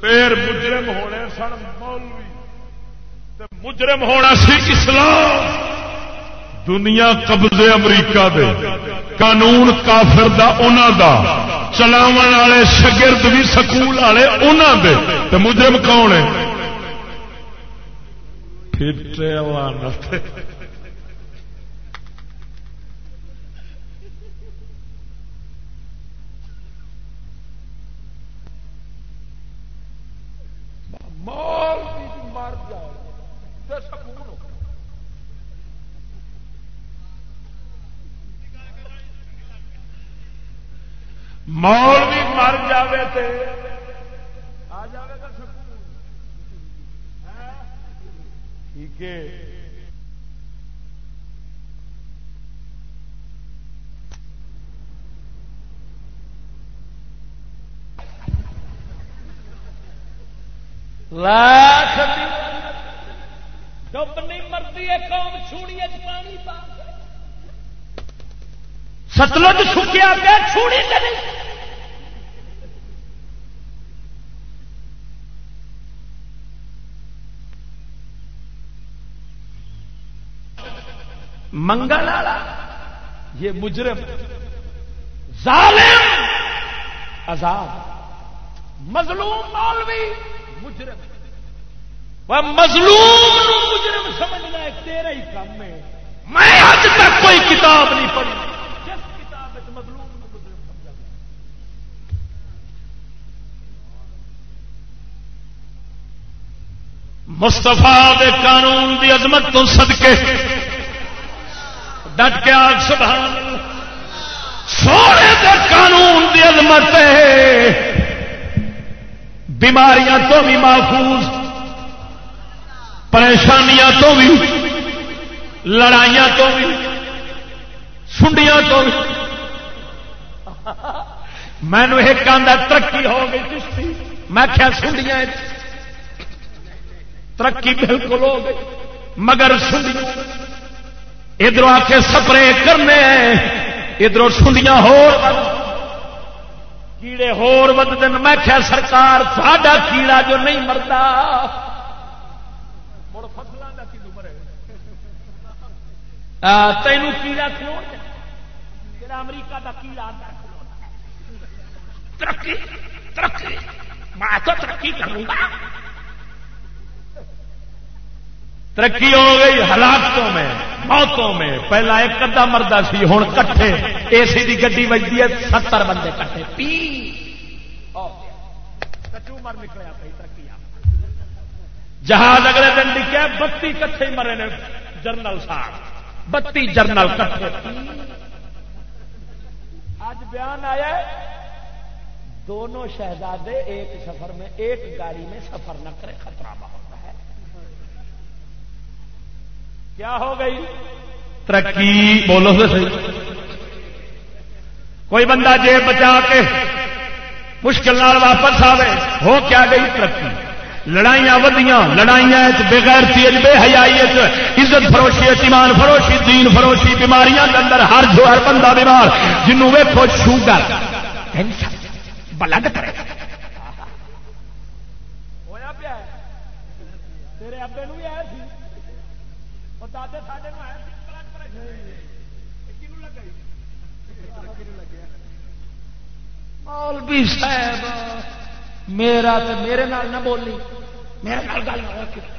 پھر مجرم ہونے سن مولوی مجرم ہونا سی اسلام۔ دنیا قبضے امریکہ دے۔ قانون کافر دا انہاں دا۔ چلاو والے شگرد بھی سکول والے انہاں دے۔ تے مجرم کون ہے؟ مال مر جائے۔ مول بھی مر جائے تو آ جائے گا سکون ٹھیک ہے۔ لاکھ ڈب نہیں مرتی ہے قوم چھوڑی پانی پا ستلج سکیا گیا چھوڑی نہیں۔ منگل والا، یہ مجرم، ظالم آزاد مظلوم مولوی، مجرم۔ وہ مظلوم مجرم سمجھنا ہے، تیرا ہی کام ہے۔ میں آج تک کوئی کتاب نہیں پڑھی جس کتاب مظلوم مجرم سمجھا مستفا قانون دی عظمت تو صدقے۔ ڈٹ کے آگ، سبحان سونے دے قانون دی عظمت بیماریاں تو بھی محفوظ، پریشانیاں تو بھی، لڑائیاں تو بھی، سنڈیاں تو بھی۔ مینو ایک آدھا ترقی ہو گئی چشتی۔ میں کیا سنڈیاں ترقی بالکل ہو گئی۔ مگر ادھر آ کے سپرے کرنے ادھر سنڈیاں کیڑے ہور ود میں کیا سرکار، ساڈا کیڑا جو نہیں مرتا تینوں کیڑا کھلو امریکہ کا کیڑا ترقی ترقی۔ میں تو ترقی کروں گا۔ ترقی ہو گئی ہلاکتوں میں، موتوں میں۔ پہلا ایک ادا مردہ سی ہوں کٹھے۔ اے سی کی گڈی بجتی ہے، ستر بندے کٹھے۔ پی۔ نکلیا ترقی جہاز اگلے دن لکھا بتی کٹھے مرے نے جرنل صاحب۔ بتی جرنل کٹھے۔ آج بیان آیا دونوں شہزادے ایک سفر میں، ایک گاڑی میں سفر نہ کرے، خطرہ بہت۔ کیا ہو گئی؟ ترقی بولو سے صحیح۔ کوئی بندہ جیب بچا کے مشکل نال واپس آئے ہو کیا گئی ترقی؟ لڑائیاں ودیاں لڑائیاں بغیر چیز بے حیائی عزت فروشی ایمان فروشی دین فروشی بیماریاں اندر ہر جو ہر بندہ بیمار جنوں ویکو شوگر۔ بلڈ کرے تیرے ابے بھی آیا سی دادے ساڈے آیا مولوی صاحب میرا تو میرے نال نہ بولی میرے نال گل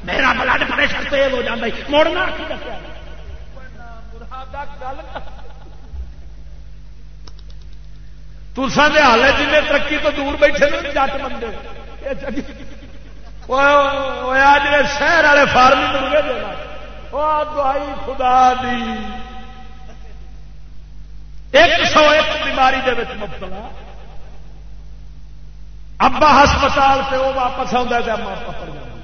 میرا بلڈ پریشر تیز ہو جاتا مڑنا ترسان دے حال ہے جن ترقی تو دور بیٹھے نا جٹ بندے جی شہر والے فارمی دینا دعائی خدا دی. ایک سو ایک بیماری دے مبتلا ابا ہسپتال سے وہ واپس آتا ہے اما پکڑ جاتی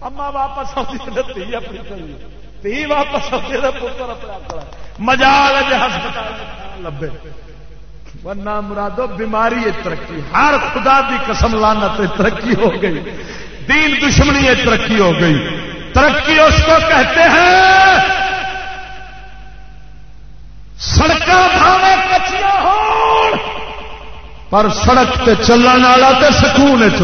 اما واپس آتی تھی اپنی کری تھی واپس آتی ہے پتر اپنا مزاج ہے۔ ہسپتال لبے۔ ورنہ مرادو بیماری ترقی، ہر خدا دی قسم لانا ترقی ہو گئی۔ دین دشمنی ترقی ہو گئی۔ ترقی اس کو کہتے ہیں سڑکیں بھاوے کچیا ہو پر سڑک تے چلن والا تو سکون چ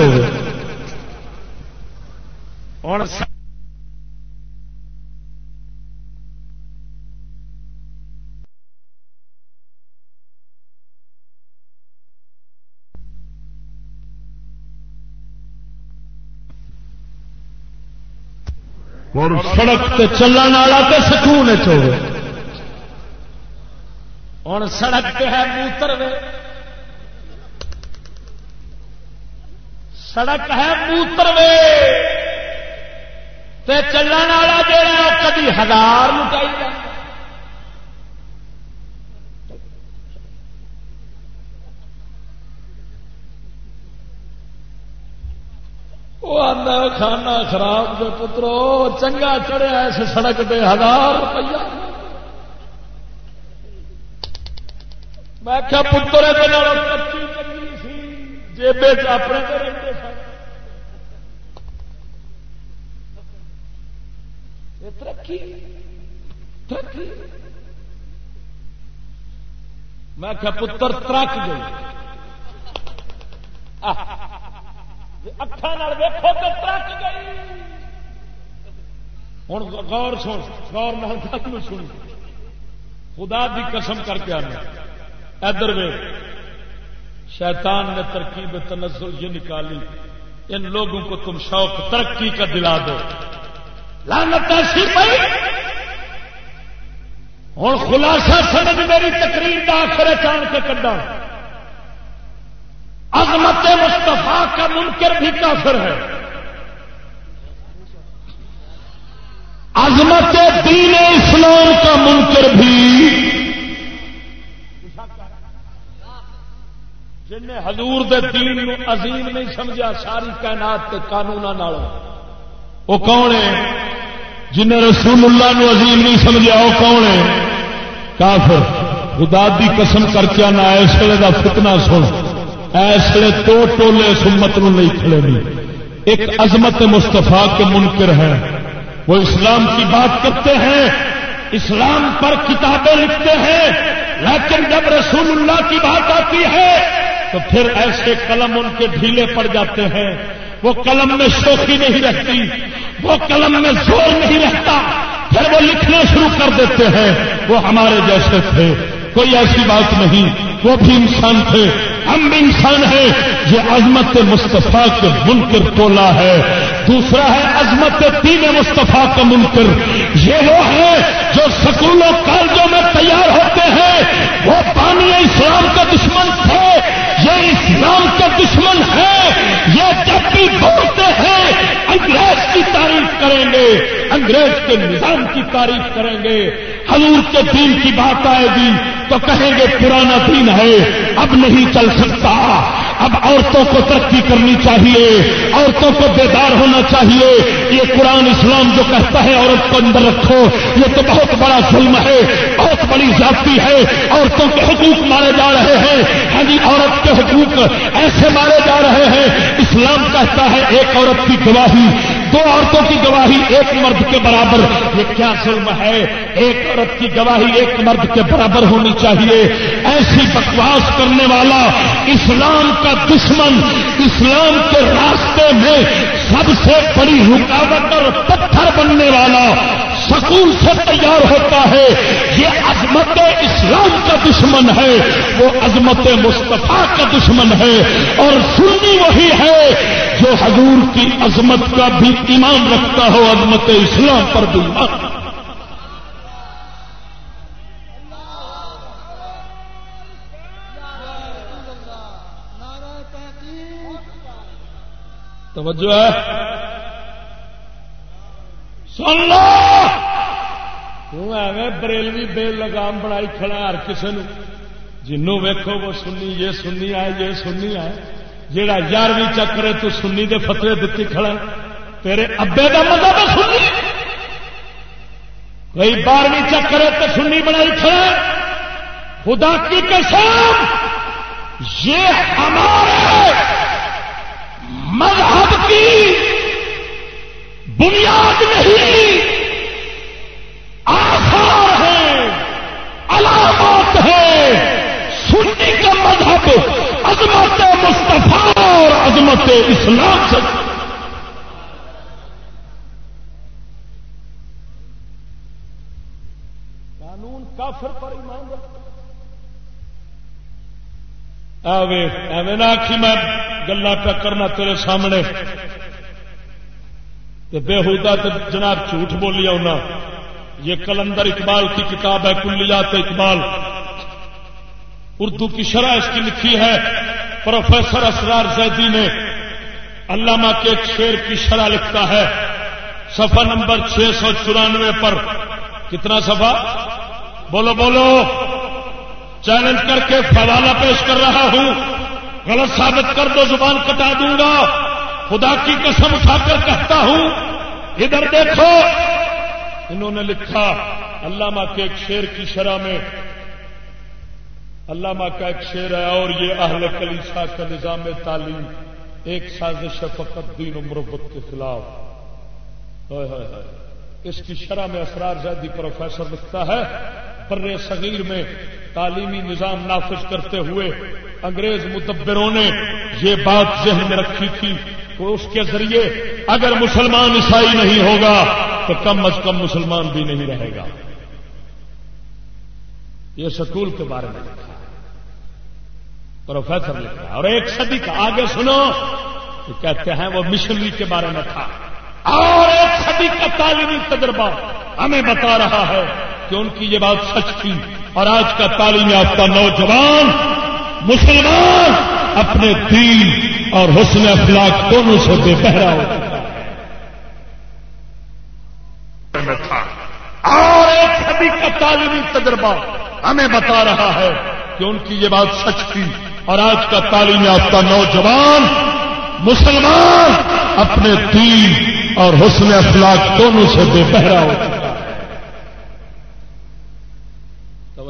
اور سڑک تے چلن والا تو سکون چ ہوں سڑک تے ہے موتر سڑک ہے موتر وے۔ چلن والا جا کدی ہزار لٹائی جائے وہ آدھا کھانا خراب دے پترو، چنگا چڑھیا اس سڑک پہ ہزار روپیہ. میں کیا پتر جیبے اپنے ترقی ترقی. میں کیا پتر، ترک گئی اکھان ویکو تو ترک گئی ہوں غور سن غور نال سن خدا دی قسم کر کے آنا ادھر وے شیطان نے ترکیب تنزل یہ نکالی ان لوگوں کو تم شوق ترقی کا دلا دو لانت ایسی ہوں خلاصہ سمجھ میری تقریر کا آخر چان کے کڈا عظمت مستفا کا منکر بھی کافر ہے۔ عظمت دین اسلام کا منکر بھی۔ جن حضور دے دین عظیم نہیں سمجھا، ساری کائنات کے قانون وہ کون ہے جنہیں رسول اللہ نو عظیم نہیں سمجھا، وہ کون ہے کافر۔ خدا دی قسم کر کے آنا، اس ویلے کا فتنا سن۔ اس ویلے تو ٹولے سمت نو نہیں کھڑے نہیں ایک عظمت مستفا کے منکر ہے وہ اسلام کی بات کرتے ہیں۔ اسلام پر کتابیں لکھتے ہیں۔ لیکن جب رسول اللہ کی بات آتی ہے، تو پھر ایسے قلم ان کے ڈھیلے پڑ جاتے ہیں۔ وہ قلم میں شوخی نہیں رہتی، وہ قلم میں زور نہیں رہتا۔ پھر وہ لکھنا شروع کر دیتے ہیں۔ وہ ہمارے جیسے تھے۔ کوئی ایسی بات نہیں۔ وہ بھی انسان تھے۔ ہم بھی انسان ہیں۔ یہ عظمت مصطفیٰ کے منکر تولا ہے۔ دوسرا ہے عظمت تین مصطفیٰ کا منکر۔ یہ وہ ہے جو سکولوں، کالجوں میں تیار ہوتے ہیں۔ وہ پانی اسلام کا دشمن تھے۔ یہ اسلام کا دشمن ہے۔ یہ جب بھی بولتے ہیں، انگریز کی تعریف کریں گے۔ انگریز کے نظام کی تعریف کریں گے۔ حضور کے دین کی بات آئے گی تو کہیں گے پرانا دین ہے، اب نہیں چل سکتا۔ اب عورتوں کو ترقی کرنی چاہیے، عورتوں کو بیدار ہونا چاہیے۔ یہ قرآن اسلام جو کہتا ہے، عورت کو اندر رکھو۔ یہ تو بہت بڑا ظلم ہے، بہت بڑی ذاتی ہے۔ عورتوں کے حقوق مارے جا رہے ہیں۔ ہاں جی عورت کے حقوق ایسے مارے جا رہے ہیں۔ اسلام کہتا ہے، ایک عورت کی گواہی، دو عورتوں کی گواہی ایک مرد کے برابر۔ یہ کیا ظلم ہے؟ ایک عورت کی گواہی ایک مرد کے برابر ہونی چاہیے۔ ایسی بکواس کرنے والا اسلام کا دشمن، اسلام کے راستے میں سب سے بڑی رکاوٹ اور پتھر بننے والا سکون سے تیار ہوتا ہے۔ یہ عظمت اسلام کا دشمن ہے۔ وہ عظمت مصطفیٰ کا دشمن ہے۔ اور سنی وہی ہے جو حضور کی عظمت کا بھی ایمان رکھتا ہو، عظمت اسلام پر بھی۔ توجہ ہے۔ سن لو۔ بریلوی بے لگام بنائی کھڑا ہر کسی نے جنوں ویکو وہ سنی، یہ سنی آئے، یہ سنی آئے۔ جہاں یارویں چکرے تو سنی دے فتوے دیتی کھڑا تیرے ابے کا مطلب سنی۔ کوئی بارہویں چکرے تو سنی بنائی کھڑا خدا کی قسم، یہ ہمارے مذہب کی بنیاد نہیں۔ آسار ہے علامات ہے سنی کا مذہب، عظمت مصطفیٰ اور عظمت اسلام سے۔ قانون کافر پر ایمان ایویں نہ آخی میں گلا پہ کرنا تیرے سامنے۔ بےحدا تو جناب جھوٹ بولیا ہونا یہ کلندر اقبال کی کتاب ہے، کلیات اقبال۔ اردو کی شرح اس کی لکھی ہے۔ پروفیسر اسرار زیدی نے علامہ کے ایک شیر کی شرح لکھتا ہے۔ سفا نمبر چھ سو چورانوے پر۔ کتنا سفا بولو بولو۔ چیلنج کر کے حوالہ پیش کر رہا ہوں۔ غلط ثابت کر دو، زبان کٹا دوں گا۔ خدا کی قسم اٹھا کر کہتا ہوں۔ ادھر دیکھو۔ انہوں نے لکھا، علامہ کے ایک شیر کی شرح میں۔ علامہ کا ایک شیر ہے، اور یہ اہل کلیسا کا نظام تعلیم۔ ایک سازش فقط دین و مربت کے خلاف۔ اس کی شرح میں اسرار زیدی پروفیسر لکھتا ہے۔ پر صغیر میں تعلیمی نظام نافذ کرتے ہوئے انگریز متبروں نے یہ بات ذہن میں رکھی تھی تو اس کے ذریعے اگر مسلمان عیسائی نہیں ہوگا تو کم از کم مسلمان بھی نہیں رہے گا۔ یہ سکول کے بارے میں لکھا پروفیسر لکھا اور ایک صدی کا آگے سنو تو کہتے ہیں وہ مشنری کے بارے میں تھا۔ اور ایک صدی کا تعلیمی تجربہ ہمیں بتا رہا ہے کہ ان کی یہ بات سچ تھی۔ اور آج کا تعلیم یافتہ نوجوان مسلمان اپنے دین اور حسن اخلاق دونوں سے بے بہرا ہو تھا۔ اور ایک صدی کا تعلیمی تجربہ ہمیں بتا رہا ہے کہ ان کی یہ بات سچ تھی۔ اور آج کا تعلیم یافتہ نوجوان مسلمان اپنے دین اور حسن اخلاق دونوں سے بے بہرا ہو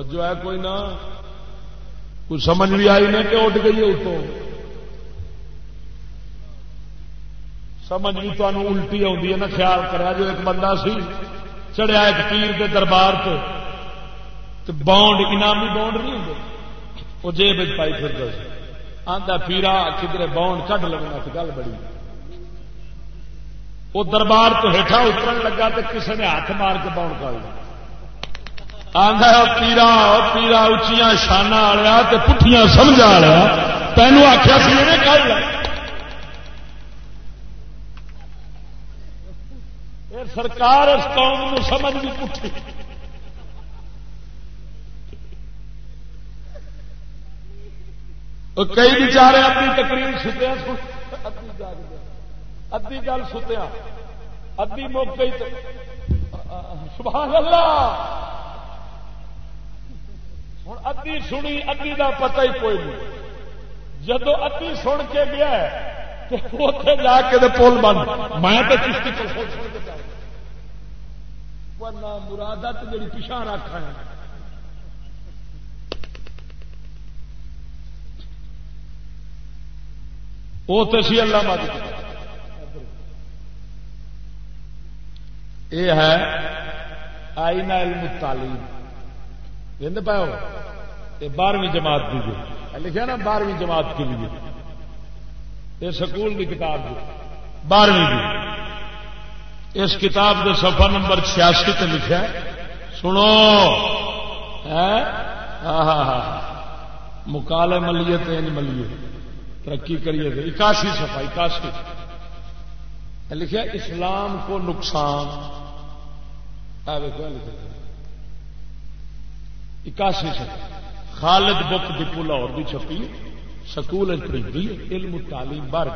توجہ ہے کوئی نہ کچھ سمجھ بھی آئی نہیں کہ اٹھ گئی اتو سمجھ بھی تمہیں الٹی آتی ہے نا، خیال کرا جو ایک بندہ سی چڑھیا ایک پیر کے دربار سے بونڈ، انعامی بونڈ نہیں ہوتے وہ جیب پائی پھر آتا پیرا کدھر بونڈ کٹ لگنا تو گل بڑی۔ وہ دربار تو ہیٹھا اتر لگا تو کسی نے ہاتھ مار کے بونڈ کر لیا۔ آدھا پیرا پیرا اچیا شانہ والا پٹھیاں سمجھا والا تینوں آخیا سی کر سرکار اس قوم کو سمجھ بھی پٹھی۔ کئی بچارے ادی تقریر ستیا ادی جاگ گیا ادی گل ستیا ادی موقع سبحان اللہ! ہوں ادی سنی ادی کا پتا ہی کوئی نہیں جدو ادی سن کے گیا اتنے جا کے پول بن میں چشتی مرادت جی پچھا رکھا ہے وہ تو سی اللہ مد یہ ہے آئی نائل تعلیم یہ پاؤ یہ بارہویں جماعت کی گئی لکھا نا بارہویں جماعت کے لیے یہ سکول کی کتاب دی۔ بارہویں کی اس کتاب کے سفا نمبر چھیاسی تے لکھا سنو۔ ہاں ہاں ہاں مکالے ملیے تو ملیے۔ ترقی کریے گا اکاسی سفا اکاسی۔ لکھا اسلام کو نقصان۔ اکاسی سفا خالد بک ڈپو لاہور بھی چھپی سکول پڑھی علم تعلیم بار۔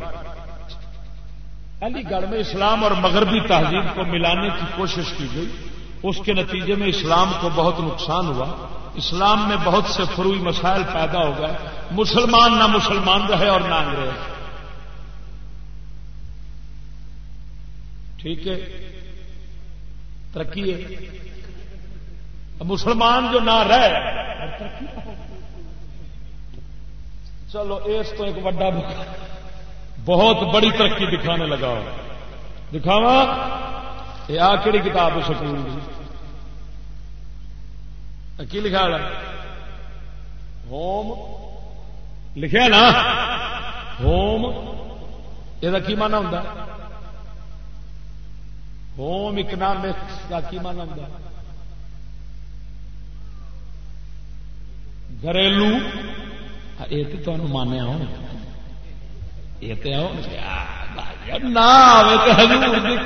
علی گڑھ میں اسلام اور مغربی تہذیب کو ملانے کی کوشش کی گئی۔ اس کے نتیجے میں اسلام کو بہت نقصان ہوا۔ اسلام میں بہت سے فروئی مسائل پیدا ہو گئے۔ مسلمان نہ مسلمان رہے اور نہ انگریز۔ ٹھیک ہے؟ ترقی ہے۔ مسلمان جو نہ رہے۔ چلو، اس تو ایک وڈا بہت بڑی ترقی دکھانے لگا دکھاوا یہ آ کہڑی کتاب سکول کی لکھا ہوم لکھا نا؟ ہوم یہ کی مانا ہوں ہوم اکنامکس کا کی مانا ہوں گھریلو؟ یہ تو تمہیں مانیا ہو یہ تو نہ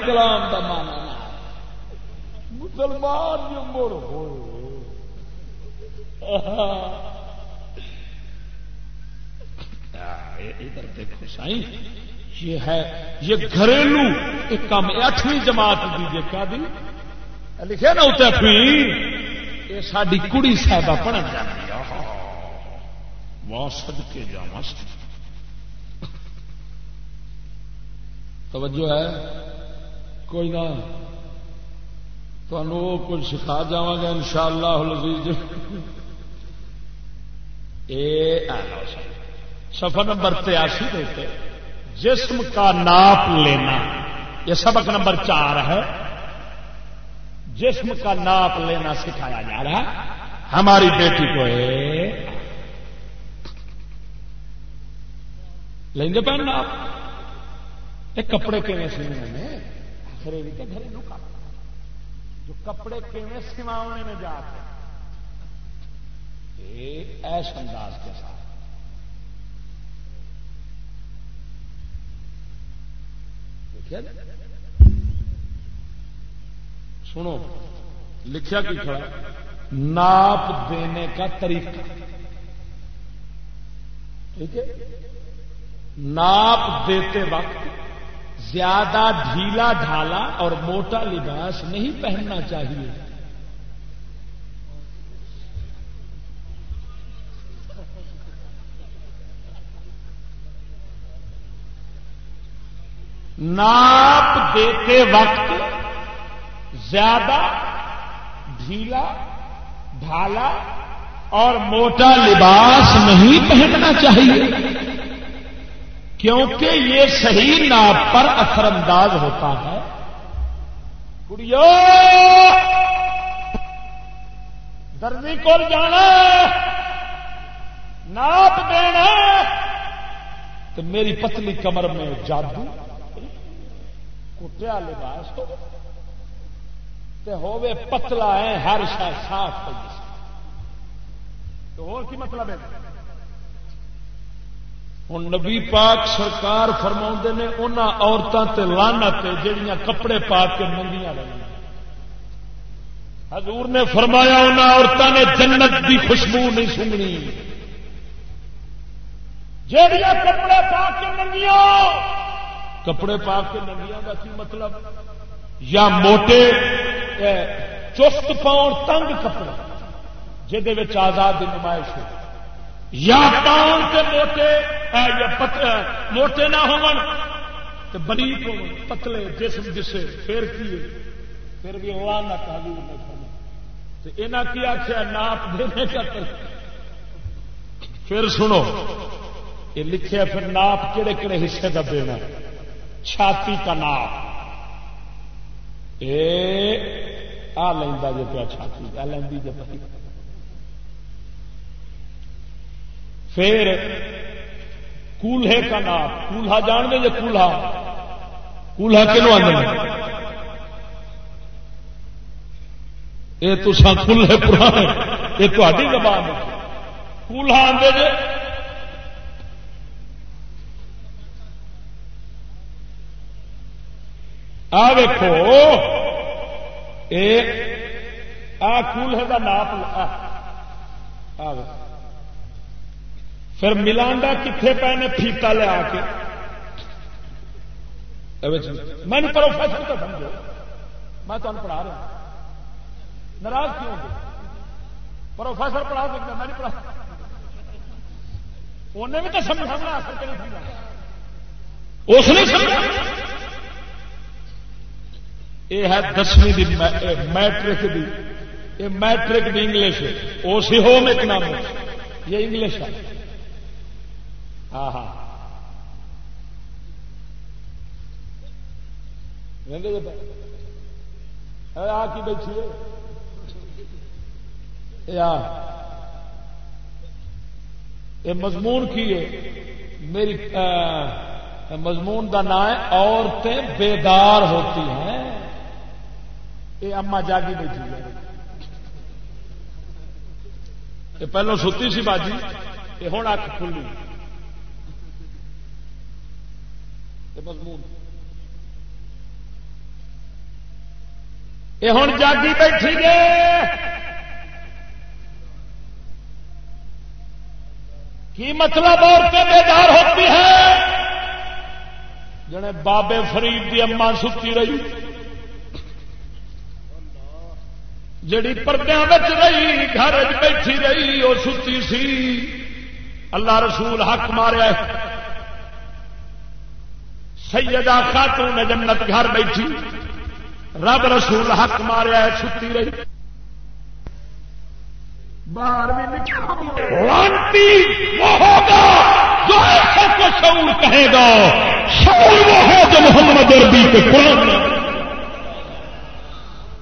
کلام کا مانا مسلمان جو مڑ ہو ادھر دیکھو سائی یہ ہے، یہ گھریلو، ایک کام، اٹھویں جماعت دی کیا دی۔ لکھے نا اتنے اٹھویں یہ ساری کڑی صاحبہ پڑھن جاتی سد کے جا توجہ ہے؟ کوئی نہ۔ تمہوں کچھ سکھا جا گا ان شاء اللہ سفر نمبر تیاسی دیتے جسم کا ناپ لینا، یہ سبق نمبر چار ہے۔ جسم کا ناپ لینا سکھایا جا رہا ہماری بیٹی کو لیں گے پہننا آپ یہ کپڑے کیویں سینے گھریلو کے گھریلو کام جو کپڑے کیویں سواؤنے میں جا کے۔ ایش انداز کے ساتھ۔ دیکھا سنو۔ لکھیا کی کھڑا ناپ دینے کا طریقہ۔ ٹھیک ہے؟ ناپ دیتے وقت زیادہ ڈھیلا ڈھالا اور موٹا لباس نہیں پہننا چاہیے۔ ناپ دیتے وقت زیادہ، ڈھیلا، ڈھالا اور موٹا لباس نہیں پہننا چاہیے، کیونکہ یہ صحیح ناپ پر اثر انداز ہوتا ہے۔ کڑیو درزی کو جانا، ناپ دینا۔ تو میری پتلی کمر میں جادو، کٹیا لباس ہوے پتلا ہے، ہر شا صاف تو اور کی مطلب ہے؟ ہوں نبی پاک سرکار فرما نے ان عورتوں سے لانا جہیا کپڑے پا کے منگیاں رہی حضور نے فرمایا ان عورتوں نے جنت کی خوشبو نہیں سنگنی جہیا کپڑے پا کے منگیا کپڑے پا کے منگیا کا کی مطلب؟ یا موٹے چست پاؤ تنگ کپڑے جہد آزاد نمائش ہو یا پاؤں کے موٹے موٹے نہ ہو بریک ہو پتلے، جسم جسے پھر کی پھر بھی ہوا نہ تعلیم نہ یہاں کی آخیا ناپ دینے کا پھر سنو، یہ لکھے پھر ناپ کہڑے کہڑے حصے کا دینا چھاتی کا ناپ۔ آ لینا جی پیا چھاتی، آ لینی جی پھر کولہے کا ناپ، کولہا جان گے جی کولہا کولہا کنو آدھے یہ تو کولہے پرانے یہ تاری زبان ہے۔ کولہا آدھے جی آ ویکو آ کولہے کا ناپ آ پھر ملانڈا کتنے پے نے فیتا لیا کے۔ میں پروفیسر تو سمجھو۔ میں تمہیں پڑھا رہا ناراض کیوں پروفیسر پڑھا سکتا میں نہیں پڑھا انہیں بھی تو سمجھا اس نے یہ ہے دسویں میٹرک دی. میٹرک دی انگلش وہ سی ہوم اکنامکس یہ انگلش ہے. ہاں ہاں. آ کی بیٹھی یہ مضمون کی ہے؟ میری مضمون کا نام ہے، عورتیں بیدار ہوتی ہیں. یہ اما جاگی بیٹھی ہے۔ یہ پہلو ستی سی باجی، یہ ہوں اک کھلی۔ مضمون۔ یہ ہوں جاگی بیٹھی گے کی مطلب عورتیں بیدار ہوتی ہے؟ جڑے بابے فرید کی اما ستی رہی۔ جڑی پردے رہی، گھر بیٹھی رہی وہ ستی سی۔ اللہ رسول حق ماریا سیدہ خاتون جنت گھر بیٹھی۔ رب رسول حق ماریا ہے چھٹی رہی۔ باہر جو کو شعور کہے گا۔ شعور وہ ہے جو محمد عربی کے قرآن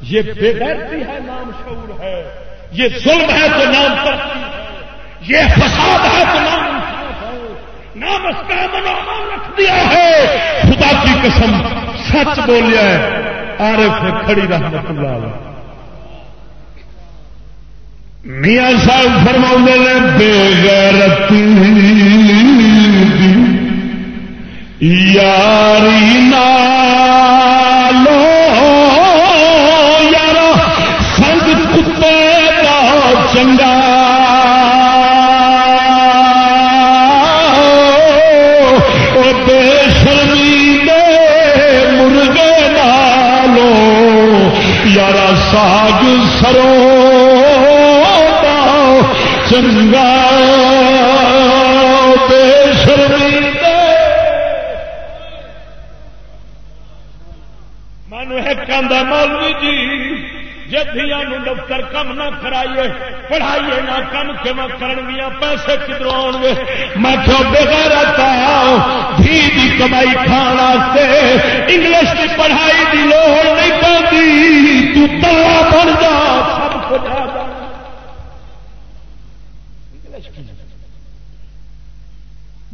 یہ بے غیرتی ہے، نام شعور ہے۔ یہ ظلم ہے تو نام کرتی ہے۔ یہ فساد ہے تو نام نام اس کا رکھ دیا ہے۔ خدا کی قسم، سچ بولیا ہے۔ آرے پھر کھڑی رحمت اللہ میاں صاحب فرما نے بے غیرت یاری نالو پڑھائیے نہ کم کم کرنگیا پیسے کدھر آن گے میں کیوں بغیر دھی کی کمائی کھانا انگلش کی پڑھائی کی لوڑ نہیں پاتی تلا بن جا، سب کچھ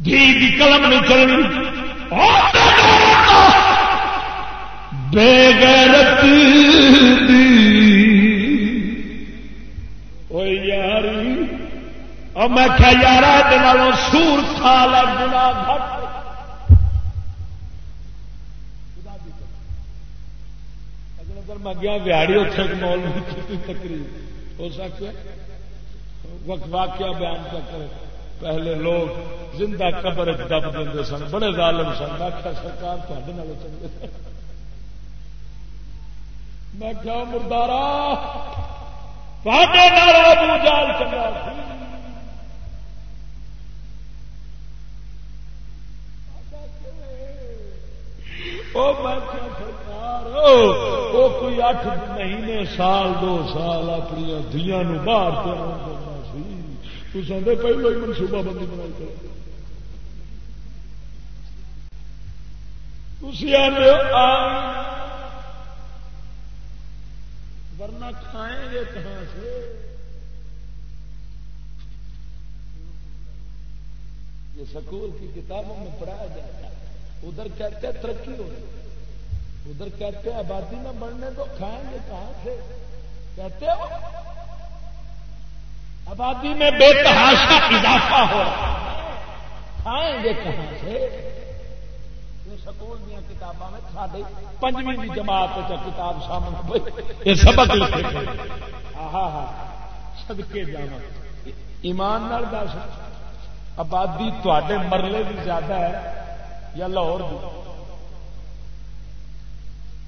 دھی کی قلم نہیں چلنی۔ بے میں کیا یار سور کھا لا گنا اگر میں گیا بہاڑی اتنے مول میں تکری ہو سکتا وقت واقعہ بیان کیا کرے۔ پہلے لوگ زندہ قبر دب دے سن، بڑے ظالم سن۔ میں سرکار تے چنگے۔ میں کیا مردارا ابو جال چنگا وہ کوئی اٹھ مہینے، سال، دو سال اپنی دیا باہر کرنا پہلو ہی منصوبہ بندی بنا کر ورنہ کھائیں گے کہاں سے؟ یہ سکول کی کتابوں میں پڑھایا جاتا ہے۔ ادھر کہتے ہیں ترقی ہو ادھر کہتے ہیں آبادی میں بڑھنے تو کھائیں گے کہاں سے؟ کہتے ہو۔ آبادی میں بے تحاشا اضافہ ہو کھائیں گے کہاں سے؟ سکول دیا کتابوں میں سارے پنجویں کی جماعت کتاب شامل یہ سبق لکھے ہاں ہاں سدکے جانا ایمان دس آبادی تے مرلے بھی زیادہ ہے۔ یا لاہور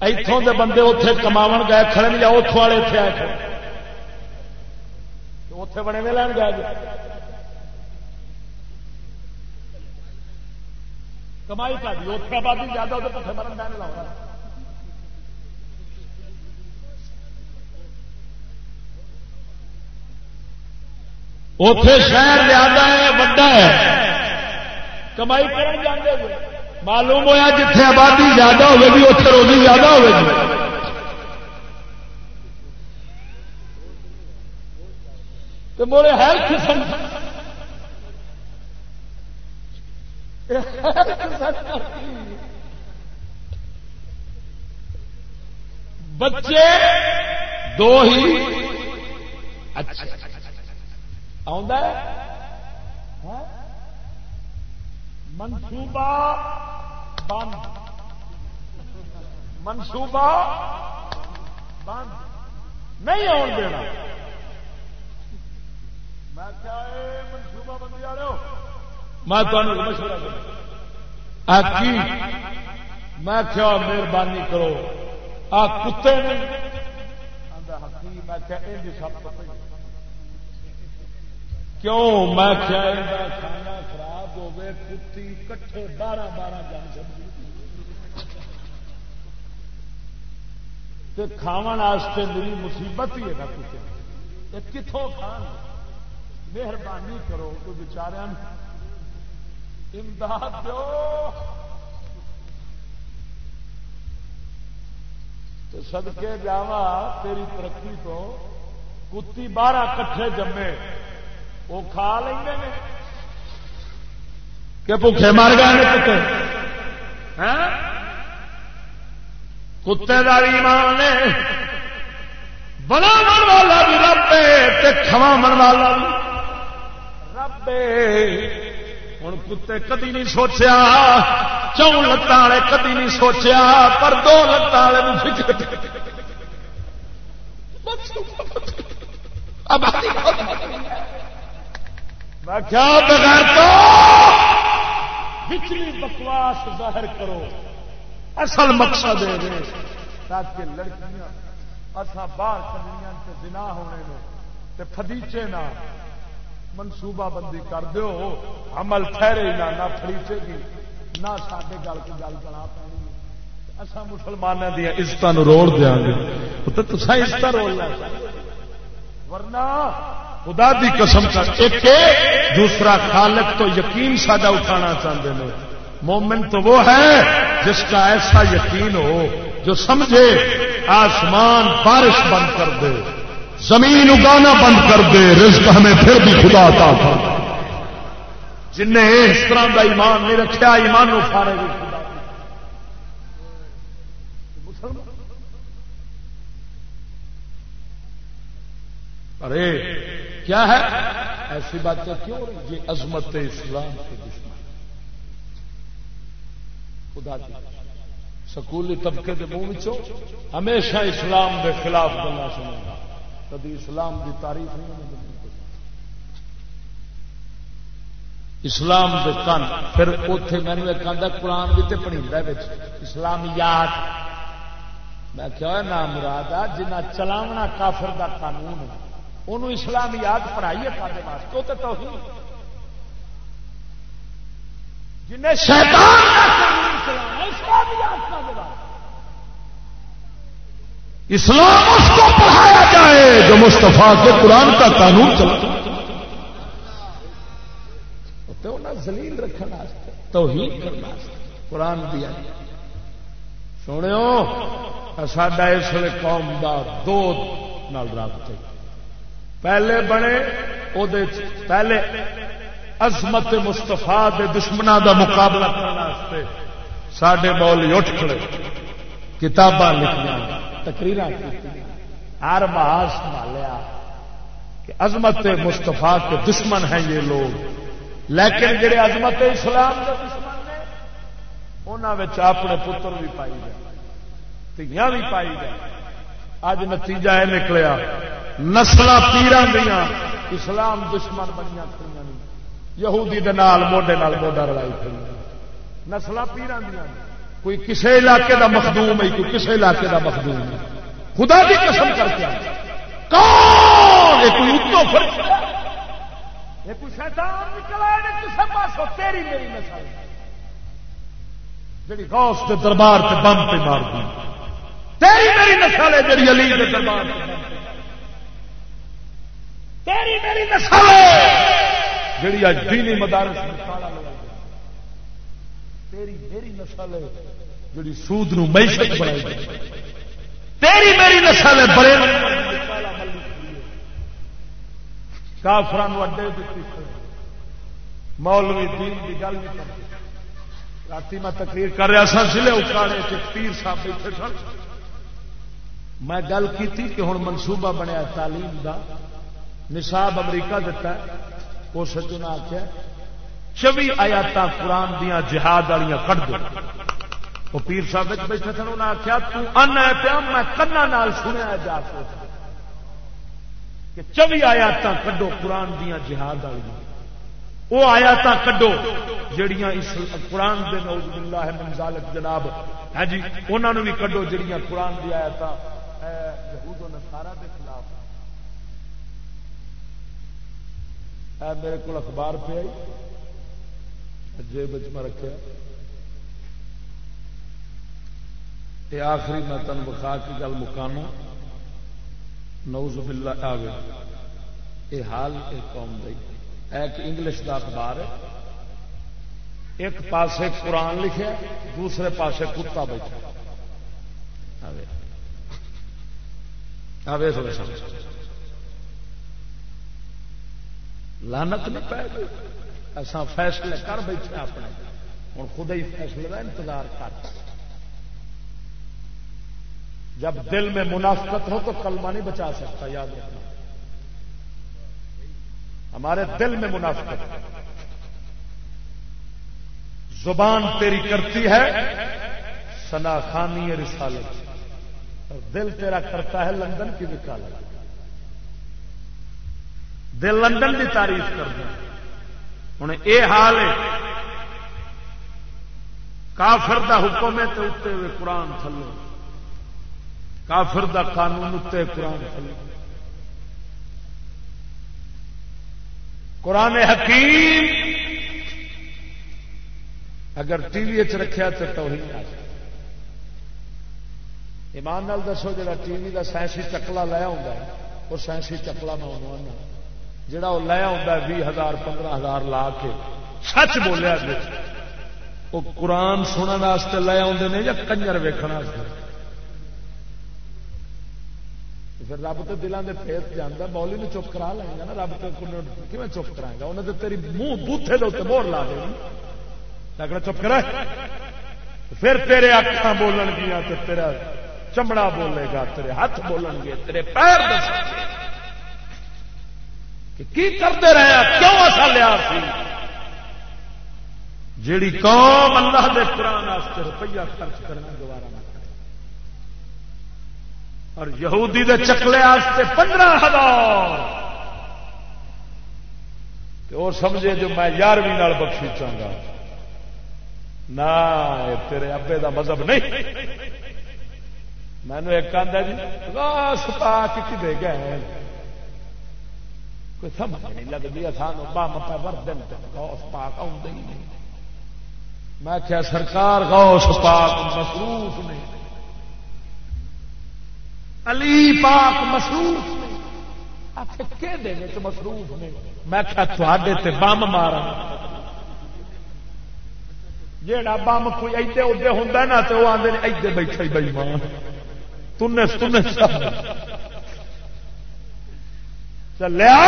اتوں کے بندے اتے کما گئے، کھڑے یا اتوں والے اتنے آئے کھڑے۔ اتے بنے میں لین گیا کمائی کا دی اتنے آبادی زیادہ وہ پٹھے مرن لین لاؤ اتے شہر زیادہ ہے، وڈا ہے۔ کمائی کرنے جانے معلوم ہوا جتنے آبادی زیادہ ہوگی اتنے روزی زیادہ ہوگی تو بولے ہر قسم بچے دو ہی۔ اچھا منصوبہ بند۔ منصوبہ بند۔ نہیں آن دینا۔ میں کیا منصوبہ بندی آ رہے ہو میں تمہیں مشورہ کروں میں کیا مہربانی کرو۔ آ کتے نے۔ میں کیا یہ سب تو کیوں؟ میں کیا کھانا خراب ہو گئے کتی کٹھے بارہ بارہ جن سبزی کھاون میری مصیبت ہی ہے نا کتے کتوں کھان؟ مہربانی کرو تو بچار امداد دو تو سدکے جاوا تیری ترقی تو کتی بارہ کٹھے جمے۔ وہ کھا لیں کہ بھوکے مر گئے کتے؟ ہاں؟ کتے کا ایمان نے بنا من والا بھی رب کھوا من والا بھی۔ ہوں کتے کدی نہیں سوچیا چون لتان والے کدی نہیں سوچیا پر دو لتان والے کیا بغیر تو پچھلی بکواس ظاہر کرو۔ اصل مقصد ہے تاکہ لڑکیاں اصا باہر کلیاں دنا ہونے فدیچے نہ۔ منصوبہ بندی کر دو عمل ٹھہرے نہ نہ فریچے گی، نہ سارے گل کی گل بنا پانی اصا مسلمانوں دیا عزت روڑ دیا گے۔ تو تصا عزت رولنا ورنہ خدا دی قسم کا ایک دوسرا خالق تو یقین ساڈا اٹھانا چاہتے ہیں۔ مومن تو وہ ہے جس کا ایسا یقین ہو جو سمجھے، آسمان بارش بند کر دے، زمین اگانا بند کر دے، رزق ہمیں پھر بھی خدا تھا جن نے اس طرح کا ایمان نہیں رکھا، ایمان سارے ارے کیا ہے؟ ایسی بات کیوں یہ عظمت اسلام کے دشمن خدا دی سکولی طبقے کے منہ ہمیشہ اسلام کے خلاف بننا سنے گا۔ کبھی اسلام کی تاریخ نہیں اسلام کے کن۔ پھر اتے مینو ایک آدھا قرآن بھی تو پڑھی اسلامیات۔ میں کیا نام مراد آ جنا چلاونا کافر دا قانون انہوں اسلامیات پڑھائیے سارے واسطے تو تو جنہیں شیطان اسلامیات کا اسلام اس کو پڑھایا جائے جو مستفا کے قرآن کا قانون چلا۔ زلیل رکھنا تو ہی قرآن دیا سنو ساڈا اس لیے قوم دا دو نال رابطے پہلے بنے او دے پہلے عظمت مستفا دے دشمنوں دا مقابلہ کرنے سڈے مول اٹھ کھڑے، کتاباں لکھیا تقریر ہر مہا سنبھالیا کہ عظمت مستفا کے دشمن ہیں یہ لوگ۔ لیکن جڑے عظمت اسلام کے دشمن نے انہوں اپنے پتر بھی پائی گئے تیاں بھی پائی گئے اج نتیجہ یہ نکلیا نسل پیران دیا اسلام دشمن بنیا کھڑی یہودی دے نال، موڈے نال موڈا لڑائی کھڑی نسل پیران دیا کوئی کسی علاقے دا مخدوم ہے، کوئی کسی علاقے دا مخدوم ہے۔ خدا کی قسم کر کے کون؟ کوئی اتو فرق کوئی شیطان نکلا ہے کسی پاسوں؟ تیری میری نسل جڑی غوث کے دربار سے بم پہ مار دی۔ تیری میری نسل ہے، جڑی علی کے دربار تیری میری نسل ہے۔ جڑی اج دینی مدارس تیری میری نسل ہے جڑی سود نو معیشت بنائی تیری میری نسل ہے بڑے۔ کافران اڈے دیتی مولوی دین کی گل نہیں کرتی رات میں تقریر کر رہا سا، ضلع اکاڑے پیر صاحب بیٹھے سن۔ میں گل کی کہ ہوں منصوبہ بنیا تعلیم دا۔ نصاب امریکہ دتا ہے وہ سجن آخیا چوی آیات قرآن دیا جہاد والی کٹ دو۔ وہ پیر صاحب بیٹھے سن انہیں آخیا تیا میں کنا سنیا جا کہ چوی آیات کڈو قرآن دیا جہاد والی وہ آیات کڈو جڑیاں قرآن دے نوز باللہ منزالک جناب۔ ہے جی انہوں بھی کڈو جڑیاں قرآن دی آیات یہود و نصارہ دے خلاف۔ میرے کو اخبار پہ آئی، جیب میں رکھا یہ آخری میں تن بخا کی گل مکانو۔ نوز باللہ آوے یہ حال ایک قوم دئی ایک انگلش کا اخبار ہے۔ ایک پاسے قرآن لکھے دوسرے پاسے کتا بیٹھا۔ لانت نہیں پی گئی۔ ایسا فیصلے کر بیٹھے اپنے۔ ہوں خود ہی فیصلے کا انتظار کر۔ جب دل میں منافقت ہو تو کلمہ نہیں بچا سکتا، یاد رکھنا۔ ہمارے دل میں منافقت۔ زبان تیری کرتی ہے، سنا خانی رسالت۔ اور دل تیرا کرتا ہے لندن کی وکالت۔ دل لندن کی تعریف کرتا ہوں یہ حال ہے، کافر دا حکم ہے تو اتنے ہوئے قرآن تھلو کافر دا قانون اتنے قرآن تھلو قرآن حکیم اگر ٹی وی رکھا تو توہین آ ایمان نال دسو جا ٹی وی کا سائنسی چکلا لیا ہوں وہ سائنسی چکلا میں آنا جا لیا ہوں بھی ہزار، پندرہ ہزار لا کے سچ بولیا وہ قرآن سننے لے آتے یا کنجر ویکن پھر رب تو دلان کے پھر جانا مولی نے چپ کرا لیں گا نا، رب تو کیون چپ کرائے گا؟ انہیں تو تیری منہ بوتھے دے مور لا دیں لگنا چپ کرا۔ پھر تیرے اکھان بولن گیا تیرا چمڑا بولے گا، تیرے ہاتھ بولن گے، تیرے پیر دس کی کرتے رہے کیوں ایسا لیا سی؟ جیڑی قوم اللہ دے قرآن روپیہ خرچ کرنا دوبارہ نہ کرے۔ اور یہودی دے چکلے پندرہ ہزار۔ وہ سمجھے جو میں یارویں بخشی چاہوں نہ تیرے ابے دا مذہب نہیں۔ مینو ایک آدھا جی بس پاک دے گئے۔ کوئی سمجھ نہیں لگتی سانو بم پہ وردن گوس پاک آدھے ہی نہیں۔ میں کیا سرکار گوس پاک مصروف نے علی پاک مصروف نے آخ کہ مصروف نے میں کیا تھوڑے تے بم مارا جہا بم کوئی ادے ادے ہوں نا تو وہ آدھے ادے بیٹھے بئی مان تنس تنس۔ چلیا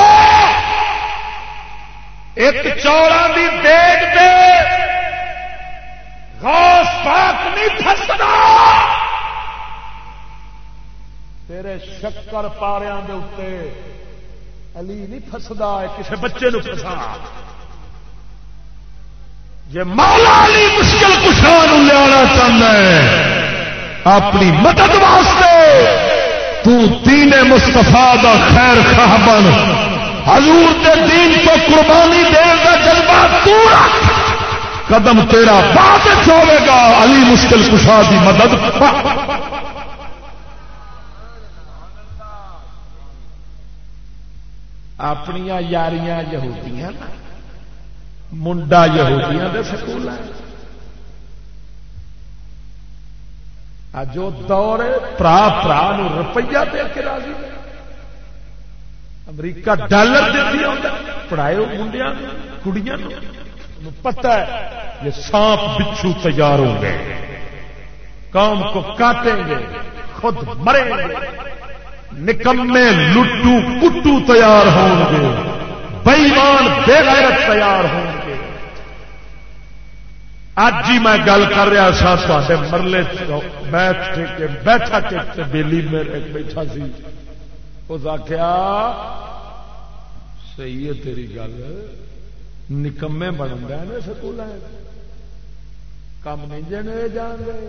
ایک چوڑا دی دیگ دے غوث پاک نہیں فسنا تیرے شکر پاریا دے اتنے علی نہیں فسدا کسی بچے نو فسا جی مولا علی مشکل کشا لیا چاہتا ہے اپنی مدد واسطے تو دین مستفا دا خیر خواہ بن۔ حضور دے دین تو قربانی دین کا جذبہ پورا قدم تیرا بعد ہوے گا۔ علی مشکل کشا دی مدد اپنیا یاریاں یہودیاں منڈا یہودیاں دے سکول ہے جو دور پرا پرا روپیہ دے کے راضی امریکہ ڈالر دیتی پڑھائے منڈیا کڑیاں پتہ ہے یہ سانپ بچھو تیار ہو گئے کام کو کاٹیں گے، خود مریں گے۔ نکمے لٹو کٹو تیار ہو گے۔ بئیمان بے غیرت تیار ہو گے۔ اج ہی میں گل کر رہا سا تے مرلے بیٹھ کے بیٹھا کے بیلی میرے بیٹھا سی۔ اس آخیا صحیح ہے تیری گل۔ نکمے بن گئے سکول کم نہیں جانے جان گئے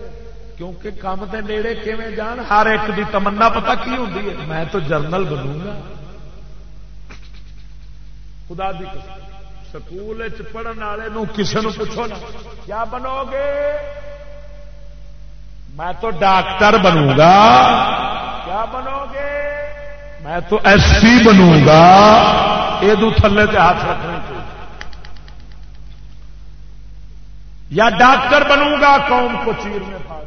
کیونکہ کام کے نیڑے کیون جان؟ ہر ایک دی تمنا پتا کی ہوتی ہے؟ میں تو جرنل بنوں گا۔ خدا دی قسم۔ سکول پڑھن والے کسی نے پوچھو نا، کیا بنو گے میں تو ڈاکٹر بنوں گا کیا بنو گے میں تو ایس پی بنوں گا یہ تھلے سے ہاتھ رکھنے کو۔ یا ڈاکٹر بنوں گا قوم کو چیر میں پھاڑ